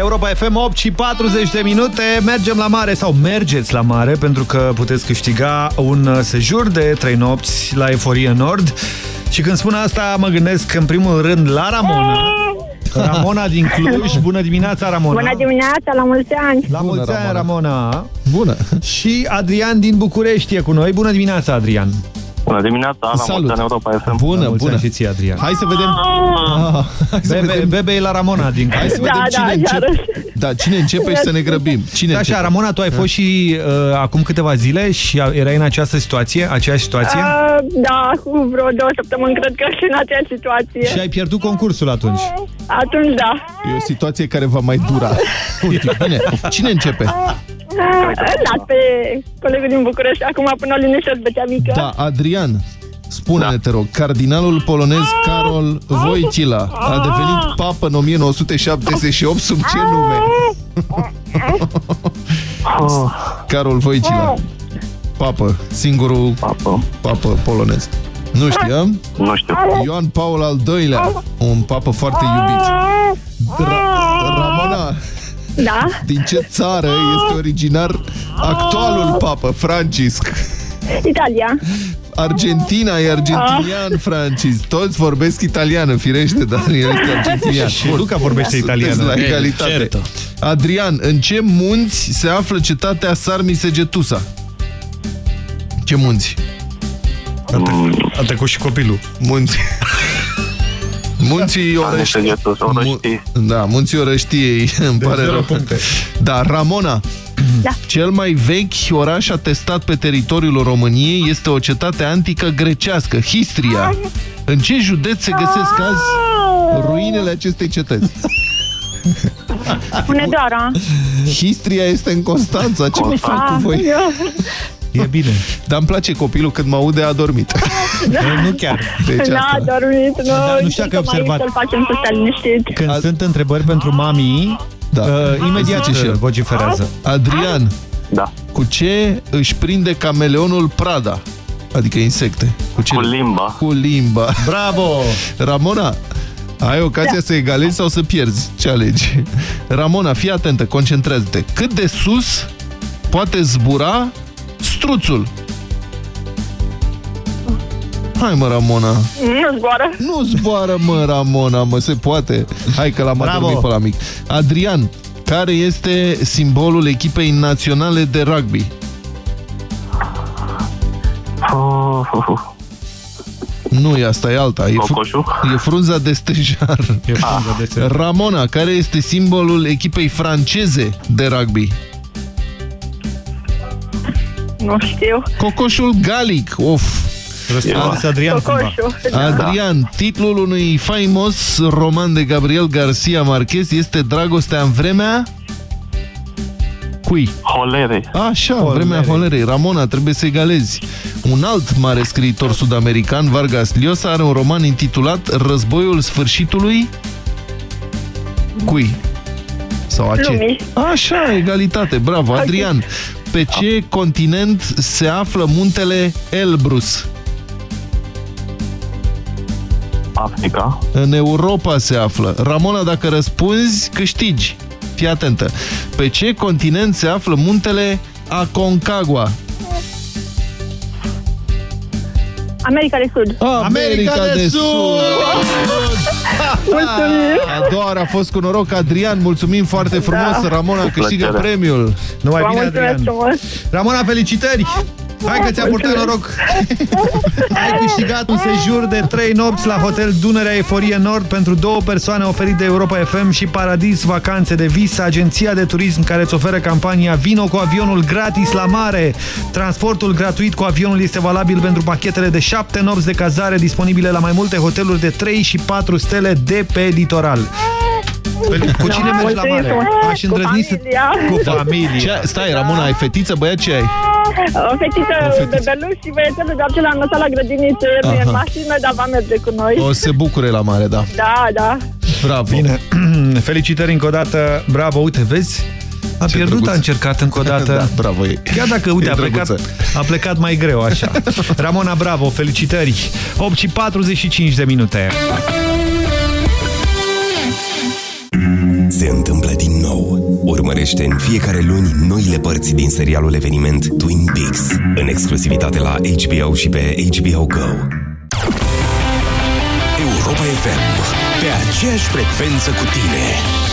Europa FM 8 și 40 de minute. Mergem la mare sau mergeți la mare pentru că puteți câștiga un sejur de 3 nopți la Eforie Nord. Și când spun asta mă gândesc în primul rând la Ramona. Ramona din Cluj. [laughs] Bună dimineața, Ramona. Bună dimineața, la mulți ani. La mulți ani, Ramona. Bună. Și Adrian din București e cu noi. Bună dimineața, Adrian. Bună dimineața, la Salut. mulți ani Europa FM. Bună, mulți bună. ani și ție, Adrian. Hai să vedem... Ah, hai să Bebe, vedem... Bebe e la Ramona din Hai să Cluj. vedem Da, cine da, începe. iarăși. Da, cine începe și să ne grăbim. Cine Da, așa, începe? Ramona, tu ai fost și uh, acum câteva zile și a- erai în această situație, aceeași situație? Uh, da, cu vreo două săptămâni cred că și în aceeași situație. Și ai pierdut concursul atunci. Atunci da. E o situație care va mai dura. un timp. Bine, cine începe? Las pe colegul din București acum până o liniște pe mică. Da, Adrian, spune-ne, te rog, cardinalul polonez Karol Wojtyla a devenit papă în 1978 sub ce nume? Karol Wojtyla. Papă, singurul papă, papă polonez. Nu știam? Nu știu. Ioan Paul al II-lea, un papă foarte iubit. Ra Ramona, Da? din ce țară este originar actualul papă, Francisc? Italia. Argentina, e argentinian, Francis. Toți vorbesc italiană, firește, dar el este [laughs] argentinian. Și Luca vorbește Sunteți italiană. la E, egalitate. certo. Adrian, în ce munți se află cetatea Sarmisegetusa? Ce munți? A trecut și copilul. Munți. [laughs] Munții Orăștii. Sarmisegetusa, Orăștii. Da, munții Orăștiei, [laughs] îmi De pare zero rău. puncte. Da, Ramona. [clears throat] Da. Cel mai vechi oraș atestat pe teritoriul României este o cetate antică grecească, Histria. În ce județ se găsesc azi ruinele acestei cetăți? [laughs] Hunedoara. Histria este în Constanța. Ce mă fac cu Ah, voi? [laughs] E bine. Dar îmi place copilul când mă aude a dormit. Nu chiar. Deci N-a asta. dormit, nu. Da, nu știu dacă ai Mai observat. Să-l facem să stea liniștit. Când sunt întrebări pentru mamii, Da. uh, imediat Zice și el. vociferează. Adrian, Da. cu ce își prinde cameleonul Prada? Adică insecte. Cu, ce? Cu limba. Cu limba. Bravo! [laughs] Ramona, ai ocazia Da. să egalezi sau să pierzi? Ce alegi? Ramona, fii atentă, concentrează-te. Cât de sus poate zbura struțul? Hai mă, Ramona. Nu zboară. Nu zboară, mă, Ramona, mă, se poate. Hai că l-am Bravo. adormit pe la mic. Adrian, care este simbolul echipei naționale de rugby? Oh, oh, oh. Nu e asta, e alta. E, fru- Cocoșul? e frunza de stejar. E frunza de stejar. Ramona, care este simbolul echipei franceze de rugby? Nu știu. Cocoșul galic. Of. Răspundeți, Adrian, cumva. Cocoșul. Adrian, titlul unui faimos roman de Gabriel Garcia Marquez este Dragostea în vremea... Cui? Holere. Așa, Holere. vremea holerei. Ramona, trebuie să egalezi. Un alt mare scriitor sud-american, Vargas Llosa, are un roman intitulat Războiul sfârșitului... Cui? Sau a ce? Lumii. Așa, egalitate. Bravo, Adrian. Pe ce continent se află muntele Elbrus? Africa. În Europa se află. Ramona, dacă răspunzi, câștigi. Fii atentă. Pe ce continent se află muntele Aconcagua? America de Sud. America, America de, de Sud! Mulțumim! A doua oară a fost cu noroc Adrian, mulțumim foarte frumos, Da. Ramona Cu câștigă plăcere. premiul. Numai Vă bine, mulțumesc Adrian. frumos. Ramona, felicitări! Hai că ți-a purtat noroc! [laughs] Ai câștigat un sejur de 3 nopți la Hotel Dunărea Eforie Nord pentru două persoane oferit de Europa FM și Paradis Vacanțe de Vis, agenția de turism care îți oferă campania Vino cu avionul gratis la mare. Transportul gratuit cu avionul este valabil pentru pachetele de 7 nopți de cazare disponibile la mai multe hoteluri de 3 și 4 stele de pe litoral. Cu cine mergi la mare? Aș Cu îndrăzni să... familia. Cu familie. Ce, stai, Ramona, ai fetiță, băiat, ce ai? O fetiță, un bebeluș și băiețelul, dar ce l-am lăsat la grădiniță, el nu e în Aha. mașină, dar va merge cu noi. O să se bucure la mare, da. Da, da. Bravo. Bine, [clears throat] felicitări încă o dată, bravo, uite, vezi? A Ce pierdut, drăguț. a încercat încă o dată. [laughs] Da, bravo ei. Chiar dacă, uite, E a plecat, drăguță. a plecat mai greu așa. [laughs] Ramona, bravo, felicitări. 8 și 45 de minute. Se întâmplă din nou. Urmărește în fiecare luni noile părți din serialul eveniment Twin Peaks, în exclusivitate la HBO și pe HBO Go. Europa FM, pe aceeași frecvență cu tine.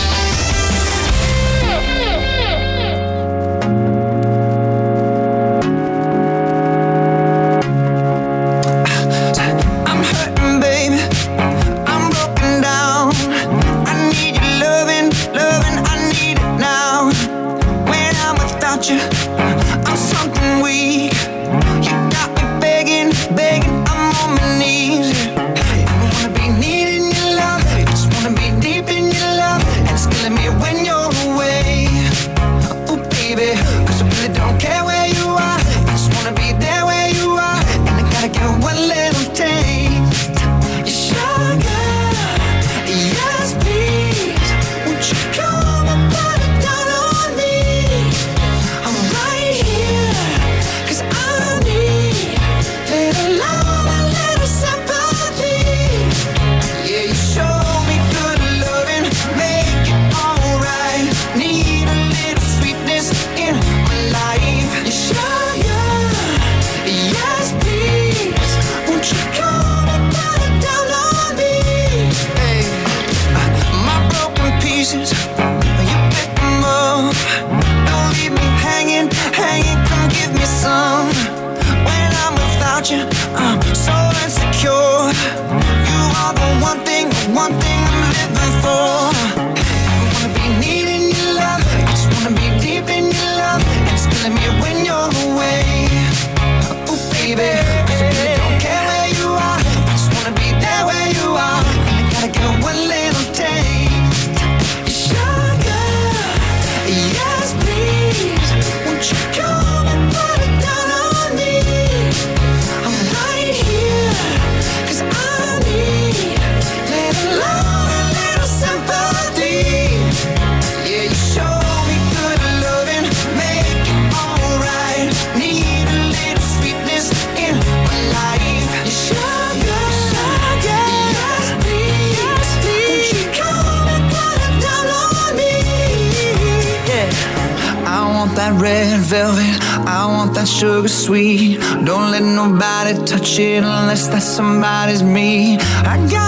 shit unless that somebody's me. I got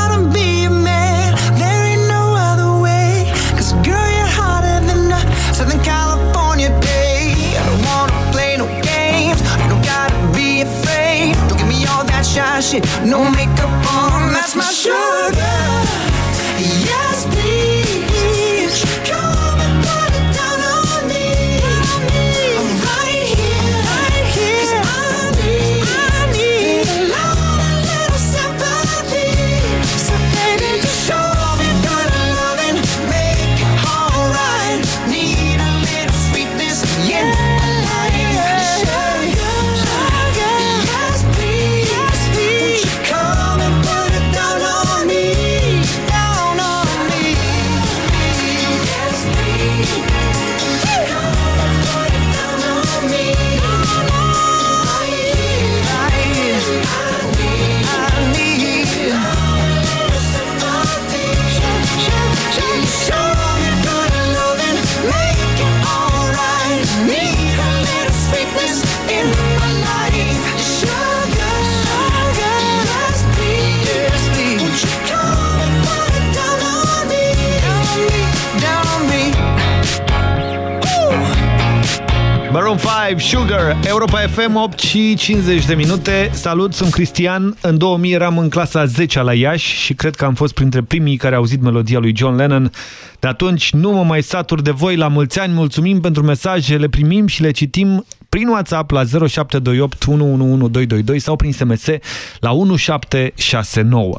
5, Sugar, Europa FM, 8 și 50 de minute. Salut, sunt Cristian. În 2000 eram în clasa 10 la Iași și cred că am fost printre primii care au auzit melodia lui John Lennon. De atunci nu mă mai satur de voi. La mulți ani, mulțumim pentru mesaje, le primim și le citim prin WhatsApp la 0728 111222 sau prin SMS la 1769.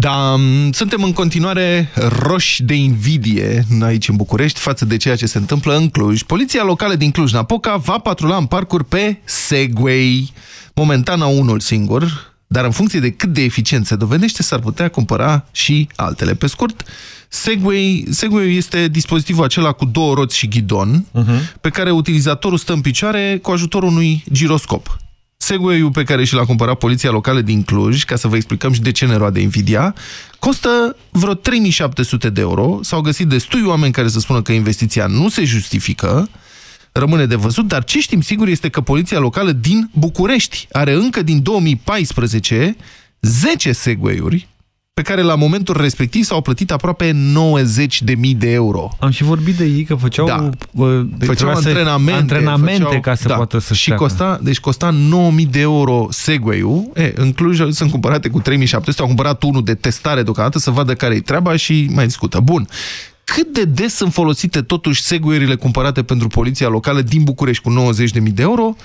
Da, suntem în continuare roși de invidie aici în București față de ceea ce se întâmplă în Cluj. Poliția locală din Cluj-Napoca va patrula în parcuri pe Segway. Momentan au unul singur, dar în funcție de cât de eficient se dovedește, s-ar putea cumpăra și altele. Pe scurt, Segway, Segway este dispozitivul acela cu două roți și ghidon, uh-huh. pe care utilizatorul stă în picioare cu ajutorul unui giroscop. Segway-ul pe care și l-a cumpărat poliția locală din Cluj, ca să vă explicăm și de ce ne roade invidia, costă vreo 3700 de euro. S-au găsit destui oameni care să spună că investiția nu se justifică, rămâne de văzut, dar ce știm sigur este că poliția locală din București are încă din 2014 10 Segway-uri pe care la momentul respectiv s-au plătit aproape 90.000 de euro. Am și vorbit de ei că făceau, Da. uh, Făceau trebuia să- antrenamente, antrenamente făceau, ca să da. poată să și costa, Deci costa 9.000 de euro Segway-ul. E, în Cluj sunt cumpărate cu 3.700, au cumpărat unul de testare deocamdată să vadă care-i treaba și mai discută. Bun. Cât de des sunt folosite totuși Segway-urile cumpărate pentru poliția locală din București cu 90.000 de euro?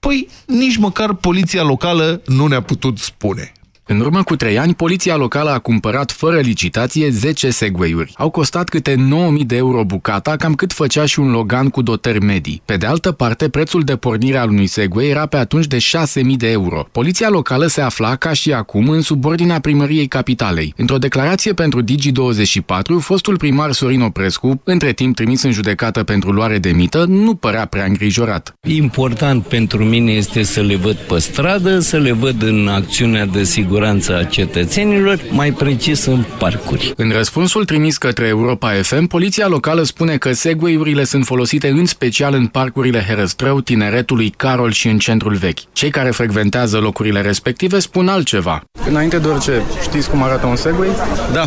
Păi nici măcar poliția locală nu ne-a putut spune. În urmă cu trei ani, poliția locală a cumpărat fără licitație 10 Segway-uri. Au costat câte 9.000 de euro bucata, cam cât făcea și un Logan cu dotări medii. Pe de altă parte, prețul de pornire al unui Segway era pe atunci de 6.000 de euro. Poliția locală se afla, ca și acum, în subordinea primăriei capitalei. Într-o declarație pentru Digi24, fostul primar Sorin Oprescu, între timp trimis în judecată pentru luare de mită, nu părea prea îngrijorat. Important pentru mine este să le văd pe stradă, să le văd în acțiunea de siguranță a cetățenilor, mai precis în parcuri. În răspunsul trimis către Europa FM, poliția locală spune că Segway-urile sunt folosite în special în parcurile Herăstrău, Tineretului, Carol și în centrul vechi. Cei care frecventează locurile respective spun altceva. Înainte de orice, știți cum arată un Segway? Da,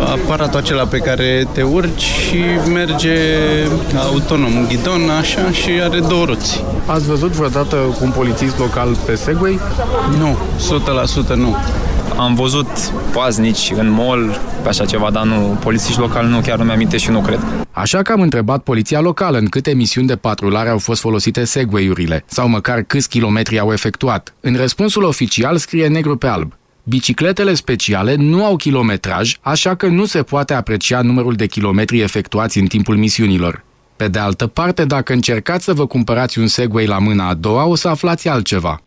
aparatul acela pe care te urci și merge autonom, în ghidon, așa, și are două roți. Ați văzut vreodată cu un polițist local pe Segway? Nu, 100% nu. Am văzut paznici în mall pe așa ceva, dar nu, polițiști locali nu, chiar nu mi-aminte și nu cred. Așa că am întrebat poliția locală în câte misiuni de patrulare au fost folosite Segway-urile, sau măcar câți kilometri au efectuat. În răspunsul oficial scrie negru pe alb. Bicicletele speciale nu au kilometraj, așa că nu se poate aprecia numărul de kilometri efectuați în timpul misiunilor. Pe de altă parte, dacă încercați să vă cumpărați un Segway la mâna a doua, o să aflați altceva.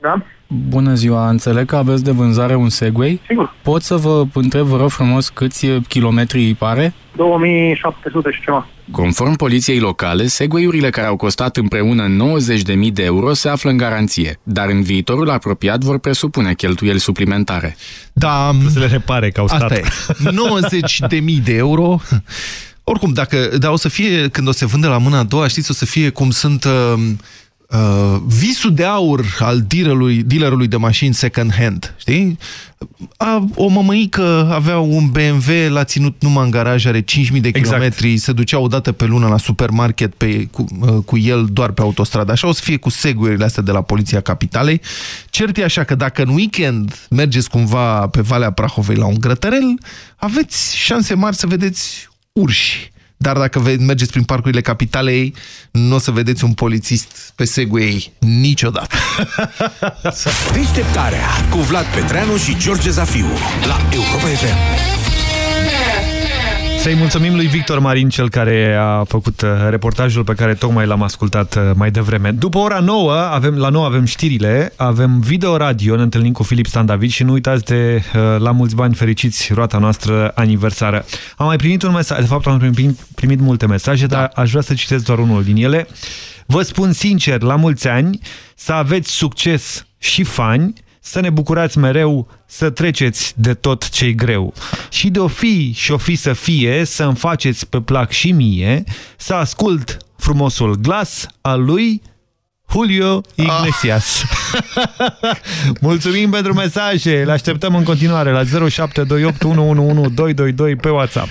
Da? Bună ziua, înțeleg că aveți de vânzare un Segway? Sigur. Pot să vă întreb, vă rog frumos, câți kilometri îi pare? 2700 și ceva. Conform poliției locale, Segway-urile care au costat împreună 90.000 de euro se află în garanție, dar în viitorul apropiat vor presupune cheltuieli suplimentare. Da, să le repare că au stat. Asta e. 90 de mii de euro. Oricum, dacă, dar o să fie, când o să se vândă la mâna a doua, știți, o să fie cum sunt uh, uh, visul de aur al dealerului, dealerului de mașini second hand, știi? A, o mămăică avea un BMW, l-a ținut numai în garaj, are 5.000 de Exact. kilometri, se ducea o dată pe lună la supermarket pe, cu, uh, cu el doar pe autostradă. Așa o să fie cu segurile astea de la Poliția Capitalei. Cert e așa că dacă în weekend mergeți cumva pe Valea Prahovei la un grătărel, aveți șanse mari să vedeți urși. Dar dacă ve- mergeți prin parcurile capitalei, nu o să vedeți un polițist pe Segway niciodată. [laughs] Deșteptarea cu Vlad Petreanu și George Zafiu la Europa FM. Să-i mulțumim lui Victor Marin, cel care a făcut uh, reportajul pe care tocmai l-am ascultat uh, mai devreme. După ora 9, avem, la 9 avem știrile, avem video radio, ne întâlnim cu Filip Stan David și nu uitați de uh, la mulți bani fericiți roata noastră aniversară. Am mai primit un mesaj, de fapt am primit, primit multe mesaje, da. dar aș vrea să citesc doar unul din ele. Vă spun sincer, la mulți ani, să aveți succes și fani, să ne bucurați mereu, să treceți de tot ce-i greu. Și de-o fi și-o fi să fie, să-mi faceți pe plac și mie, să ascult frumosul glas al lui Julio Iglesias. [laughs] Mulțumim pentru mesaje, le așteptăm în continuare la 0728 111 222 pe WhatsApp.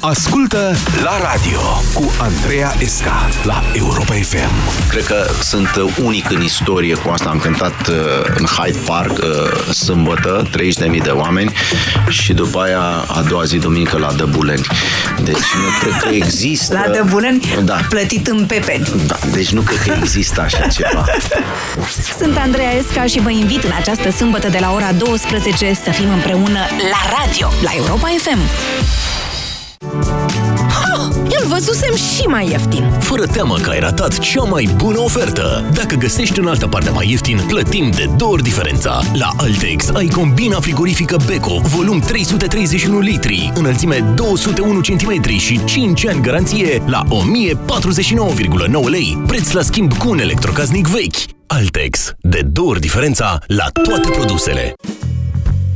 Ascultă la radio cu Andreea Esca la Europa FM. Cred că sunt unic în istorie cu asta. Am cântat uh, în Hyde Park uh, sâmbătă, 30.000 de oameni și după aia a doua zi duminică la Dăbuleni. Deci nu cred că există... La Dăbuleni, Da. plătit în pepeni. Da, deci nu cred că există așa ceva. [laughs] Sunt Andreea Esca și vă invit în această sâmbătă de la ora 12 să fim împreună la radio, la Europa FM. Ha! Îl văzusem și mai ieftin. Fără teamă că ai ratat cea mai bună ofertă. Dacă găsești în altă parte mai ieftin, plătim de două ori diferența. La Altex ai combina frigorifică Beko, volum 331 litri, înălțime 201 cm și 5 ani garanție la 1049,9 lei, preț la schimb cu un electrocasnic vechi. Altex. De două ori diferența la toate produsele.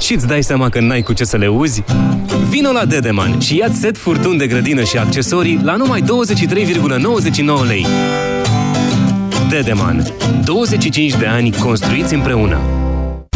și îți dai seama că n-ai cu ce să le uzi? Vino la Dedeman și ia set furtun de grădină și accesorii la numai 23,99 lei. Dedeman. 25 de ani construiți împreună.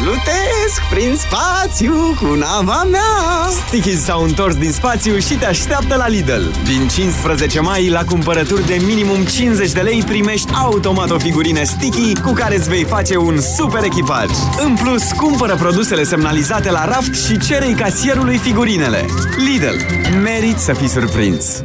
Plutesc prin spațiu cu nava mea. Stickies s-au întors din spațiu și te așteaptă la Lidl. Din 15 mai, la cumpărături de minimum 50 de lei Primești automat o figurină Sticky Cu care îți vei face un super echipaj. În plus, cumpără produsele semnalizate la raft Și cere casierului figurinele. Lidl. Merit să fii surprins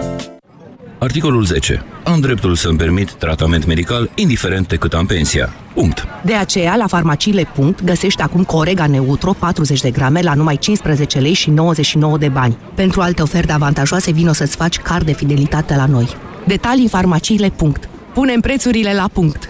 Articolul 10. Am dreptul să-mi permit tratament medical indiferent de cât am pensia. Punct. De aceea, la farmaciile. Punct, găsești acum Corega Neutro 40 de grame la numai 15 lei și 99 de bani. Pentru alte oferte avantajoase, vino să-ți faci card de fidelitate la noi. Detalii în farmaciile. Punct. Punem prețurile la punct.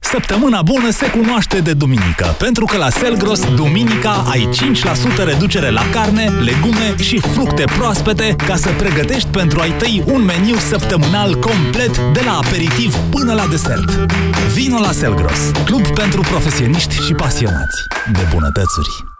Săptămâna bună se cunoaște de duminică, pentru că la Selgros, duminica, ai 5% reducere la carne, legume și fructe proaspete ca să pregătești pentru ai tăi un meniu săptămânal complet de la aperitiv până la desert. Vino la Selgros, club pentru profesioniști și pasionați de bunătățuri.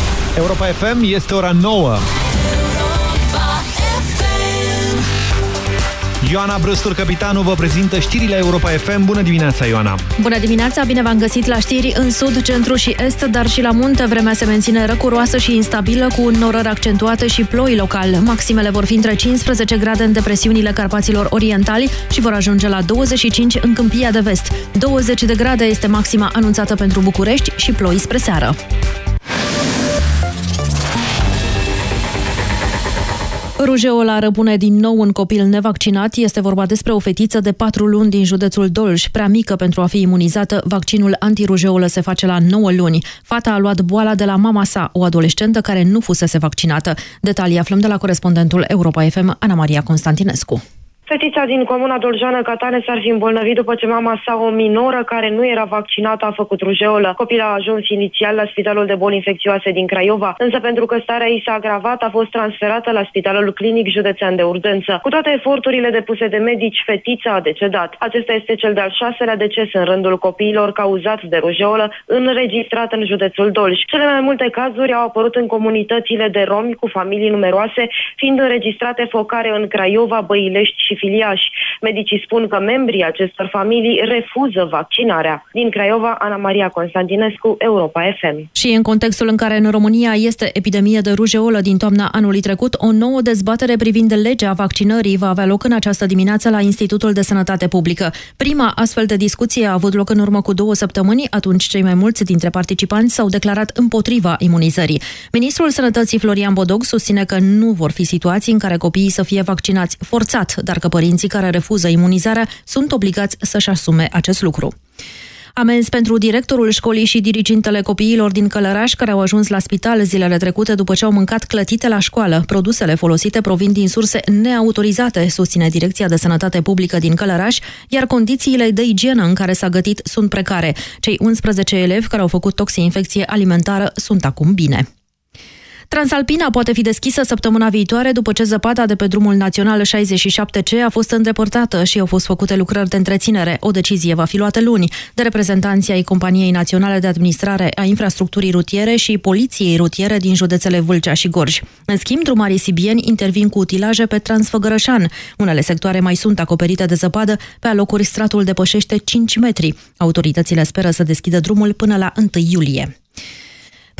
Europa FM este ora 9. Ioana Brăstur, capitanul, vă prezintă știrile Europa FM. Bună dimineața, Ioana! Bună dimineața, bine v-am găsit la știri în sud, centru și est, dar și la munte. Vremea se menține răcuroasă și instabilă, cu norări accentuate și ploi local. Maximele vor fi între 15 grade în depresiunile Carpaților Orientali și vor ajunge la 25 în Câmpia de Vest. 20 de grade este maxima anunțată pentru București și ploi spre seară. Rujeola răpune din nou un copil nevaccinat. Este vorba despre o fetiță de 4 luni din județul Dolj, prea mică pentru a fi imunizată. Vaccinul antirujeolă se face la 9 luni. Fata a luat boala de la mama sa, o adolescentă care nu fusese vaccinată. Detalii aflăm de la corespondentul Europa FM, Ana Maria Constantinescu. Fetița din comuna Doljană Catane s-ar fi îmbolnăvit după ce mama sa, o minoră care nu era vaccinată, a făcut rujeolă. Copila a ajuns inițial la Spitalul de Boli Infecțioase din Craiova, însă pentru că starea ei s-a agravat, a fost transferată la Spitalul Clinic Județean de Urgență. Cu toate eforturile depuse de medici, fetița a decedat. Acesta este cel de-al șaselea deces în rândul copiilor cauzați de rujeolă înregistrat în județul Dolj. Cele mai multe cazuri au apărut în comunitățile de romi cu familii numeroase, fiind înregistrate focare în Craiova, Băilești și filiași. Medicii spun că membrii acestor familii refuză vaccinarea. Din Craiova, Ana Maria Constantinescu, Europa FM. Și în contextul în care în România este epidemie de rujeolă din toamna anului trecut, o nouă dezbatere privind legea vaccinării va avea loc în această dimineață la Institutul de Sănătate Publică. Prima astfel de discuție a avut loc în urmă cu două săptămâni, atunci cei mai mulți dintre participanți s-au declarat împotriva imunizării. Ministrul Sănătății Florian Bodog susține că nu vor fi situații în care copiii să fie vaccinați forțat, dar că părinții care refuză imunizarea sunt obligați să-și asume acest lucru. Amenzi pentru directorul școlii și dirigintele copiilor din Călăraș care au ajuns la spital zilele trecute după ce au mâncat clătite la școală. Produsele folosite provin din surse neautorizate, susține Direcția de Sănătate Publică din Călăraș, iar condițiile de igienă în care s-a gătit sunt precare. Cei 11 elevi care au făcut toxinfecție alimentară sunt acum bine. Transalpina poate fi deschisă săptămâna viitoare după ce zăpada de pe drumul național 67C a fost îndepărtată și au fost făcute lucrări de întreținere. O decizie va fi luată luni de reprezentanții ai Companiei Naționale de Administrare a Infrastructurii Rutiere și Poliției Rutiere din județele Vâlcea și Gorj. În schimb, drumarii sibieni intervin cu utilaje pe Transfăgărășan. Unele sectoare mai sunt acoperite de zăpadă, pe alocuri stratul depășește 5 metri. Autoritățile speră să deschidă drumul până la 1 iulie.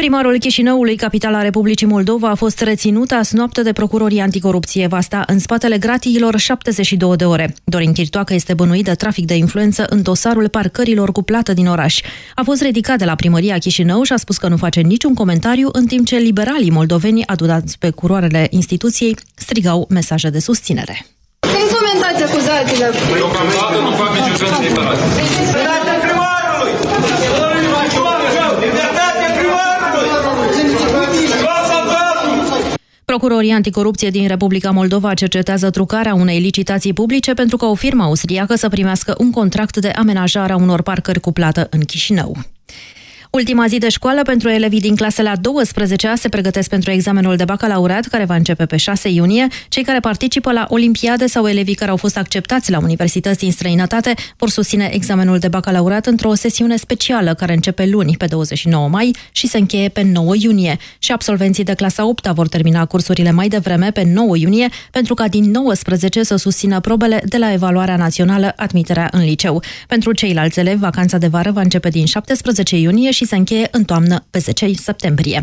Primarul Chișinăului, capitala Republicii Moldova, a fost reținut azi noapte de procurorii anticorupție. Va sta în spatele gratiilor 72 de ore. Dorin Chirtoacă este bănuit de trafic de influență în dosarul parcărilor cu plată din oraș. A fost ridicat de la primăria Chișinău și a spus că nu face niciun comentariu, în timp ce liberalii moldoveni, adunați pe curoarele instituției, strigau mesaje de susținere. Cum comentați acuzațiile? Deocamdată nu fac niciun fel de declarație. Procurorii anticorupție din Republica Moldova cercetează trucarea unei licitații publice pentru că o firmă austriacă să primească un contract de amenajare a unor parcări cu plată în Chișinău. Ultima zi de școală pentru elevii din clasele a 12-a se pregătesc pentru examenul de bacalaureat, care va începe pe 6 iunie. Cei care participă la olimpiade sau elevii care au fost acceptați la universități din străinătate vor susține examenul de bacalaureat într-o sesiune specială care începe luni, pe 29 mai, și se încheie pe 9 iunie. Și absolvenții de clasa 8 vor termina cursurile mai devreme, pe 9 iunie, pentru ca din 19 să susțină probele de la evaluarea națională admiterea în liceu. Pentru ceilalți elevi, vacanța de vară va începe din 17 iunie și și se încheie în toamnă pe 10 septembrie.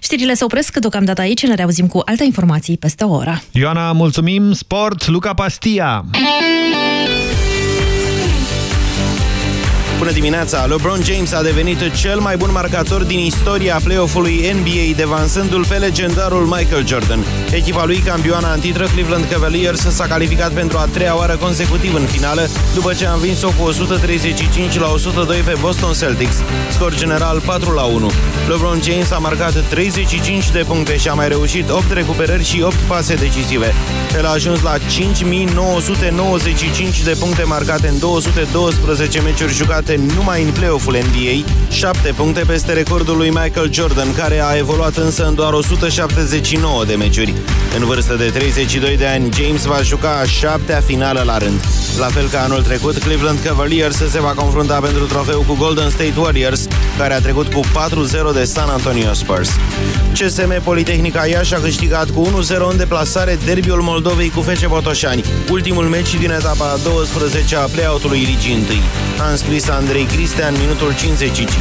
Știrile se opresc deocamdată aici, ne reauzim cu alte informații peste o oră. Ioana, mulțumim! Sport, Luca Pastia! Bună dimineața, LeBron James a devenit cel mai bun marcator din istoria play-off-ului NBA, devansându-l pe legendarul Michael Jordan. Echipa lui, campioana antitră Cleveland Cavaliers, s-a calificat pentru a treia oară consecutiv în finală, după ce a învins-o cu 135 la 102 pe Boston Celtics, scor general 4 la 1. LeBron James a marcat 35 de puncte și a mai reușit 8 recuperări și 8 pase decisive. El a ajuns la 5995 de puncte marcate în 212 meciuri jucate numai în play-off-ul NBA, 7 puncte peste recordul lui Michael Jordan, care a evoluat însă în doar 179 de meciuri. În vârstă de 32 de ani, James va juca a șaptea finală la rând. La fel ca anul trecut, Cleveland Cavaliers se va confrunta pentru trofeu cu Golden State Warriors, care a trecut cu 4-0 de San Antonio Spurs. CSM Politehnica Iași a câștigat cu 1-0 în deplasare derbiul Moldovei cu FC Botoșani, ultimul meci din etapa 12 a play-out-ului Ligii 1. A înscris Andrei Cristian minutul 55.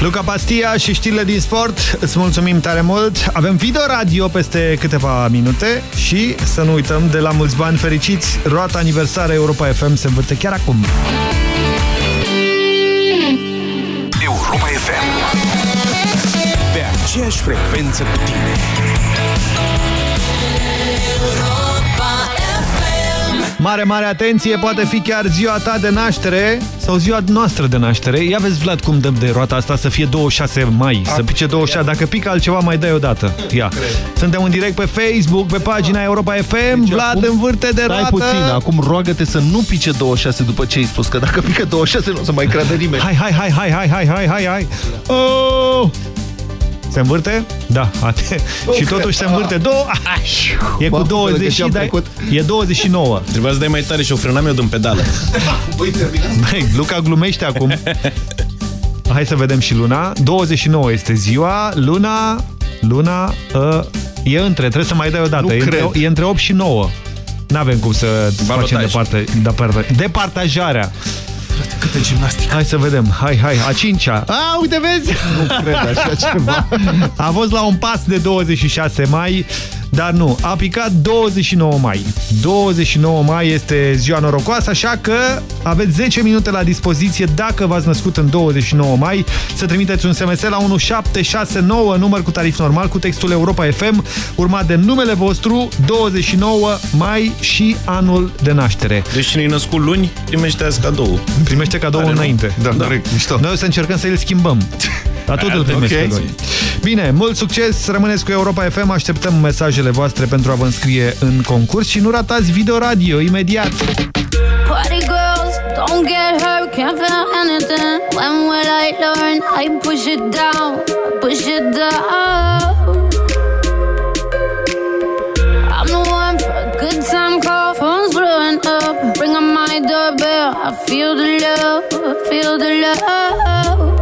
Luca Pastia și știrile din sport, îți mulțumim tare mult. Avem video radio peste câteva minute și să nu uităm de la mulți bani fericiți, roata aniversară Europa FM se învârte chiar acum. Europa FM Pe aceeași frecvență cu tine Mare, mare atenție, poate fi chiar ziua ta de naștere sau ziua noastră de naștere. Ia vezi, Vlad, cum dăm de roata asta să fie 26 mai, A, să pice 26. Dacă pică altceva, mai dai o dată. Ia. Suntem în direct pe Facebook, pe pagina Europa FM. Deci, Vlad acum, învârte de roată. puțin, acum roagă-te să nu pice 26 după ce ai spus, că dacă pică 26 nu o să mai creadă nimeni. Hai, hai, hai, hai, hai, hai, hai, hai, hai. Oh! Se învârte? Da. Ate. și totuși se învârte. Două... [laughs] E cu 20 și dai... E 29. Trebuia să dai mai tare și o frânam eu din pedală. [laughs] Băi, Luca glumește acum. [laughs] Hai să vedem și luna. 29 este ziua. Luna... Luna... Uh, e între. Trebuie să mai dai o dată. E între, e între 8 și 9. N-avem cum să Balotaj. facem departe, departe, departajarea frate, câtă gimnastică. Hai să vedem. Hai, hai, a cincea. A, uite, vezi? Nu cred așa ceva. [laughs] A fost la un pas de 26 mai. Dar nu, a picat 29 mai. 29 mai este ziua norocoasă, așa că aveți 10 minute la dispoziție dacă v-ați născut în 29 mai să trimiteți un SMS la 1769, număr cu tarif normal, cu textul Europa FM, urmat de numele vostru, 29 mai și anul de naștere. Deci cine e născut luni, primește azi cadou. Primește cadou Are înainte. Da, da. Corect, mișto. Noi o să încercăm să îl schimbăm. Dar tot îl primesc okay. pe noi. Bine, mult succes, rămâneți cu Europa FM, așteptăm mesajele voastre pentru a vă înscrie în concurs și nu ratați video radio imediat. Party girls, don't get hurt, can't feel anything When will I learn? I push it down, push it down I'm the one for a good time call, phone's blowing up Ring on my doorbell, I feel the love, feel the love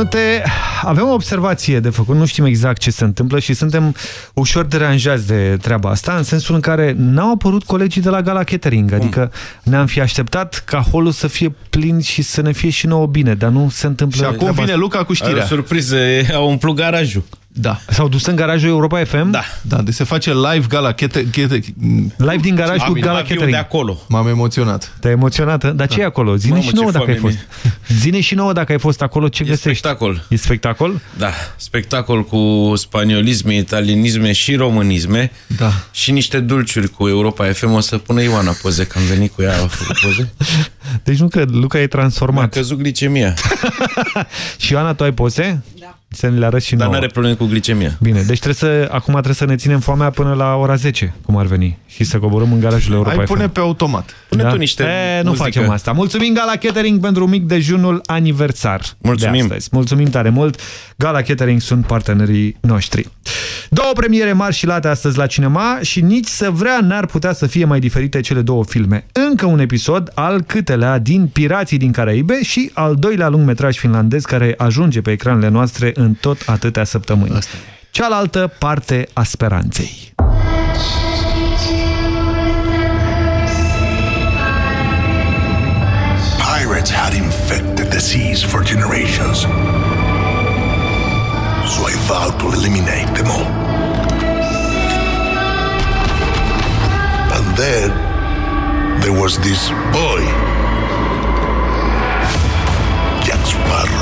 minute. Avem o observație de făcut, nu știm exact ce se întâmplă și suntem ușor deranjați de treaba asta, în sensul în care n-au apărut colegii de la Gala Catering, adică ne-am fi așteptat ca holul să fie plin și să ne fie și nouă bine, dar nu se întâmplă. Și acum vine Luca cu știrea. Are o surpriză, au umplut garajul. Da. S-au dus în garajul Europa FM? Da. Da, deci se face live gala catering. Live din garaj cu Gala Catering. de acolo. M-am emoționat. Te-ai emoționat? Dar ce e acolo? Zine Mamă, și ce nouă dacă ai foame fost. [laughs] Zine și nouă dacă ai fost acolo, ce E găsești? spectacol. E spectacol? Da, spectacol cu spaniolisme, italienisme și românisme da. și niște dulciuri cu Europa FM. O să pună Ioana poze, că am venit cu ea, a făcut poze. Deci nu că Luca e transformat. A căzut glicemia. [laughs] și Ioana, tu ai poze? Da. Să ne le arăți și Dar nouă. nu are probleme cu glicemia. Bine, deci trebuie să, acum trebuie să ne ținem foamea până la ora 10, cum ar veni, și să coborâm în garajul Europa Ai FM. pune pe automat. Pune tu niște e, nu muzică. facem asta. Mulțumim Gala Catering pentru mic dejunul aniversar Mulțumim. de astăzi. Mulțumim tare mult. Gala Catering sunt partenerii noștri. Două premiere mari și late astăzi la cinema și nici să vrea n-ar putea să fie mai diferite cele două filme. Încă un episod al câtelea din Pirații din Caraibe și al doilea lungmetraj finlandez care ajunge pe ecranele noastre în tot atâtea săptămâni. Asta Cealaltă parte a speranței. Pirates had infected the seas for generations. So I vowed to eliminate them all. And then there was this boy, Jack Sparrow.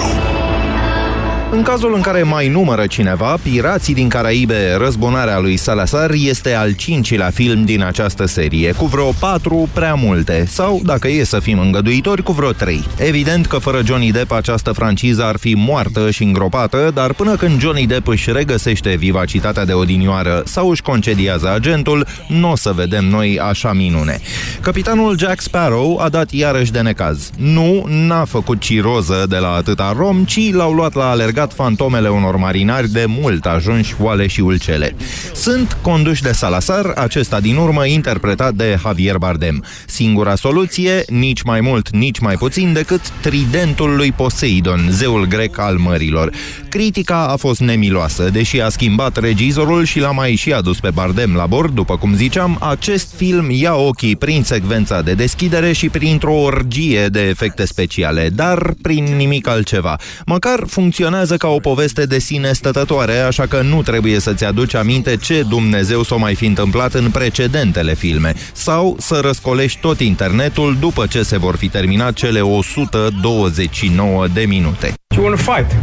În cazul în care mai numără cineva, Pirații din Caraibe, răzbunarea lui Salazar este al cincilea film din această serie, cu vreo patru prea multe, sau, dacă e să fim îngăduitori, cu vreo trei. Evident că fără Johnny Depp această franciză ar fi moartă și îngropată, dar până când Johnny Depp își regăsește vivacitatea de odinioară sau își concediază agentul, nu o să vedem noi așa minune. Capitanul Jack Sparrow a dat iarăși de necaz. Nu, n-a făcut ciroză de la atâta rom, ci l-au luat la alergat fantomele unor marinari de mult ajunși oale și ulcele. Sunt conduși de Salazar, acesta din urmă interpretat de Javier Bardem. Singura soluție, nici mai mult, nici mai puțin decât tridentul lui Poseidon, zeul grec al mărilor. Critica a fost nemiloasă, deși a schimbat regizorul și l-a mai și adus pe Bardem la bord, după cum ziceam, acest film ia ochii prin secvența de deschidere și printr-o orgie de efecte speciale, dar prin nimic altceva. Măcar funcționează ca o poveste de sine stătătoare, așa că nu trebuie să-ți aduci aminte ce Dumnezeu s-o mai fi întâmplat în precedentele filme, sau să răscolești tot internetul după ce se vor fi terminat cele 129 de minute. You want to fight?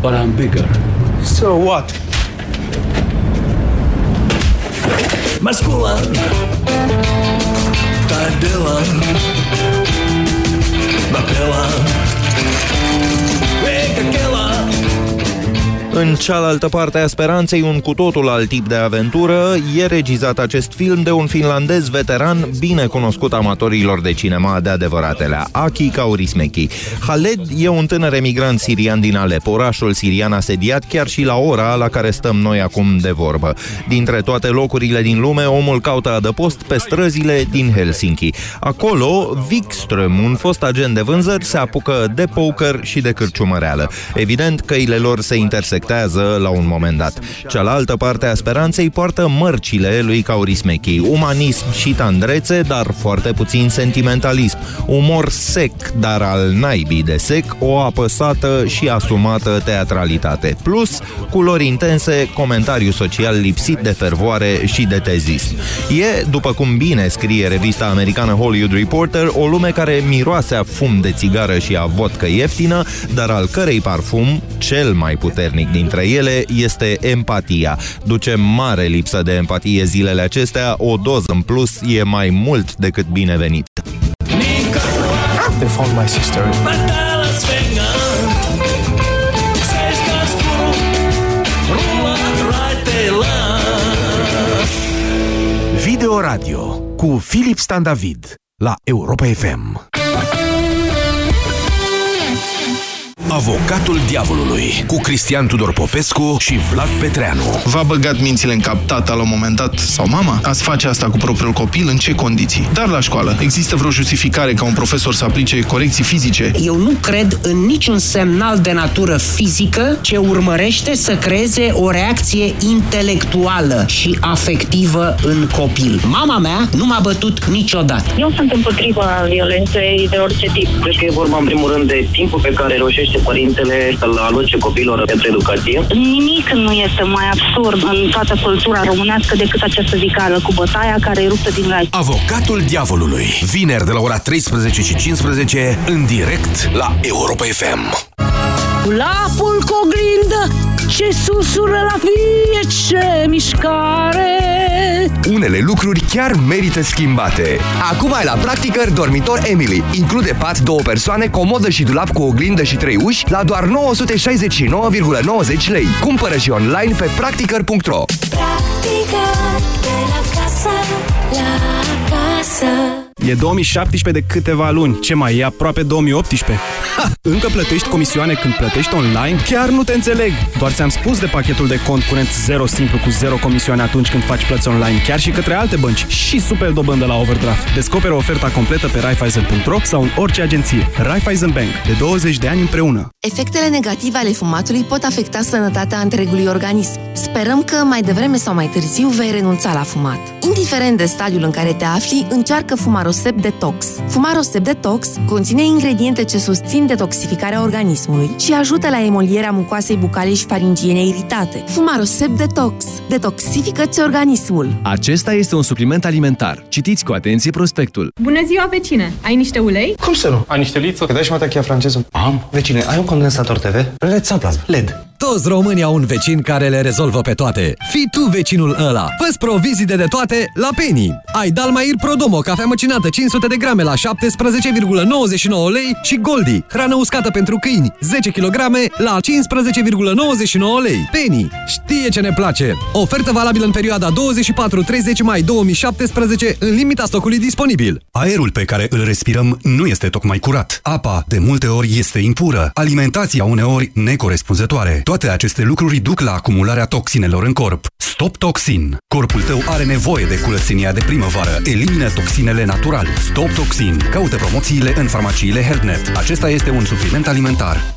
But I'm bigger. So what? Mascula. Tadilla. Lapella. În cealaltă parte a speranței, un cu totul alt tip de aventură, e regizat acest film de un finlandez veteran bine cunoscut amatorilor de cinema de adevăratele, Aki Kaurismäki. Haled e un tânăr emigrant sirian din Alep, orașul sirian asediat chiar și la ora la care stăm noi acum de vorbă. Dintre toate locurile din lume, omul caută adăpost pe străzile din Helsinki. Acolo, Wikström, un fost agent de vânzări, se apucă de poker și de cârciumăreală. Evident, căile lor se intersectează la un moment dat. Cealaltă parte a speranței poartă mărcile lui Kaurismäki, umanism și tandrețe, dar foarte puțin sentimentalism, umor sec, dar al naibii de sec, o apăsată și asumată teatralitate, plus culori intense, comentariu social lipsit de fervoare și de tezism. E, după cum bine scrie revista americană Hollywood Reporter, o lume care miroase a fum de țigară și a vodcă ieftină, dar al cărei parfum, cel mai puternic dintre ele, este empatia. Duce mare lipsă de empatie zilele acestea, o doză în plus e mai mult decât binevenit. They found my sister. Video Radio cu Filip Stan David la Europa FM. Avocatul Diavolului cu Cristian Tudor Popescu și Vlad Petreanu. V-a băgat mințile în cap tata la un moment dat sau mama? Ați face asta cu propriul copil? În ce condiții? Dar la școală, există vreo justificare ca un profesor să aplice corecții fizice? Eu nu cred în niciun semnal de natură fizică ce urmărește să creeze o reacție intelectuală și afectivă în copil. Mama mea nu m-a bătut niciodată. Eu sunt împotriva violenței de orice tip. Cred că e vorba în primul rând de timpul pe care reușește părintele să-l aloce copilor pentru educație. Nimic nu este mai absurd în toată cultura românească decât această zicală cu bătaia care e ruptă din rai. Avocatul Diavolului. Vineri de la ora 13 și 15 în direct la Europa FM. Lapul cu oglindă ce susură la fie ce mișcare Unele lucruri chiar merită schimbate. Acum ai la Practicăr dormitor Emily. Include pat, două persoane, comodă și dulap cu oglindă și trei uși la doar 969,90 lei. Cumpără și online pe practicăr.ro Practică de la casă, la casă E 2017 de câteva luni. Ce mai e aproape 2018? Ha! Încă plătești comisioane când plătești online? Chiar nu te înțeleg! Doar ți-am spus de pachetul de cont curent 0 simplu cu 0 comisioane atunci când faci plăți online, chiar și către alte bănci și super dobândă la overdraft. Descoperă oferta completă pe Raiffeisen.ro sau în orice agenție. Raiffeisen Bank. De 20 de ani împreună. Efectele negative ale fumatului pot afecta sănătatea întregului organism. Sperăm că mai devreme sau mai târziu vei renunța la fumat. Indiferent de stadiul în care te afli, încearcă Fumarosep Detox. Fumarosep Detox conține ingrediente ce susțin detoxificarea organismului și ajută la emolierea mucoasei bucale și faringiene iritate. Fumarosep Detox. Detoxifică-ți organismul. Acesta este un supliment alimentar. Citiți cu atenție prospectul. Bună ziua, vecine! Ai niște ulei? Cum să nu? Ai niște liță? Că dai și matachia franceză. Am. Vecine, ai un condensator TV? LED sau plasma? LED. Toți românii au un vecin care le rezolvă pe toate. Fii tu vecinul ăla. Fă-ți provizii de toate la Penny. Ai Dalmair Prodomo, cafea măcinată 500 de grame la 17,99 lei și Goldi, hrană uscată pentru câini 10 kg la 15,99 lei. Penny știe ce ne place. Ofertă valabilă în perioada 24-30 mai 2017 în limita stocului disponibil. Aerul pe care îl respirăm nu este tocmai curat. Apa, de multe ori, este impură. Alimentația uneori necorespunzătoare. Toate aceste lucruri duc la acumularea toxinelor în corp. Stop Toxin. Corpul tău are nevoie de curățenia de primăvară. Elimină toxinele natural. Stop Toxin. Caută promoțiile în farmaciile HealthNet. Acesta este un supliment alimentar.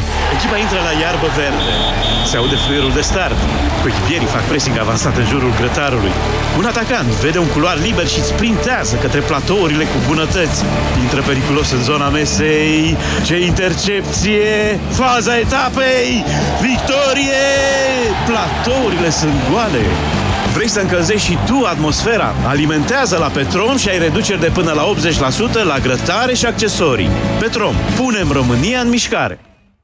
Echipa intră la iarbă verde. Se aude fluierul de start. Coechipierii fac pressing avansat în jurul grătarului. Un atacant vede un culoar liber și sprintează către platourile cu bunătăți. Intră periculos în zona mesei. Ce intercepție! Faza etapei! Victorie! Platourile sunt goale. Vrei să încălzești și tu atmosfera? Alimentează la Petrom și ai reduceri de până la 80% la grătare și accesorii. Petrom. Punem România în mișcare.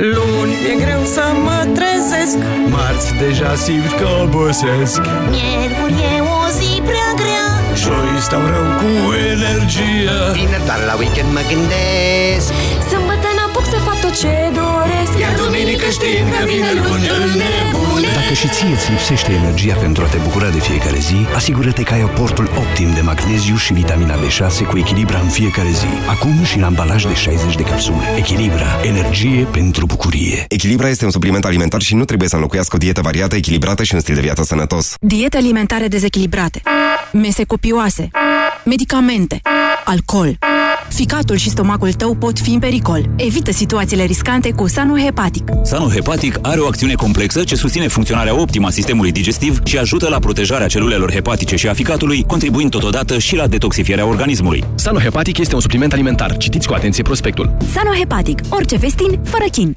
Luni. E greu să mă trezesc. Marți deja simt că obosesc. Miercuri e o zi prea grea. Joi stau rău cu energie. Vineri doar la weekend mă gândesc tot ce doresc Iar duminică știm că vine luni îl nebune Dacă și ție îți lipsește energia pentru a te bucura de fiecare zi, asigură-te că ai aportul optim de magneziu și vitamina B6 cu Echilibra în fiecare zi. Acum și în ambalaj de 60 de capsule. Echilibra. Energie pentru bucurie. Echilibra este un supliment alimentar și nu trebuie să înlocuiască o dietă variată, echilibrată și un stil de viață sănătos. Diete alimentare dezechilibrate. Mese copioase. medicamente, alcool. Ficatul și stomacul tău pot fi în pericol. Evită situațiile riscante cu Sanohepatic. Sanohepatic are o acțiune complexă ce susține funcționarea optimă a sistemului digestiv și ajută la protejarea celulelor hepatice și a ficatului, contribuind totodată și la detoxifierea organismului. Sanohepatic este un supliment alimentar. Citiți cu atenție prospectul. Sanohepatic. Orice vestin, fără chin.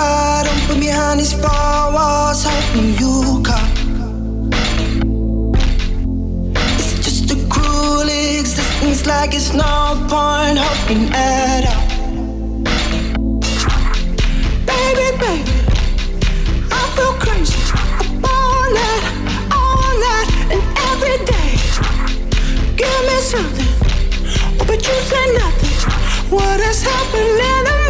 Eyes wide open behind these four walls, hoping you come. It's just a cruel existence, like it's no point hoping at all. Baby, baby, I feel crazy. Up all night, all night, and every day. Give me something, but you say nothing. What is happening to me?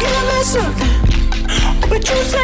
Give me something, but you say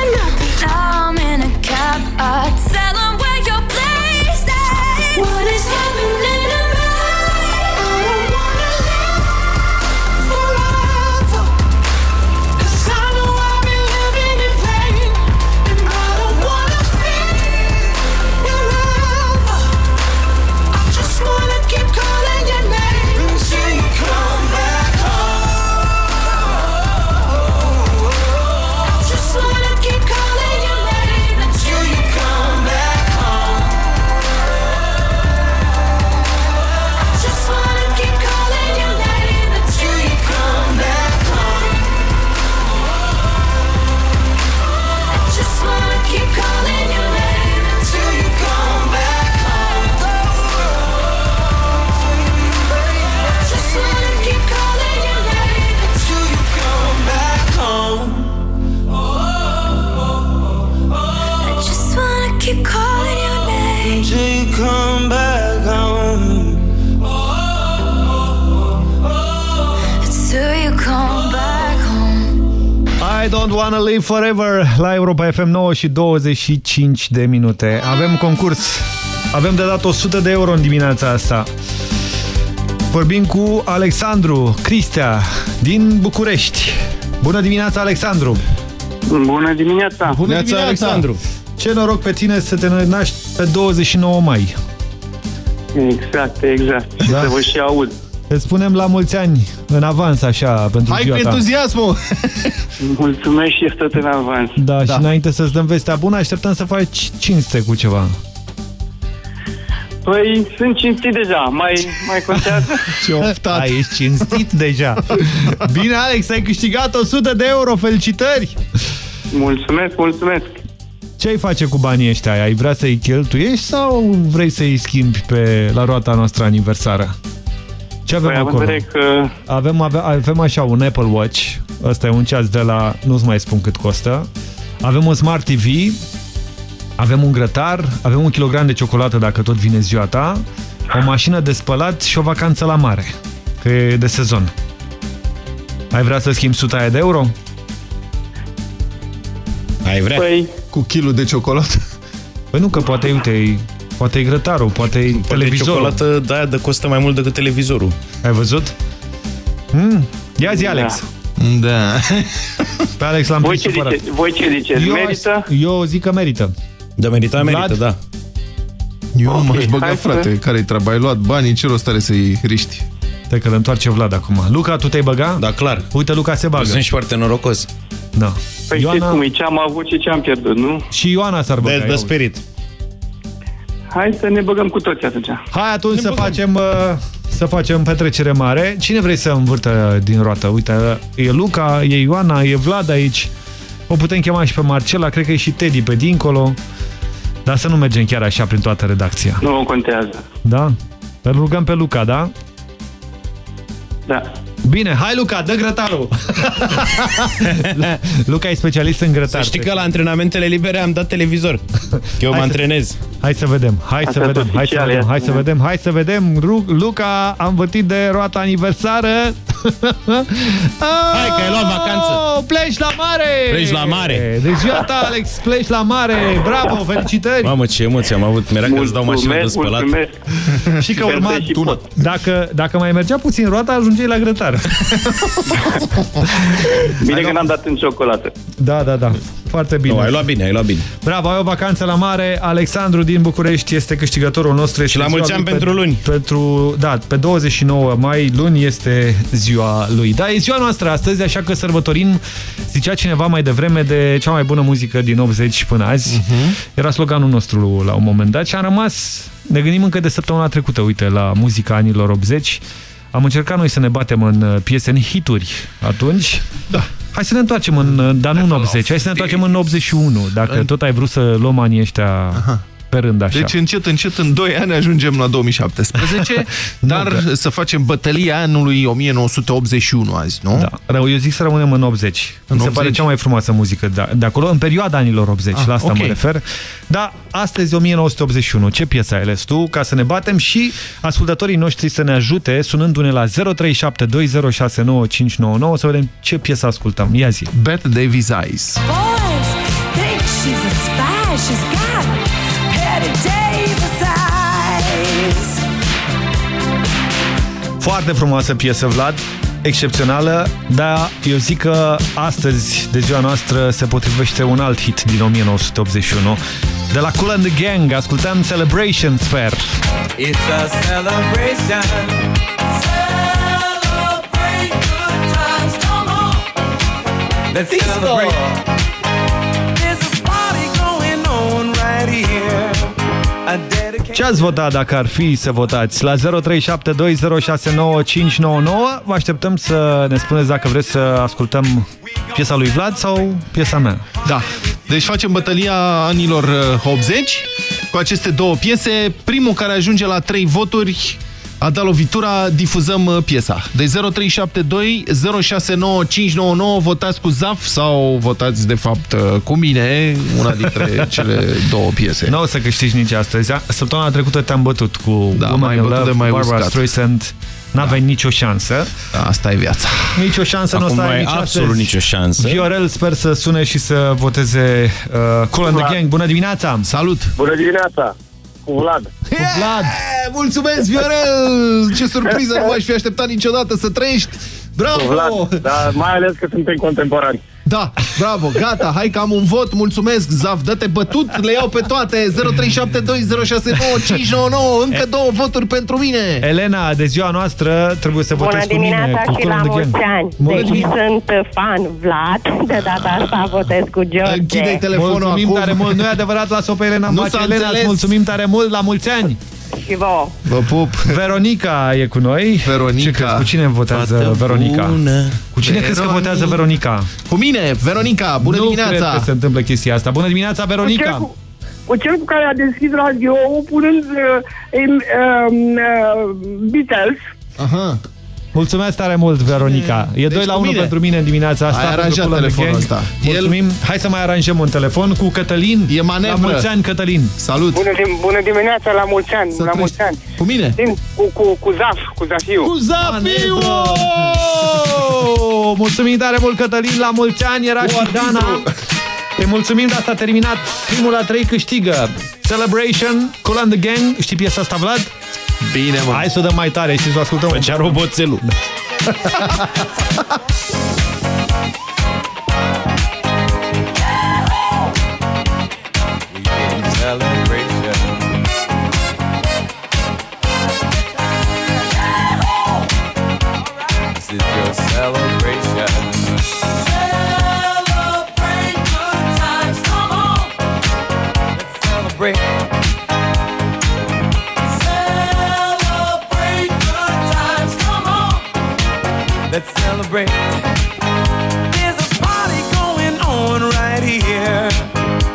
I don't wanna live forever la Europa FM 9 și 25 de minute. Avem concurs. Avem de dat 100 de euro în dimineața asta. Vorbim cu Alexandru Cristea din București. Bună dimineața, Alexandru! Bună dimineața! Bună dimineața, Alexandru! Ce noroc pe tine să te naști pe 29 mai. Exact, exact. Da. Să vă și aud. Îți spunem la mulți ani în avans, așa, pentru Hai ziua cu ta. entuziasmul! [laughs] Mulțumesc și tot în avans. Da, da, și înainte să-ți dăm vestea bună, așteptăm să faci cinste cu ceva. Păi, sunt cinstit deja. Mai, mai contează? [laughs] Ce oftat! Ai, ești cinstit deja. [laughs] Bine, Alex, ai câștigat 100 de euro, felicitări! Mulțumesc, mulțumesc! Ce ai face cu banii ăștia? Ai vrea să-i cheltuiești sau vrei să-i schimbi pe, la roata noastră aniversară? Ce avem Păi, având acolo? în vedere că Avem, avem, avem așa un Apple Watch, ăsta e un ceas de la, nu-ți mai spun cât costă, avem un Smart TV, avem un grătar, avem un kilogram de ciocolată dacă tot vine ziua ta, o mașină de spălat și o vacanță la mare, că e de sezon. Ai vrea să schimbi 100 aia de euro? Ai vrea? Păi... Cu kilul de ciocolată? Păi nu, că poate, uite, poate e grătarul, poate e televizorul. ciocolată de aia de costă mai mult decât televizorul. Ai văzut? Mm. Ia zi, Alex. Da. Pe Alex l-am Voi prins ce, supărat. zice, voi ce ziceți? Eu, Merită? eu zic că merită. Da, merita, Vlad? merită, da. Eu nu m-aș băga, hai să frate. vedem. Care-i treaba? Ai luat banii, ce rost are să-i riști? Stai că îl întoarce Vlad acum. Luca, tu te-ai băga? Da, clar. Uite, Luca se bagă. Eu sunt și foarte norocos. Da. Păi Ioana- știți cum e, ce am avut și ce am pierdut, nu? Și Ioana s-ar băga. That's the ia spirit. Hai să ne băgăm cu toți atunci. Hai atunci să facem, uh, să facem petrecere mare. Cine vrei să învârtă din roată? Uite, e Luca, e Ioana, e Vlad aici. O putem chema și pe Marcela, cred că e și Teddy pe dincolo. Dar să nu mergem chiar așa prin toată redacția. Nu contează. Da? Îl rugăm pe Luca, da? Da. Bine, hai Luca, dă grătarul! [laughs] Luca e specialist în grătar. Să știi că la antrenamentele libere am dat televizor. [laughs] Eu mă Hai să- antrenez. Hai să vedem, hai Asta să e vedem, hai să oficial, vedem, ia hai să spune. vedem, hai să vedem. Ru Luca a învârtit de roata aniversară. Hai că ai luat vacanță. Oh, pleci la mare! Pleci la mare. Deci ziua ta, Alex, pleci la mare. Bravo, felicitări! Mamă, ce emoție am avut. Mi-era că îți dau mașină de Mulțumesc, spălat. mulțumesc. Și că Sper urma, să și pot. dacă, dacă mai mergea puțin roata, ajungeai la grătar. [laughs] Bine că n-am dat în ciocolată. Da, da, da. Foarte bine. Nu, ai luat bine, ai luat bine. Bravo, ai o vacanță la mare. Alexandru din București este câștigătorul nostru. Este Și la ziua mulți lui ani pe- pentru luni. Pentru, da, pe 29 mai, luni, este ziua lui. Da, e ziua noastră astăzi, așa că sărbătorim, zicea cineva mai devreme, de cea mai bună muzică din 80 până azi. Mhm. Era sloganul nostru la un moment dat și am rămas, ne gândim încă de săptămâna trecută, uite, la muzica anilor 80. Am încercat noi să ne batem în uh, piese, în hituri atunci. Da. Hai să ne întoarcem în, uh, dar nu în 80, hai să ne întoarcem în 81, dacă tot ai vrut să luăm anii ăștia pe rând așa. Deci încet, încet, în 2 ani ajungem la 2017, [laughs] dar să facem bătălia anului 1981 azi, nu? Da, rău, eu zic să rămânem în 80. În Mi se 80? pare cea mai frumoasă muzică de, de acolo, în perioada anilor 80, Ah, la asta ok. mă refer. Da, astăzi 1981. Ce piesă ai ales tu ca să ne batem și ascultătorii noștri să ne ajute sunându-ne la 0372069599 să vedem ce piesă ascultăm. Ia zi. Bette Davis Eyes. Boys think she's a spy. She's got Patty Davis eyes. Foarte frumoasă piesă, Vlad. Excepțională, dar eu zic că astăzi, de ziua noastră, se potrivește un alt hit din 1981. De la Cool and the Gang, ascultăm Celebration Sphere. It's a celebration. Celebrate good times. Come on. Let's celebrate. Ce ați votat dacă ar fi să votați? La 0372069599 vă așteptăm să ne spuneți dacă vreți să ascultăm piesa lui Vlad sau piesa mea. Da. Deci facem bătălia anilor uh, 80 cu aceste două piese. Primul care ajunge la 3 voturi a dat lovitura, difuzăm uh, piesa. Deci 0372 069599 votați cu ZAF sau votați de fapt uh, cu mine, una dintre [laughs] cele două piese. Nu o să câștigi nici astăzi. Săptămâna trecută te-am bătut cu Da, Woman m-ai in bătut Love, de mai Barbara uscat. Streisand. N-aveai nicio șansă. Asta e viața. Nicio șansă nu o Acum să nu ai ai nici absolut astăzi. nicio șansă. Viorel, sper să sune și să voteze uh, Cool and the Gang. Bună dimineața! Salut! Bună dimineața! Cu Vlad. Cu Vlad! E, mulțumesc, Viorel! Ce surpriză, nu m-aș fi așteptat niciodată să trăiești! Bravo! Cu Vlad, dar mai ales că suntem contemporani. Da, bravo, gata, hai că am un vot, mulțumesc, Zaf, dă-te bătut, le iau pe toate, 0372069599, încă două voturi pentru mine. Elena, de ziua noastră trebuie să Bună votezi cu mine. dimineața cu și Cool la and the mulți Gang. ani. Bună Deși dimineața. sunt fan Vlad, de data asta votez cu George. Închide-i telefonul Mulțumim acum. tare mult, nu e adevărat, las-o pe Elena în Nu pace. s-a Elena, înțeles. îți mulțumim tare mult, la mulți ani! Și vouă. Vă pup. Veronica e cu noi. Veronica. Ce crezi, cu cine votează Fată Veronica? bună. Cu cine crezi că Veronica. votează Veronica? Cu mine, Veronica, bună nu dimineața! cred că se întâmplă chestia asta. Bună dimineața, Veronica! Cu, cu cel cu care a deschis radio-ul punând uh, em, um, uh, Beatles. Aha. Mulțumesc tare mult, Veronica. E Deci 2 la cu 1 mine. pentru mine în dimineața asta. Ai pentru aranjat Cool and the telefonul Gang. ăsta. Mulțumim. Hai să mai aranjăm un telefon cu Cătălin. E manevră. La mulți ani, Cătălin. Salut! Bună, dim- bună dimineața, la mulți ani, Să la trăiești. mulți ani. Cu mine? Dim, cu, cu, cu Zaf, cu Zafiu. Cu Zafiu! Oh, mulțumim tare mult, Cătălin. La mulți ani era și Dana. Te mulțumim, de asta a terminat. Primul la 3 câștigă. Celebration, Cool and the Gang. Știi piesa asta, Vlad? Bine, mă. Hai să o dăm mai tare și să o ascultăm. Făcea roboțelul. This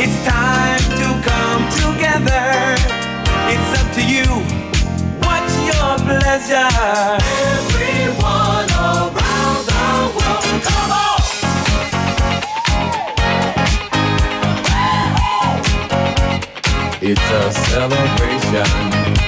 It's time to come together. It's up to you. What's your pleasure? Everyone around the world, come on. It's a celebration.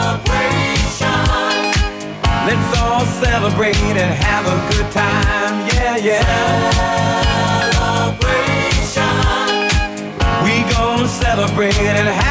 Let's all celebrate and have a good time. Yeah, yeah. Celebration. We gon' celebrate and have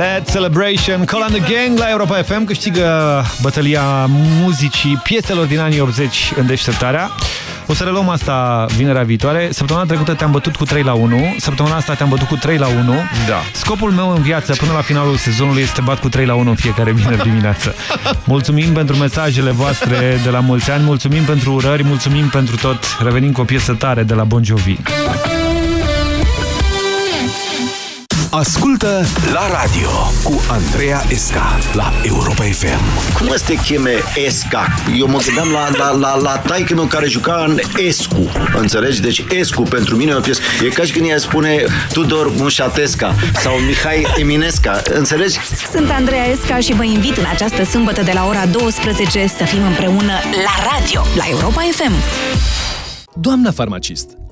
Let's Celebration, Call on the Gang la Europa FM câștigă bătălia muzicii pieselor din anii 80 în deșteptarea. O să reluăm asta vinerea viitoare. Săptămâna trecută te-am bătut cu 3 la 1. Săptămâna asta te-am bătut cu 3 la 1. Da. Scopul meu în viață până la finalul sezonului este să te bat cu 3 la 1 în fiecare vineri dimineață. [laughs] Mulțumim pentru mesajele voastre de la mulți ani, mulțumim pentru urări, mulțumim pentru tot. Revenim cu o piesă tare de la Bon Jovi. Ascultă la radio cu Andreea Esca la Europa FM. Cum să te cheme Esca? Eu mă gândeam la, la, la, la taică meu care juca în Escu. Înțelegi? Deci Escu pentru mine e o piesă. E ca și când ea spune Tudor Mușatesca sau Mihai Eminesca. Înțelegi? Sunt Andreea Esca și vă invit în această sâmbătă de la ora 12 să fim împreună la radio, la Europa FM. Doamna farmacist,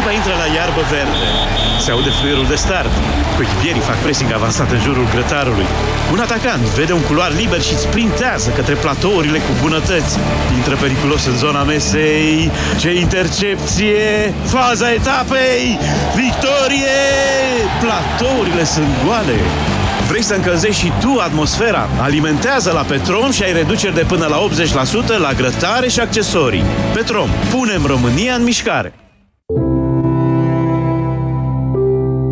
Echipa intră la iarbă verde. Se aude fluierul de start. Coechipierii fac pressing avansat în jurul grătarului. Un atacant vede un culoar liber și sprintează către platourile cu bunătăți. Intră periculos în zona mesei. Ce intercepție! Faza etapei! Victorie! Platourile sunt goale. Vrei să încălzești și tu atmosfera? Alimentează la Petrom și ai reduceri de până la 80% la grătare și accesorii. Petrom, punem România în mișcare!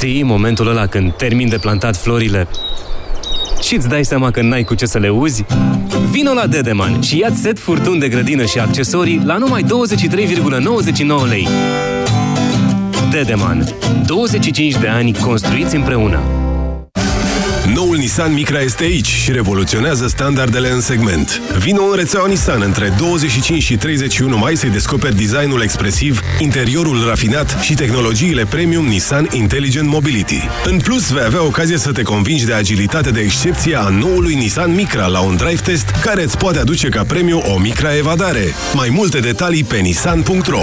Știi momentul ăla când termin de plantat florile și îți dai seama că n-ai cu ce să le uzi? Vino la Dedeman și ia set furtun de grădină și accesorii la numai 23,99 lei. Dedeman. 25 de ani construiți împreună. Noul Nissan Micra este aici și revoluționează standardele în segment. Vino în rețeaua Nissan între 25 și 31 mai să descoperi designul expresiv, interiorul rafinat și tehnologiile premium Nissan Intelligent Mobility. În plus, vei avea ocazie să te convingi de agilitate de excepție a noului Nissan Micra la un drive test care îți poate aduce ca premiu o Micra Evadare. Mai multe detalii pe nissan.ro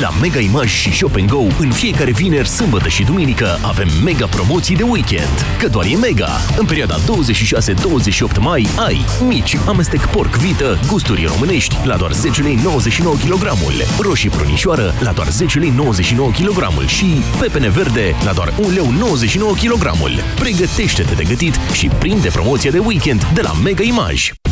La Mega Image și Shop Go, în fiecare vineri, sâmbătă și duminică, avem mega promoții de weekend. Că doar e mega! În perioada 26-28 mai ai mici, amestec porc vită, gusturi românești, la doar 10 lei 99 kg, roșii prunișoară, la doar 10 lei 99 kg și pepene verde, la doar 1 leu 99 kg. Pregătește-te de gătit și prinde promoția de weekend de la Mega Image.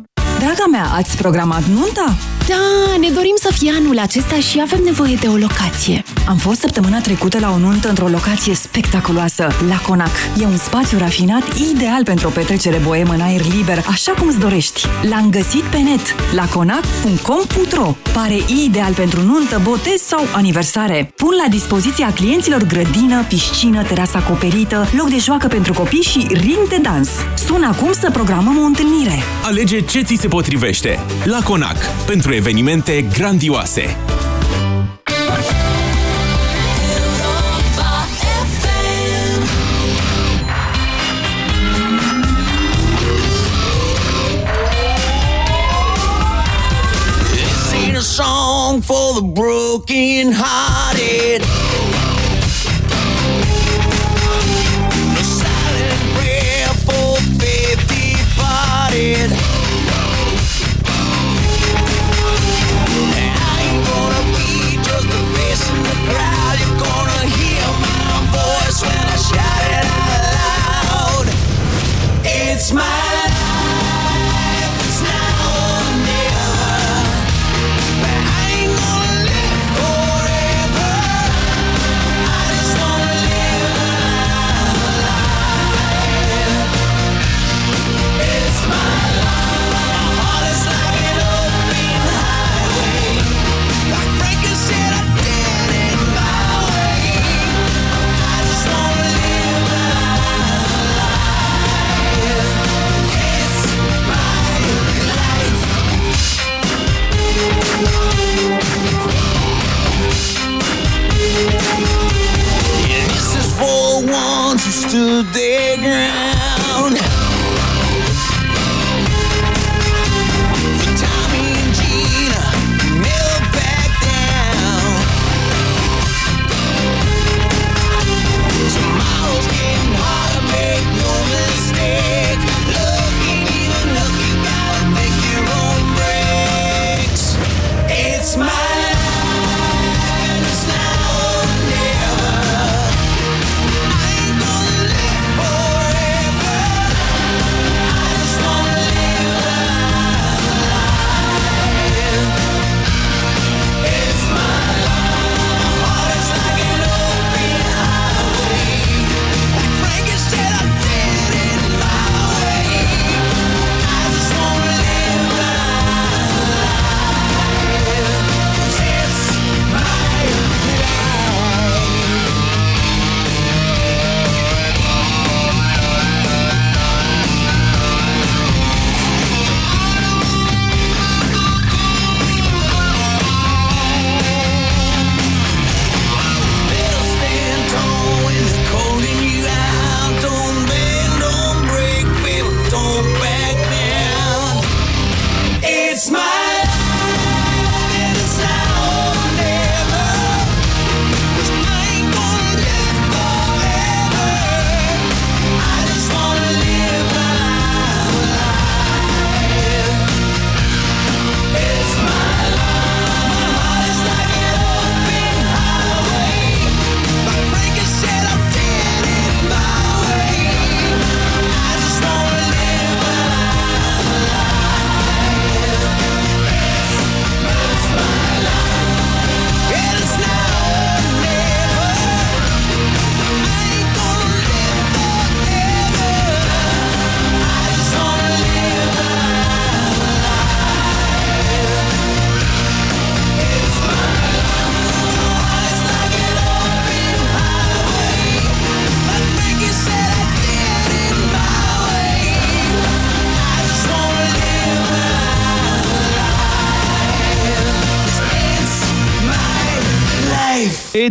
Draga mea, ați programat nunta? Da, ne dorim să fie anul acesta și avem nevoie de o locație. Am fost săptămâna trecută la o nuntă într-o locație spectaculoasă, La Conac. E un spațiu rafinat ideal pentru o petrecere boemă în aer liber, așa cum îți dorești. L-am găsit pe net, laconac.com.ro Pare ideal pentru nuntă, botez sau aniversare. Pun la dispoziția clienților grădină, piscină, terasă acoperită, loc de joacă pentru copii și ring de dans. Sună acum să programăm o întâlnire. Alege ce ți se potrivește. La Conac. Pentru evenimente grandioase. This ain't a song for the broken hearted. No silent prayer for faith departed. It's my to the ground.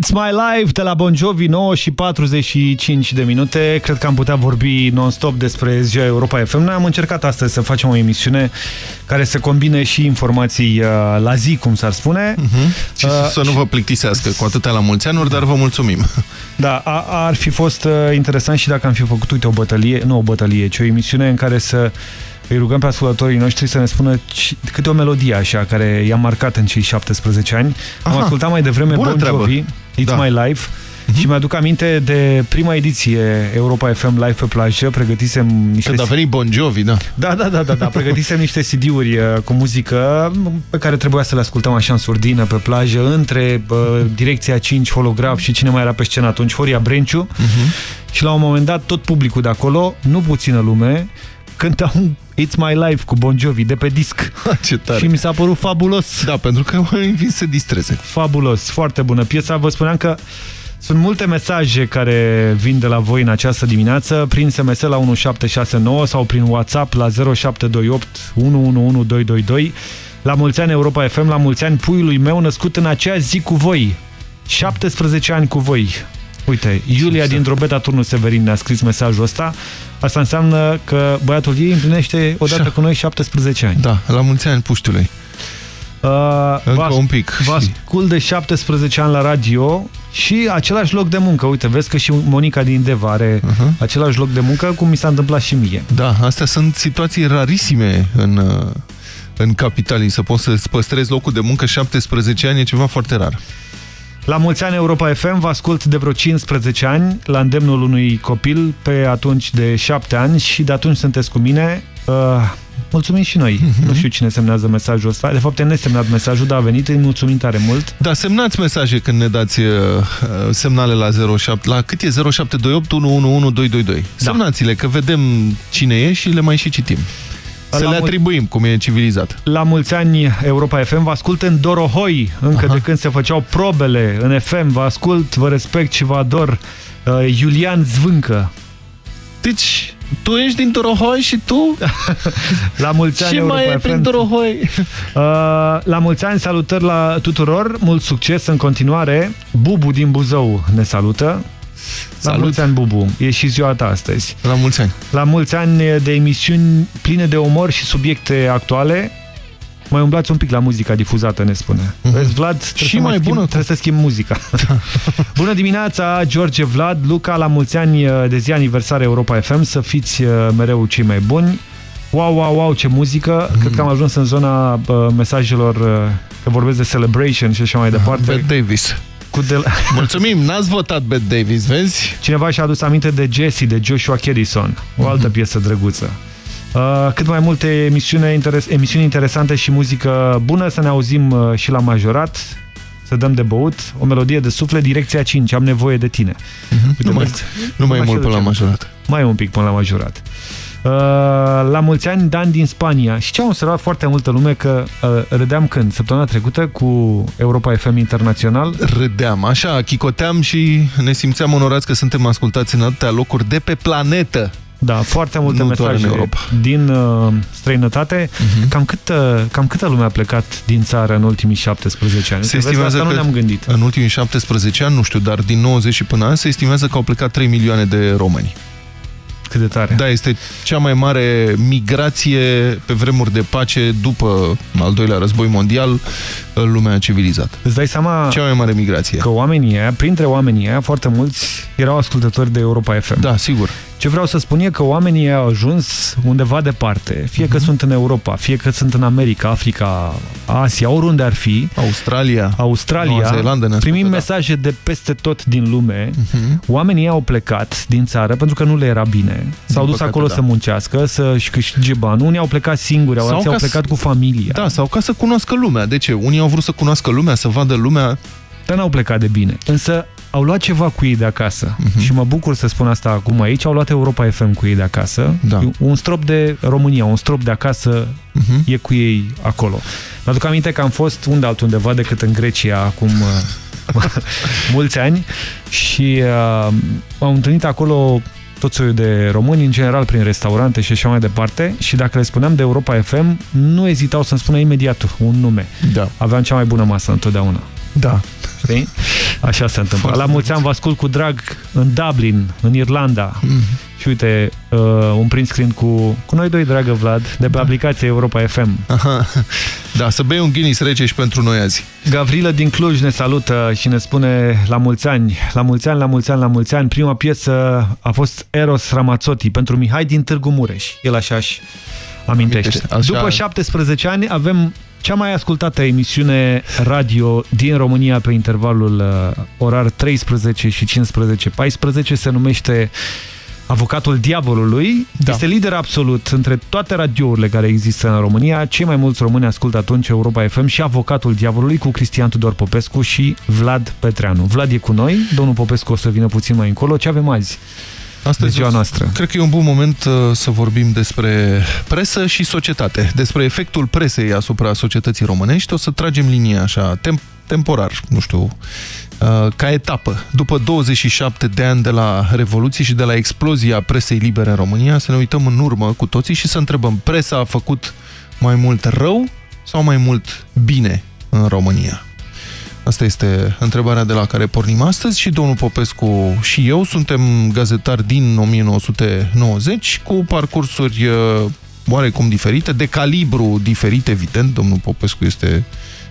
It's My Life de la Bon Jovi, 9 și 45 de minute. Cred că am putea vorbi non-stop despre ziua Europa FM. Noi am încercat astăzi să facem o emisiune care să combine și informații uh, la zi, cum s-ar spune. Uh -huh. Și uh, să nu vă plictisească cu atâtea la mulți anuri, dar vă mulțumim. [laughs] Da, a, ar fi fost uh, interesant și dacă am fi făcut, uite, o bătălie, nu o bătălie, ci o emisiune în care să îi rugăm pe ascultătorii noștri să ne spună câte o melodie așa care i-a marcat în cei 17 ani. Aha, am ascultat mai devreme Bon Jovi, It's da. My Life, Uh -huh. Și mi-aduc aminte de prima ediție Europa FM Live pe plajă, pregătisem niște... Când a venit Bon Jovi, da. Da, da, da, da, da. pregătisem [laughs] niște CD-uri uh, cu muzică pe care trebuia să le ascultăm așa în surdină pe plajă, între uh, direcția 5 holograf și cine mai era pe scenă atunci, Horia Brenciu. Uh -huh. Și la un moment dat tot publicul de acolo, nu puțină lume, cânta un It's My Life cu Bon Jovi de pe disc. [laughs] Ce tare. Și mi s-a părut fabulos. Da, pentru că mă invit să distreze. Fabulos, foarte bună piesa. Vă spuneam că sunt multe mesaje care vin de la voi în această dimineață prin SMS la 1769 sau prin WhatsApp la 0728 111222. La mulți ani Europa FM, la mulți ani puiului meu născut în acea zi cu voi. 17 ani cu voi. Uite, Iulia din Drobeta Turnu Severin ne-a scris mesajul ăsta. Asta înseamnă că băiatul ei împlinește odată cu noi 17 ani. Da, la mulți ani puștiului. Uh, Încă un pic. Vă ascult de 17 ani la radio și același loc de muncă. Uite, vezi că și Monica din Deva are uh -huh. același loc de muncă, cum mi s-a întâmplat și mie. Da, astea sunt situații rarisime în, uh, în capitalii. Să poți să-ți păstrezi locul de muncă 17 ani e ceva foarte rar. La mulți ani Europa FM vă ascult de vreo 15 ani, la îndemnul unui copil pe atunci de 7 ani și de atunci sunteți cu mine. Uh, mulțumim și noi. Uh -huh. Nu știu cine semnează mesajul ăsta. De fapt, e nesemnat mesajul, dar a venit. Îi mulțumim tare mult. Da, semnați mesaje când ne dați uh, semnale la 07. La cât e? 0728 111222. Da. Semnați-le, că vedem cine e și le mai și citim. Să la le atribuim, cum e civilizat. La mulți ani Europa FM vă ascult în Dorohoi, încă Aha. de când se făceau probele în FM. Vă ascult, vă respect și vă ador. Uh, Iulian Zvâncă. Deci, tu ești din Dorohoi și tu? [laughs] la mulți ani Ce Europa mai e FM. prin Dorohoi? [laughs] Uh, la mulți ani, salutări la tuturor, mult succes în continuare. Bubu din Buzău ne salută. La Salut. mulți ani, Bubu. E și ziua ta astăzi. La mulți ani. La mulți ani de emisiuni pline de umor și subiecte actuale. Mai umblați un pic la muzica difuzată, ne spune. Mm -hmm. Vezi, Vlad, și mai schimb, bună. Trebuie să schimb muzica. Da. [laughs] Bună dimineața, George Vlad, Luca, la mulți ani de zi aniversare Europa FM, să fiți mereu cei mai buni. Wow, wow, wow, ce muzică! Mm. Cred că am ajuns în zona uh, mesajelor uh, că vorbesc de celebration și așa mai departe. Bette Davis. Cu de la... [laughs] Mulțumim, n-ați votat Bette Davis, vezi? Cineva și-a adus aminte de Jesse, de Joshua Kerrison, o altă mm -hmm. piesă drăguță. Uh, cât mai multe emisiuni, interes emisiuni interesante și muzică bună, să ne auzim uh, și la majorat, să dăm de băut, o melodie de suflet, direcția 5, am nevoie de tine. Mm -hmm. Uite, nu mai, nu mai e mult până la majorat. Mai e un pic până la majorat. Uh, la mulți ani, Dan din Spania. Și ce am observat foarte multă lume că uh, râdeam când? Săptămâna trecută cu Europa FM Internațional? Râdeam, așa, chicoteam și ne simțeam onorați că suntem ascultați în atâtea locuri de pe planetă. Da, foarte multe nu mesaje din uh, străinătate. Uh -huh. cam, câtă, cam câtă lume a plecat din țară în ultimii 17 ani? Se estimează că nu ne-am gândit. În ultimii 17 ani, nu știu, dar din 90 și până azi se estimează că au plecat 3 milioane de români. Cât de tare. Da, este cea mai mare migrație pe vremuri de pace după al doilea război mondial în lumea civilizată. Îți dai seama cea mai mare migrație. Că oamenii aia, printre oamenii aia, foarte mulți erau ascultători de Europa FM. Da, sigur. Ce vreau să spun e că oamenii au ajuns undeva departe, fie uh -huh. că sunt în Europa, fie că sunt în America, Africa, Asia, oriunde ar fi. Australia. Australia. Noua Zeelandă, primim da. mesaje de peste tot din lume. Uh -huh. Oamenii au plecat din țară pentru că nu le era bine. S-au dus acolo da. să muncească, să-și câștige bani. Unii au plecat singuri, alții au plecat cu familia. Da, sau ca să cunoască lumea. De ce? Unii au vrut să cunoască lumea, să vadă lumea. Dar n-au plecat de bine. Însă au luat ceva cu ei de acasă uh -huh. și mă bucur să spun asta acum aici, au luat Europa FM cu ei de acasă, da. un strop de România, un strop de acasă uh -huh. e cu ei acolo. Mă aduc aminte că am fost unde altundeva decât în Grecia acum [laughs] [laughs] mulți ani și uh, am întâlnit acolo tot soiul de români, în general prin restaurante și așa mai departe și dacă le spuneam de Europa FM, nu ezitau să-mi spună imediat un nume. Da. Aveam cea mai bună masă întotdeauna. Da. Știi? Așa se întâmplă. La mulți ani vă ascult cu drag în Dublin, în Irlanda. Mm. Și uite, uh, un print screen cu, cu noi doi, dragă Vlad, de pe da. aplicația Europa FM. Aha. Da, să bei un Guinness rece și pentru noi azi. Gavrilă din Cluj ne salută și ne spune la mulți ani, la mulți ani, la mulți ani, la mulți ani. Prima piesă a fost Eros Ramazzotti pentru Mihai din Târgu Mureș. El așa-și amintește. Așa... După 17 ani avem cea mai ascultată emisiune radio din România pe intervalul uh, orar 13 și 15-14 se numește Avocatul Diavolului. Da. Este lider absolut între toate radiourile care există în România. Cei mai mulți români ascultă atunci Europa FM și Avocatul Diavolului cu Cristian Tudor Popescu și Vlad Petreanu. Vlad e cu noi, domnul Popescu o să vină puțin mai încolo. Ce avem azi? Astăzi, ziua noastră. Cred că e un bun moment uh, să vorbim despre presă și societate, despre efectul presei asupra societății românești. O să tragem linia așa, temp temporar, nu știu, uh, ca etapă. După 27 de ani de la Revoluție și de la explozia presei libere în România, să ne uităm în urmă cu toții și să întrebăm, presa a făcut mai mult rău sau mai mult bine în România? Asta este întrebarea de la care pornim astăzi și domnul Popescu și eu suntem gazetari din 1990 cu parcursuri uh, oarecum diferite, de calibru diferit, evident. Domnul Popescu este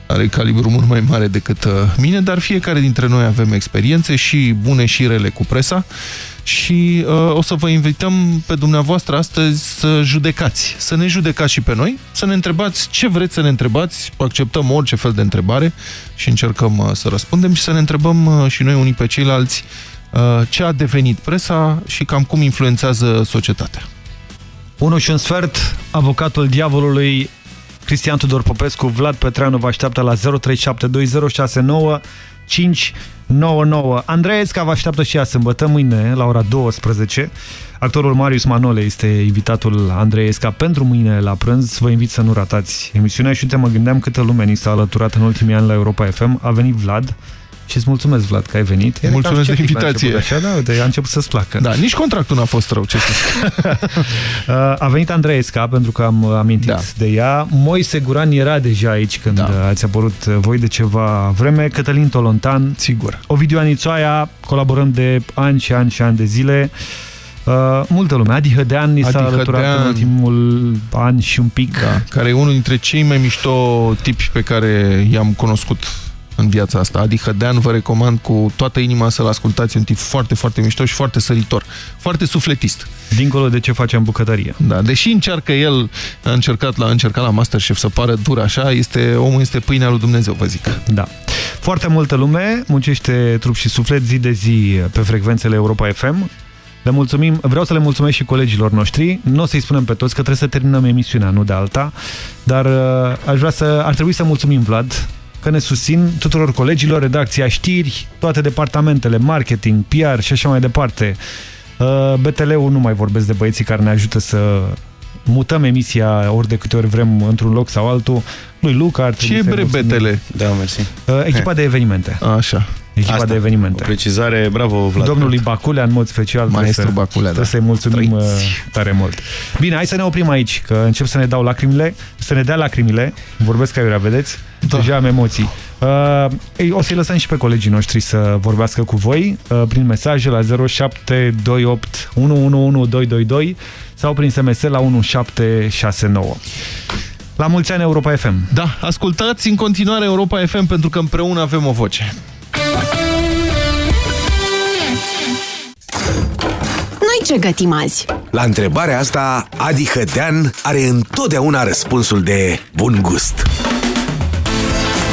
are calibru mult mai mare decât uh, mine, dar fiecare dintre noi avem experiențe și bune și rele cu presa și uh, o să vă invităm pe dumneavoastră astăzi să judecați, să ne judecați și pe noi, să ne întrebați ce vreți să ne întrebați, acceptăm orice fel de întrebare și încercăm uh, să răspundem și să ne întrebăm uh, și noi unii pe ceilalți uh, ce a devenit presa și cam cum influențează societatea. 1 și un sfert, avocatul diavolului Cristian Tudor Popescu, Vlad Petreanu vă așteaptă la 0372069599. Andreesca vă așteaptă și ea sâmbătă, mâine, la ora 12. Actorul Marius Manole este invitatul Andreesca pentru mâine la prânz. Vă invit să nu ratați emisiunea și uite, mă gândeam câtă lume ni s-a alăturat în ultimii ani la Europa FM. A venit Vlad, și îți mulțumesc, Vlad, că ai venit. Era mulțumesc de invitație. Așa, da, uite, a început să-ți placă. Da, nici contractul n-a fost rău, ce [laughs] uh, A venit Andreesca, pentru că am amintit da. de ea. Moise Guran era deja aici când da. ați apărut voi de ceva vreme. Cătălin Tolontan. Sigur. Ovidiu Anițoaia, colaborăm de ani și ani și ani de zile. Uh, multă lume. Adi Hădean ni s-a alăturat în ultimul an și un pic. Da, care e unul dintre cei mai mișto tipi pe care i-am cunoscut în viața asta. Adică Dean vă recomand cu toată inima să-l ascultați, un tip foarte, foarte mișto și foarte săritor, foarte sufletist. Dincolo de ce face în bucătărie. Da, deși încearcă el, a încercat la, a încercat la Masterchef să pară dur așa, este, omul este pâinea lui Dumnezeu, vă zic. Da. Foarte multă lume muncește trup și suflet zi de zi pe frecvențele Europa FM. Le mulțumim, vreau să le mulțumesc și colegilor noștri. Nu o să-i spunem pe toți că trebuie să terminăm emisiunea, nu de alta, dar uh, aș vrea să, ar trebui să mulțumim Vlad că ne susțin tuturor colegilor, redacția știri, toate departamentele, marketing, PR și așa mai departe. Uh, BTL-ul nu mai vorbesc de băieții care ne ajută să mutăm emisia ori de câte ori vrem într-un loc sau altul. Lui Luca ar Ce e bre BTL? Da, mersi. Uh, echipa de evenimente. Așa echipa Asta, de evenimente. O precizare, bravo Vlad. Domnului Baculea, în mod special, Maestru Baculea, da. să-i mulțumim Trăiți. Uh, tare mult. Bine, hai să ne oprim aici, că încep să ne dau lacrimile, să ne dea lacrimile, vorbesc ca iurea, vedeți? Da. Deja am emoții. Uh, o să-i lăsăm și pe colegii noștri să vorbească cu voi uh, prin mesaje la 0728 111222 sau prin SMS la 1769. La mulți ani Europa FM. Da, ascultați în continuare Europa FM pentru că împreună avem o voce. Noi ce gătim azi? La întrebarea asta, Adi Hădean are întotdeauna răspunsul de bun gust.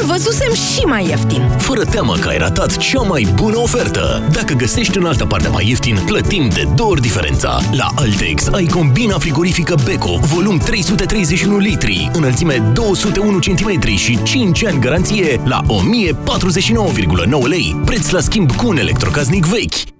Îl văzusem și mai ieftin. Fără teamă că ai ratat cea mai bună ofertă. Dacă găsești în altă parte mai ieftin, plătim de două ori diferența. La Altex ai combina frigorifică Beko, volum 331 litri, înălțime 201 cm și 5 ani garanție la 1049,9 lei, preț la schimb cu un electrocasnic vechi.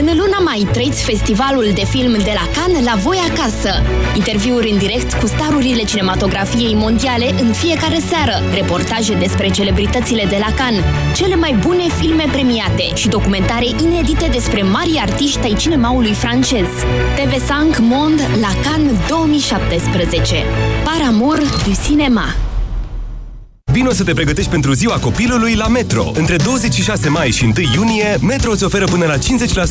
În luna mai trăiți festivalul de film de la Cannes la voi acasă. Interviuri în direct cu starurile cinematografiei mondiale în fiecare seară, reportaje despre celebritățile de la Cannes, cele mai bune filme premiate și documentare inedite despre mari artiști ai cinemaului francez. TV5 Monde la Cannes 2017. Par amour du cinéma. Vino să te pregătești pentru ziua copilului la Metro. Între 26 mai și 1 iunie, Metro îți oferă până la 50%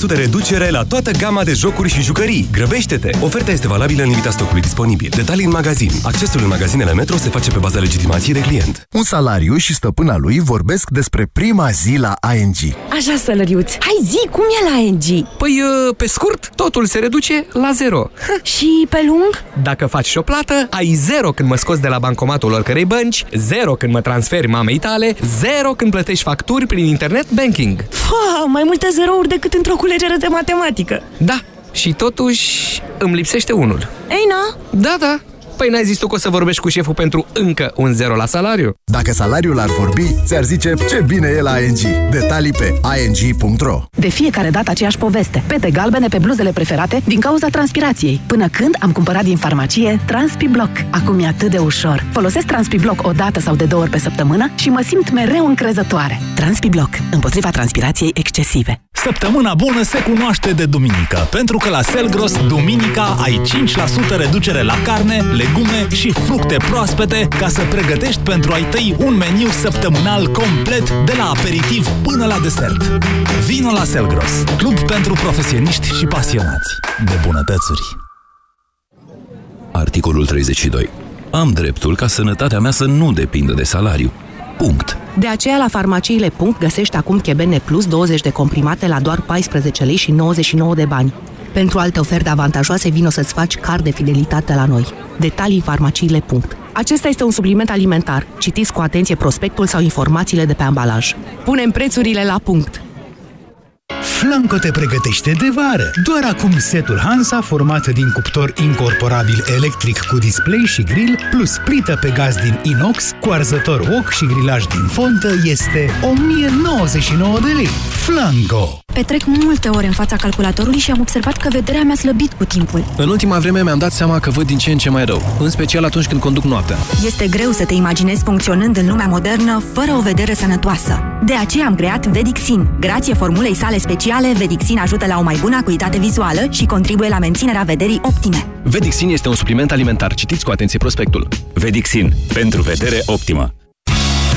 reducere la toată gama de jocuri și jucării. Grăbește-te! Oferta este valabilă în limita stocului disponibil. Detalii în magazin. Accesul în magazinele Metro se face pe baza legitimației de client. Un salariu și stăpâna lui vorbesc despre prima zi la ING. Așa, sălăriuț. Hai zi, cum e la ING? Păi, pe scurt, totul se reduce la zero. Și pe lung? Dacă faci și o plată, ai zero când mă scoți de la bancomatul oricărei bănci, zero când mă transferi mamei tale, zero când plătești facturi prin internet banking. Fa, mai multe zerouri decât într-o culegere de matematică. Da, și totuși îmi lipsește unul. Ei, na? Da, da. Păi n-ai zis tu că o să vorbești cu șeful pentru încă un zero la salariu? Dacă salariul ar vorbi, ți-ar zice ce bine e la ING. Detalii pe ing.ro De fiecare dată aceeași poveste. Pete galbene pe bluzele preferate din cauza transpirației. Până când am cumpărat din farmacie TranspiBlock. Acum e atât de ușor. Folosesc TranspiBlock o dată sau de două ori pe săptămână și mă simt mereu încrezătoare. TranspiBlock. Împotriva transpirației excesive. Săptămâna bună se cunoaște de duminică, pentru că la Selgros, duminica, ai 5% reducere la carne, legume și fructe proaspete ca să pregătești pentru ai tăi un meniu săptămânal complet de la aperitiv până la desert. Vino la Selgros, club pentru profesioniști și pasionați de bunătățuri. Articolul 32. Am dreptul ca sănătatea mea să nu depindă de salariu. Punct. De aceea la farmaciile Punct găsești acum Chebene Plus 20 de comprimate la doar 14 lei și 99 de bani. Pentru alte oferte avantajoase vino să-ți faci card de fidelitate la noi. Detalii în farmaciile Punct. Acesta este un supliment alimentar. Citiți cu atenție prospectul sau informațiile de pe ambalaj. Punem prețurile la punct! Flanco te pregătește de vară. Doar acum setul Hansa, format din cuptor incorporabil electric cu display și grill, plus plită pe gaz din inox, cu arzător wok și grilaj din fontă, este 1099 de lei. Flanco! Petrec multe ore în fața calculatorului și am observat că vederea mi-a slăbit cu timpul. În ultima vreme mi-am dat seama că văd din ce în ce mai rău, în special atunci când conduc noaptea. Este greu să te imaginezi funcționând în lumea modernă fără o vedere sănătoasă. De aceea am creat Vedixin. Grație formulei sale speciale, Vedixin ajută la o mai bună acuitate vizuală și contribuie la menținerea vederii optime. Vedixin este un supliment alimentar. Citiți cu atenție prospectul. Vedixin. Pentru vedere optimă.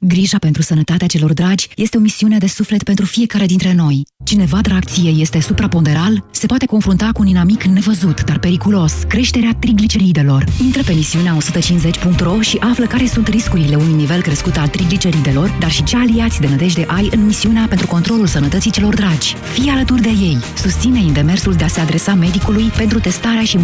Grija pentru sănătatea celor dragi este o misiune de suflet pentru fiecare dintre noi. Cineva drag ție este supraponderal, se poate confrunta cu un inamic nevăzut, dar periculos, creșterea trigliceridelor. Intră pe misiunea 150.ro și află care sunt riscurile unui nivel crescut al trigliceridelor, dar și ce aliați de nădejde ai în misiunea pentru controlul sănătății celor dragi. Fii alături de ei. Susține demersul de a se adresa medicului pentru testarea și